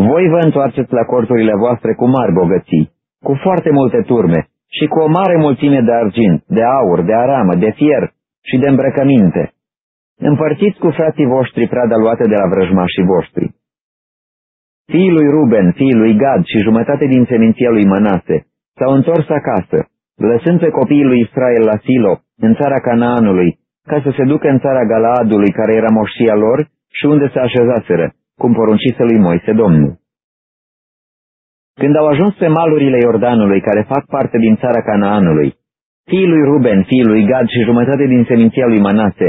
Voi vă întoarceți la corturile voastre cu mari bogății, cu foarte multe turme și cu o mare mulțime de argint, de aur, de aramă, de fier și de îmbrăcăminte. Împărțiți cu frații voștri prada luată de la vrăjmașii voștri. Fiii lui Ruben, fiii lui Gad și jumătate din seminția lui Manase s-au întors acasă, lăsând pe copiii lui Israel la Silo, în țara Canaanului, ca să se ducă în țara Galaadului, care era moșia lor, și unde se așezaseră, cum poruncise lui Moise Domnul. Când au ajuns pe malurile Iordanului, care fac parte din țara Canaanului, fiii lui Ruben, fiii lui Gad și jumătate din seminția lui Manase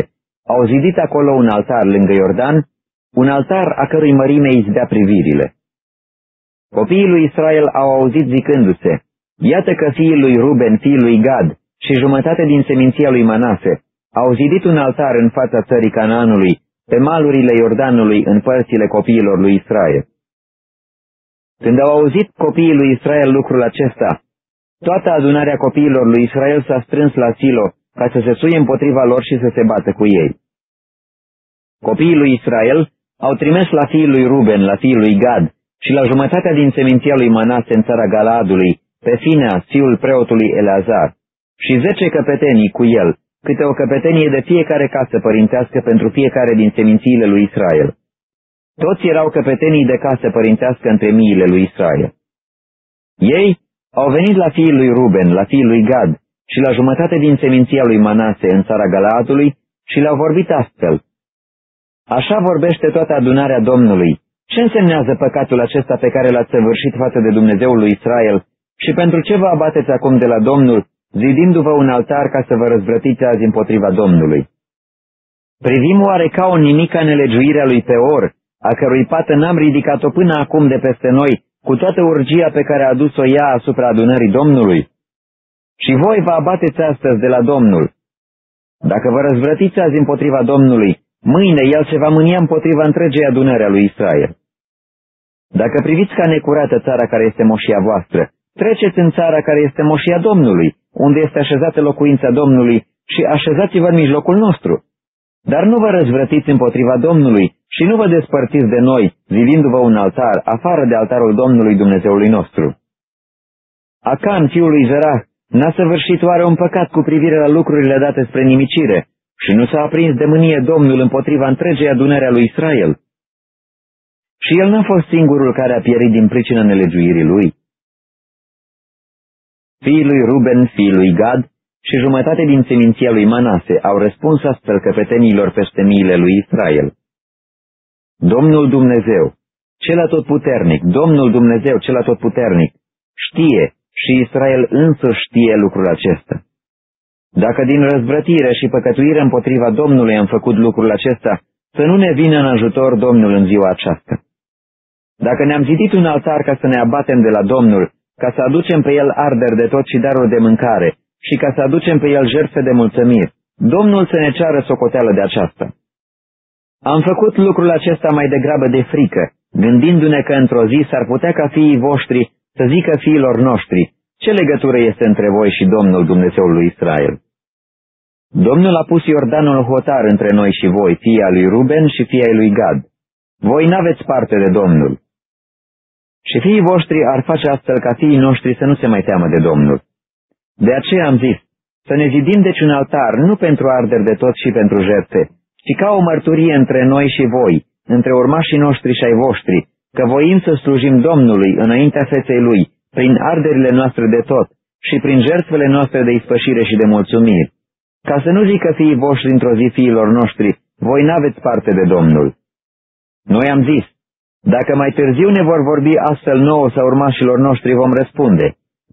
au zidit acolo un altar lângă Iordan, un altar a cărui mărime izbea privirile. Copiii lui Israel au auzit zicându-se, Iată că fiii lui Ruben, fiii lui Gad și jumătate din seminția lui Manase au zidit un altar în fața țării Canaanului, pe malurile Iordanului, în părțile copiilor lui Israel. Când au auzit copiii lui Israel lucrul acesta, toată adunarea copiilor lui Israel s-a strâns la Silo ca să se suie împotriva lor și să se bată cu ei. Copiii lui Israel au trimis la fiul lui Ruben, la fiul lui Gad și la jumătatea din seminția lui Manase în țara Galadului, pe Finea, fiul preotului Eleazar, și zece căpetenii cu el, câte o căpetenie de fiecare casă părintească pentru fiecare din semințiile lui Israel. Toți erau căpetenii de casă părintească între miile lui Israel. Ei au venit la fiul lui Ruben, la fiul lui Gad și la jumătate din seminția lui Manase în țara Galaadului și le-au vorbit astfel. Așa vorbește toată adunarea Domnului. Ce însemnează păcatul acesta pe care l-ați săvârșit față de Dumnezeul lui Israel și pentru ce vă abateți acum de la Domnul, zidindu-vă un altar ca să vă răzvrătiți azi împotriva Domnului? Privim oare ca o nimica nelegiuirea lui Peor, a cărui pată n-am ridicat-o până acum de peste noi, cu toată urgia pe care a adus-o ea asupra adunării Domnului? Și voi vă abateți astăzi de la Domnul. Dacă vă răzvrătiți azi împotriva Domnului, mâine El se va mânia împotriva întregei adunări a lui Israel. Dacă priviți ca necurată țara care este moșia voastră, treceți în țara care este moșia Domnului, unde este așezată locuința Domnului, și așezați-vă în mijlocul nostru. Dar nu vă răzvrătiți împotriva Domnului și nu vă despărtiți de noi, zivindu-vă un altar, afară de altarul Domnului Dumnezeului nostru. Acan, fiul lui Zerah, n-a săvârșit oare un păcat cu privire la lucrurile date spre nimicire și nu s-a aprins de mânie Domnul împotriva întregei adunări a lui Israel? Și el n-a fost singurul care a pierit din pricina nelegiuirii lui. Fiii lui Ruben, fiii lui Gad și jumătate din seminția lui Manase au răspuns astfel căpetenilor peste miile lui Israel. Domnul Dumnezeu, cel atotputernic, Domnul Dumnezeu, cel atotputernic, știe și Israel însă știe lucrul acesta. Dacă din răzvrătire și păcătuire împotriva Domnului am făcut lucrul acesta, să nu ne vină în ajutor Domnul în ziua aceasta. Dacă ne-am zidit un altar ca să ne abatem de la Domnul, ca să aducem pe el arder de tot și darul de mâncare, și ca să aducem pe el jertfe de mulțumiri, Domnul să ne ceară socoteală de aceasta. Am făcut lucrul acesta mai degrabă de frică, gândindu-ne că într-o zi s-ar putea ca fiii voștri să zică fiilor noștri, ce legătură este între voi și Domnul Dumnezeul lui Israel? Domnul a pus Iordanul hotar între noi și voi, fia lui Ruben și fia lui Gad. Voi n-aveți parte de Domnul. Și fiii voștri ar face astfel ca fiii noștri să nu se mai teamă de Domnul. De aceea am zis, să ne zidim deci un altar, nu pentru arderi de tot și pentru jertfe, ci ca o mărturie între noi și voi, între urmașii noștri și ai voștri, că voim să slujim Domnului înaintea feței Lui, prin arderile noastre de tot și prin jertfele noastre de ispășire și de mulțumiri. Ca să nu zică fiii voștri într-o zi fiilor noștri, voi n-aveți parte de Domnul. Noi am zis, dacă mai târziu ne vor vorbi astfel nouă sau urmașilor noștri, vom răspunde.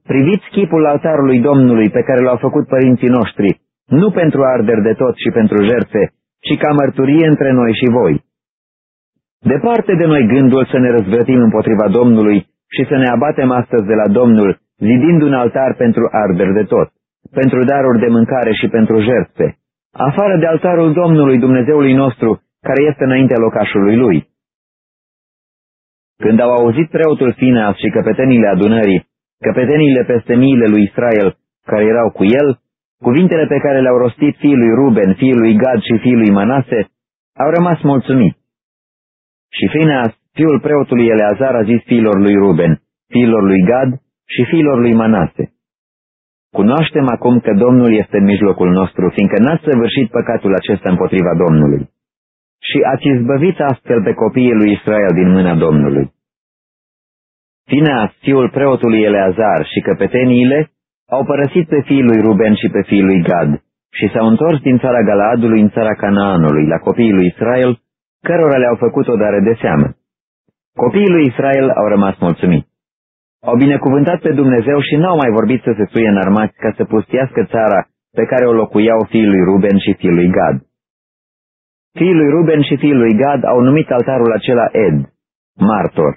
Priviți chipul altarului Domnului pe care l-au făcut părinții noștri, nu pentru arderi de tot și pentru jertfe, ci ca mărturie între noi și voi. Departe de noi gândul să ne răzvrătim împotriva Domnului și să ne abatem astăzi de la Domnul, zidind un altar pentru arderi de tot, pentru daruri de mâncare și pentru jertfe, afară de altarul Domnului Dumnezeului nostru, care este înaintea locașului lui. Când au auzit preotul Fineas și căpetenile adunării, căpetenile peste miile lui Israel care erau cu el, cuvintele pe care le-au rostit fiul lui Ruben, fiul lui Gad și fiul lui Manase, au rămas mulțumiți. Și Fineas, fiul preotului Eleazar, a zis fiilor lui Ruben, fiilor lui Gad și fiilor lui Manase. Cunoaștem acum că Domnul este în mijlocul nostru, fiindcă n-ați săvârșit păcatul acesta împotriva Domnului. Și ați izbăvit astfel pe copiii lui Israel din mâna Domnului. Fineas, fiul preotului Eleazar și căpeteniile au părăsit pe fiul lui Ruben și pe fiul lui Gad și s-au întors din țara Galaadului în țara Canaanului, la copiii lui Israel, cărora le-au făcut o dare de seamă. Copiii lui Israel au rămas mulțumiți. Au binecuvântat pe Dumnezeu și n-au mai vorbit să se suie în armați ca să pustiască țara pe care o locuiau fiul lui Ruben și fiul lui Gad. Fiul lui Ruben și fiul lui Gad au numit altarul acela Ed, martor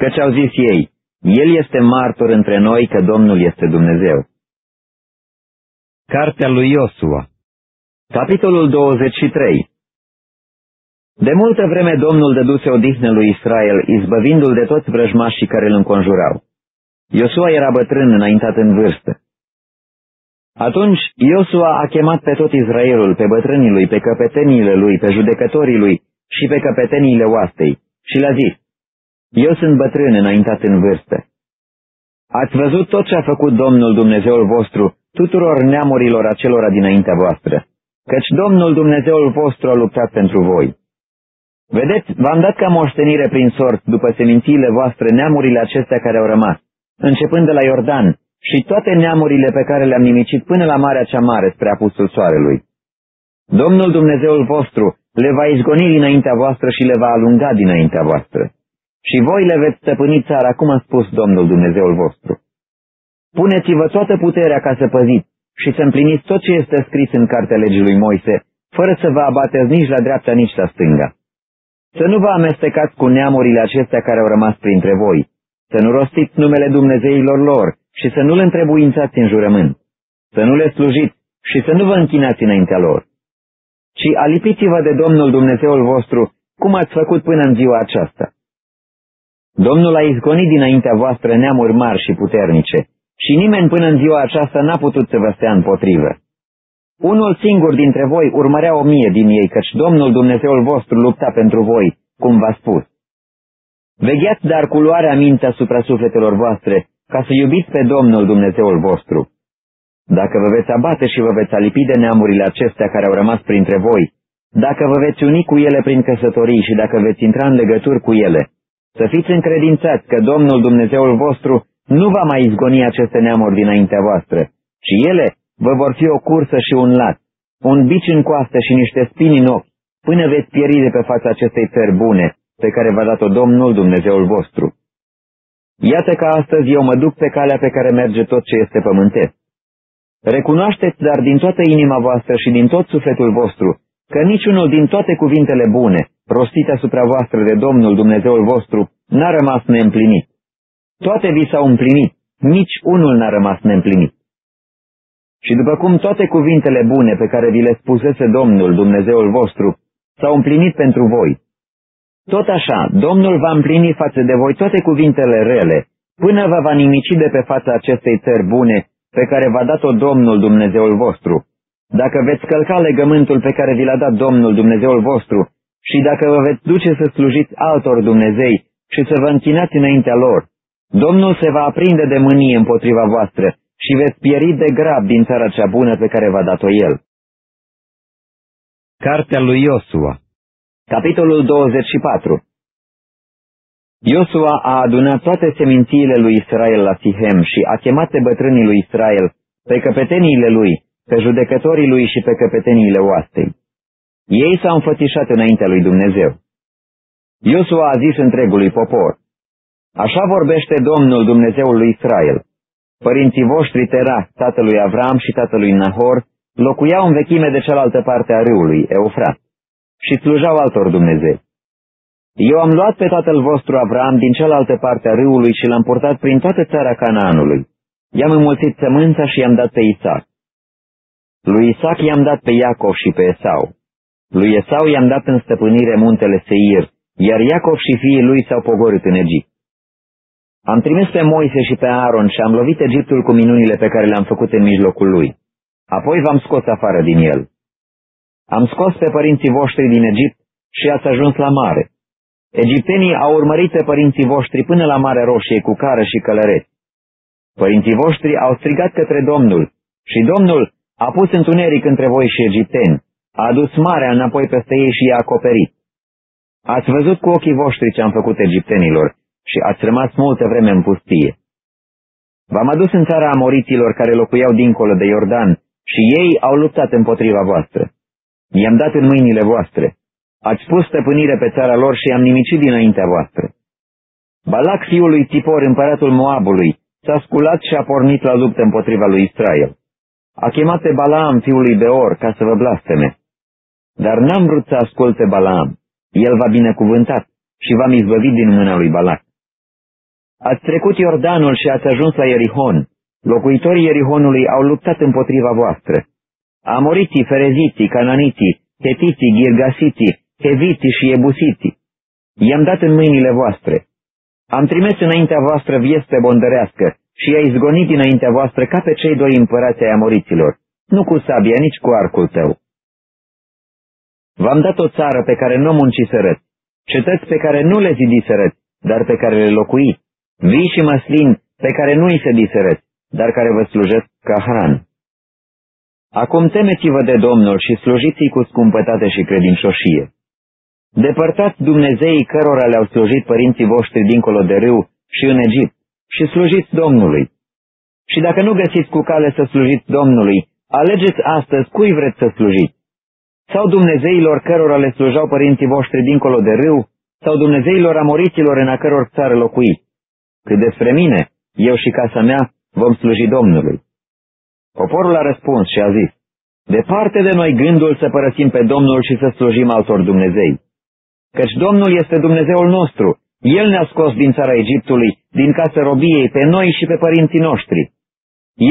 Căci au zis ei, El este martor între noi că Domnul este Dumnezeu. Cartea lui Iosua Capitolul 23 De multă vreme Domnul dăduse odihnă lui Israel, izbăvindu-l de toți vrăjmașii care îl înconjurau. Iosua era bătrân înaintat în vârstă. Atunci Iosua a chemat pe tot Israelul, pe bătrânii lui, pe căpeteniile lui, pe judecătorii lui și pe căpeteniile oastei și le-a zis, eu sunt bătrân înaintat în vârstă. Ați văzut tot ce a făcut Domnul Dumnezeul vostru tuturor neamurilor acelora dinaintea voastră, căci Domnul Dumnezeul vostru a luptat pentru voi. Vedeți, v-am dat ca moștenire prin sort, după semințiile voastre, neamurile acestea care au rămas, începând de la Iordan, și toate neamurile pe care le-am nimicit până la Marea cea Mare spre apusul Soarelui. Domnul Dumnezeul vostru le va izgoni dinaintea voastră și le va alunga dinaintea voastră și voi le veți stăpâni țara, cum a spus Domnul Dumnezeul vostru. Puneți-vă toată puterea ca să păziți și să împliniți tot ce este scris în cartea legii lui Moise, fără să vă abateți nici la dreapta, nici la stânga. Să nu vă amestecați cu neamurile acestea care au rămas printre voi, să nu rostiți numele Dumnezeilor lor și să nu le întrebuințați în jurământ, să nu le slujiți și să nu vă închinați înaintea lor, ci alipiți-vă de Domnul Dumnezeul vostru, cum ați făcut până în ziua aceasta. Domnul a izgonit dinaintea voastră neamuri mari și puternice, și nimeni până în ziua aceasta n-a putut să vă stea împotrivă. Unul singur dintre voi urmărea o mie din ei, căci Domnul Dumnezeul vostru lupta pentru voi, cum v-a spus. Vegheați dar cu luarea minte asupra sufletelor voastre, ca să iubiți pe Domnul Dumnezeul vostru. Dacă vă veți abate și vă veți alipi de neamurile acestea care au rămas printre voi, dacă vă veți uni cu ele prin căsătorii și dacă veți intra în legături cu ele, să fiți încredințați că Domnul Dumnezeul vostru nu va mai izgoni aceste neamuri dinaintea voastră, ci ele vă vor fi o cursă și un lat, un bici în coastă și niște spini în ochi, până veți pieri de pe fața acestei țări bune, pe care v-a dat-o Domnul Dumnezeul vostru. Iată că astăzi eu mă duc pe calea pe care merge tot ce este pământesc. Recunoașteți dar din toată inima voastră și din tot sufletul vostru că niciunul din toate cuvintele bune, rostite asupra voastră de Domnul Dumnezeul vostru, n-a rămas neîmplinit. Toate vi s-au împlinit, nici unul n-a rămas neîmplinit. Și după cum toate cuvintele bune pe care vi le spusese Domnul Dumnezeul vostru s-au împlinit pentru voi, tot așa, Domnul va împlini față de voi toate cuvintele rele, până vă va nimici de pe fața acestei țări bune pe care v-a dat-o Domnul Dumnezeul vostru. Dacă veți călca legământul pe care vi l-a dat Domnul Dumnezeul vostru și dacă vă veți duce să slujiți altor Dumnezei și să vă închinați înaintea lor, Domnul se va aprinde de mânie împotriva voastră și veți pieri de grab din țara cea bună pe care v-a dat-o El. Cartea lui Iosua Capitolul 24 Iosua a adunat toate semințiile lui Israel la Sihem și a chemat pe bătrânii lui Israel, pe căpeteniile lui, pe judecătorii lui și pe căpeteniile oastei. Ei s-au înfățișat înaintea lui Dumnezeu. Iosua a zis întregului popor, Așa vorbește Domnul Dumnezeul lui Israel. Părinții voștri Tera, tatălui Avram și tatălui Nahor, locuiau în vechime de cealaltă parte a râului, Eufrat, și slujau altor Dumnezei. Eu am luat pe tatăl vostru Avram din cealaltă parte a râului și l-am purtat prin toată țara Canaanului. I-am înmulțit sămânța și i-am dat pe Isaac. Lui Isaac i-am dat pe Iacov și pe Esau. Lui Esau i-am dat în stăpânire muntele Seir, iar Iacov și fiii lui s-au pogorât în Egipt. Am trimis pe Moise și pe Aaron și am lovit Egiptul cu minunile pe care le-am făcut în mijlocul lui. Apoi v-am scos afară din el. Am scos pe părinții voștri din Egipt și ați ajuns la mare. Egiptenii au urmărit pe părinții voștri până la Marea Roșie cu cară și călăreți. Părinții voștri au strigat către Domnul și Domnul a pus întuneric între voi și egipteni, a adus marea înapoi peste ei și i-a acoperit. Ați văzut cu ochii voștri ce am făcut egiptenilor și ați rămas multă vreme în pustie. V-am adus în țara amoriților care locuiau dincolo de Iordan și ei au luptat împotriva voastră. I-am dat în mâinile voastre. Ați pus stăpânire pe țara lor și am nimicit dinaintea voastră. Balac, fiul lui Tipor, împăratul Moabului, s-a sculat și a pornit la luptă împotriva lui Israel. A chemat pe Balaam, fiul lui Beor, ca să vă blasteme. Dar n-am vrut să asculte Balaam. El va binecuvântat și v-am izbăvit din mâna lui Balac. Ați trecut Iordanul și ați ajuns la Ierihon. Locuitorii Ierihonului au luptat împotriva voastră. Amoriții, fereziții, cananiții, hetiții, ghirgasiții, heviții și ebusiții. I-am dat în mâinile voastre. Am trimis înaintea voastră vieste bondărească și i-a izgonit înaintea voastră ca pe cei doi împărați ai amoriților, nu cu sabia, nici cu arcul tău. V-am dat o țară pe care nu munciserăți, cetăți pe care nu le zidiserăți, dar pe care le locui, vii și măslin pe care nu îi sediserăți, dar care vă slujesc ca hran. Acum temeți-vă de Domnul și slujiți-i cu scumpătate și credincioșie. Depărtați Dumnezeii cărora le-au slujit părinții voștri dincolo de râu și în Egipt și slujiți Domnului. Și dacă nu găsiți cu cale să slujiți Domnului, alegeți astăzi cui vreți să slujiți. Sau Dumnezeilor cărora le slujau părinții voștri dincolo de râu, sau Dumnezeilor amoriților în a căror țară locuiți. Cât despre mine, eu și casa mea vom sluji Domnului. Poporul a răspuns și a zis, Departe de noi gândul să părăsim pe Domnul și să slujim altor Dumnezei. Căci Domnul este Dumnezeul nostru, El ne-a scos din țara Egiptului, din casa robiei, pe noi și pe părinții noștri.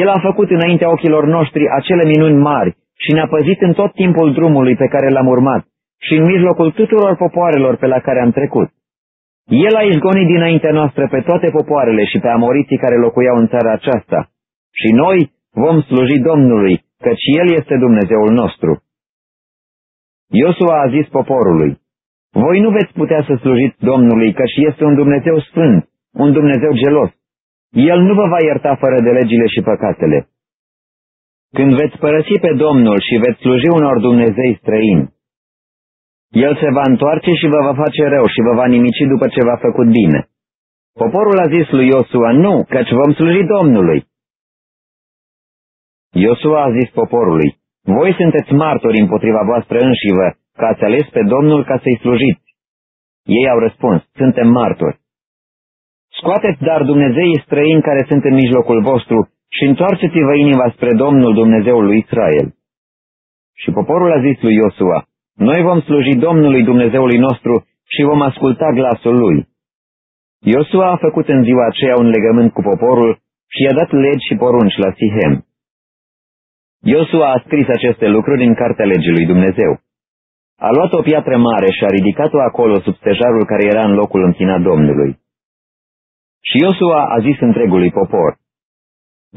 El a făcut înaintea ochilor noștri acele minuni mari și ne-a păzit în tot timpul drumului pe care l-am urmat și în mijlocul tuturor popoarelor pe la care am trecut. El a izgonit dinaintea noastră pe toate popoarele și pe amoriții care locuiau în țara aceasta. Și noi vom sluji Domnului, căci El este Dumnezeul nostru. Iosua a zis poporului, Voi nu veți putea să slujiți Domnului, căci este un Dumnezeu sfânt, un Dumnezeu gelos. El nu vă va ierta fără de legile și păcatele. Când veți părăsi pe Domnul și veți sluji unor Dumnezei străini, El se va întoarce și vă va face rău și vă va nimici după ce v-a făcut bine. Poporul a zis lui Iosua, nu, căci vom sluji Domnului. Iosua a zis poporului, voi sunteți martori împotriva voastră înșivă, că ați ales pe Domnul ca să-i slujiți. Ei au răspuns, suntem martori. Scoateți dar Dumnezeii străini care sunt în mijlocul vostru și întoarceți-vă inima spre Domnul Dumnezeul lui Israel. Și poporul a zis lui Iosua, noi vom sluji Domnului Dumnezeului nostru și vom asculta glasul lui. Iosua a făcut în ziua aceea un legământ cu poporul și i-a dat legi și porunci la Sihem. Iosua a scris aceste lucruri în cartea legii lui Dumnezeu. A luat o piatră mare și a ridicat-o acolo sub stejarul care era în locul închinat Domnului. Și Iosua a zis întregului popor,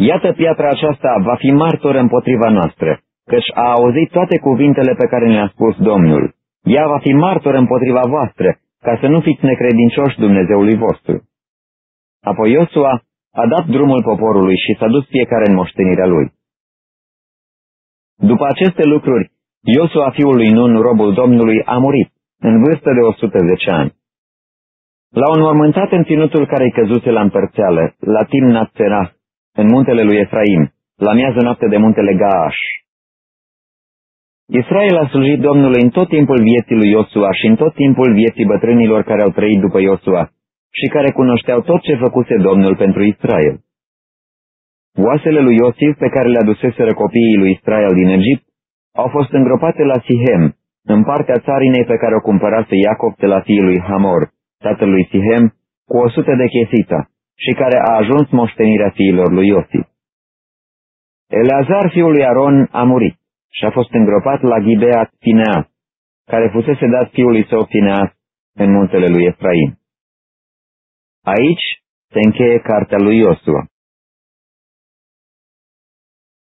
Iată piatra aceasta va fi martor împotriva noastră, căci a auzit toate cuvintele pe care le-a spus Domnul. Ea va fi martor împotriva voastră, ca să nu fiți necredincioși Dumnezeului vostru. Apoi Iosua a dat drumul poporului și s-a dus fiecare în moștenirea lui. După aceste lucruri, Iosua fiul lui Nun, robul Domnului, a murit, în vârstă de 110 ani. L-au înmormântat în ținutul care-i căzuse la împărțeală, la Timnat Serah, în muntele lui Efraim, la miază noapte de muntele Gaash. Israel a slujit Domnului în tot timpul vieții lui Iosua și în tot timpul vieții bătrânilor care au trăit după Iosua și care cunoșteau tot ce făcuse Domnul pentru Israel. Oasele lui Iosif pe care le aduseseră copiii lui Israel din Egipt au fost îngropate la Sihem, în partea țarinei pe care o cumpărase Iacov de la fiul lui Hamor, tatălui Sihem, cu o sută de chesita și care a ajuns moștenirea fiilor lui Iosif. Eleazar, fiul lui Aron, a murit și a fost îngropat la Ghibea Fineas, care fusese dat fiului său Fineas în muntele lui Efraim. Aici se încheie cartea lui Iosua.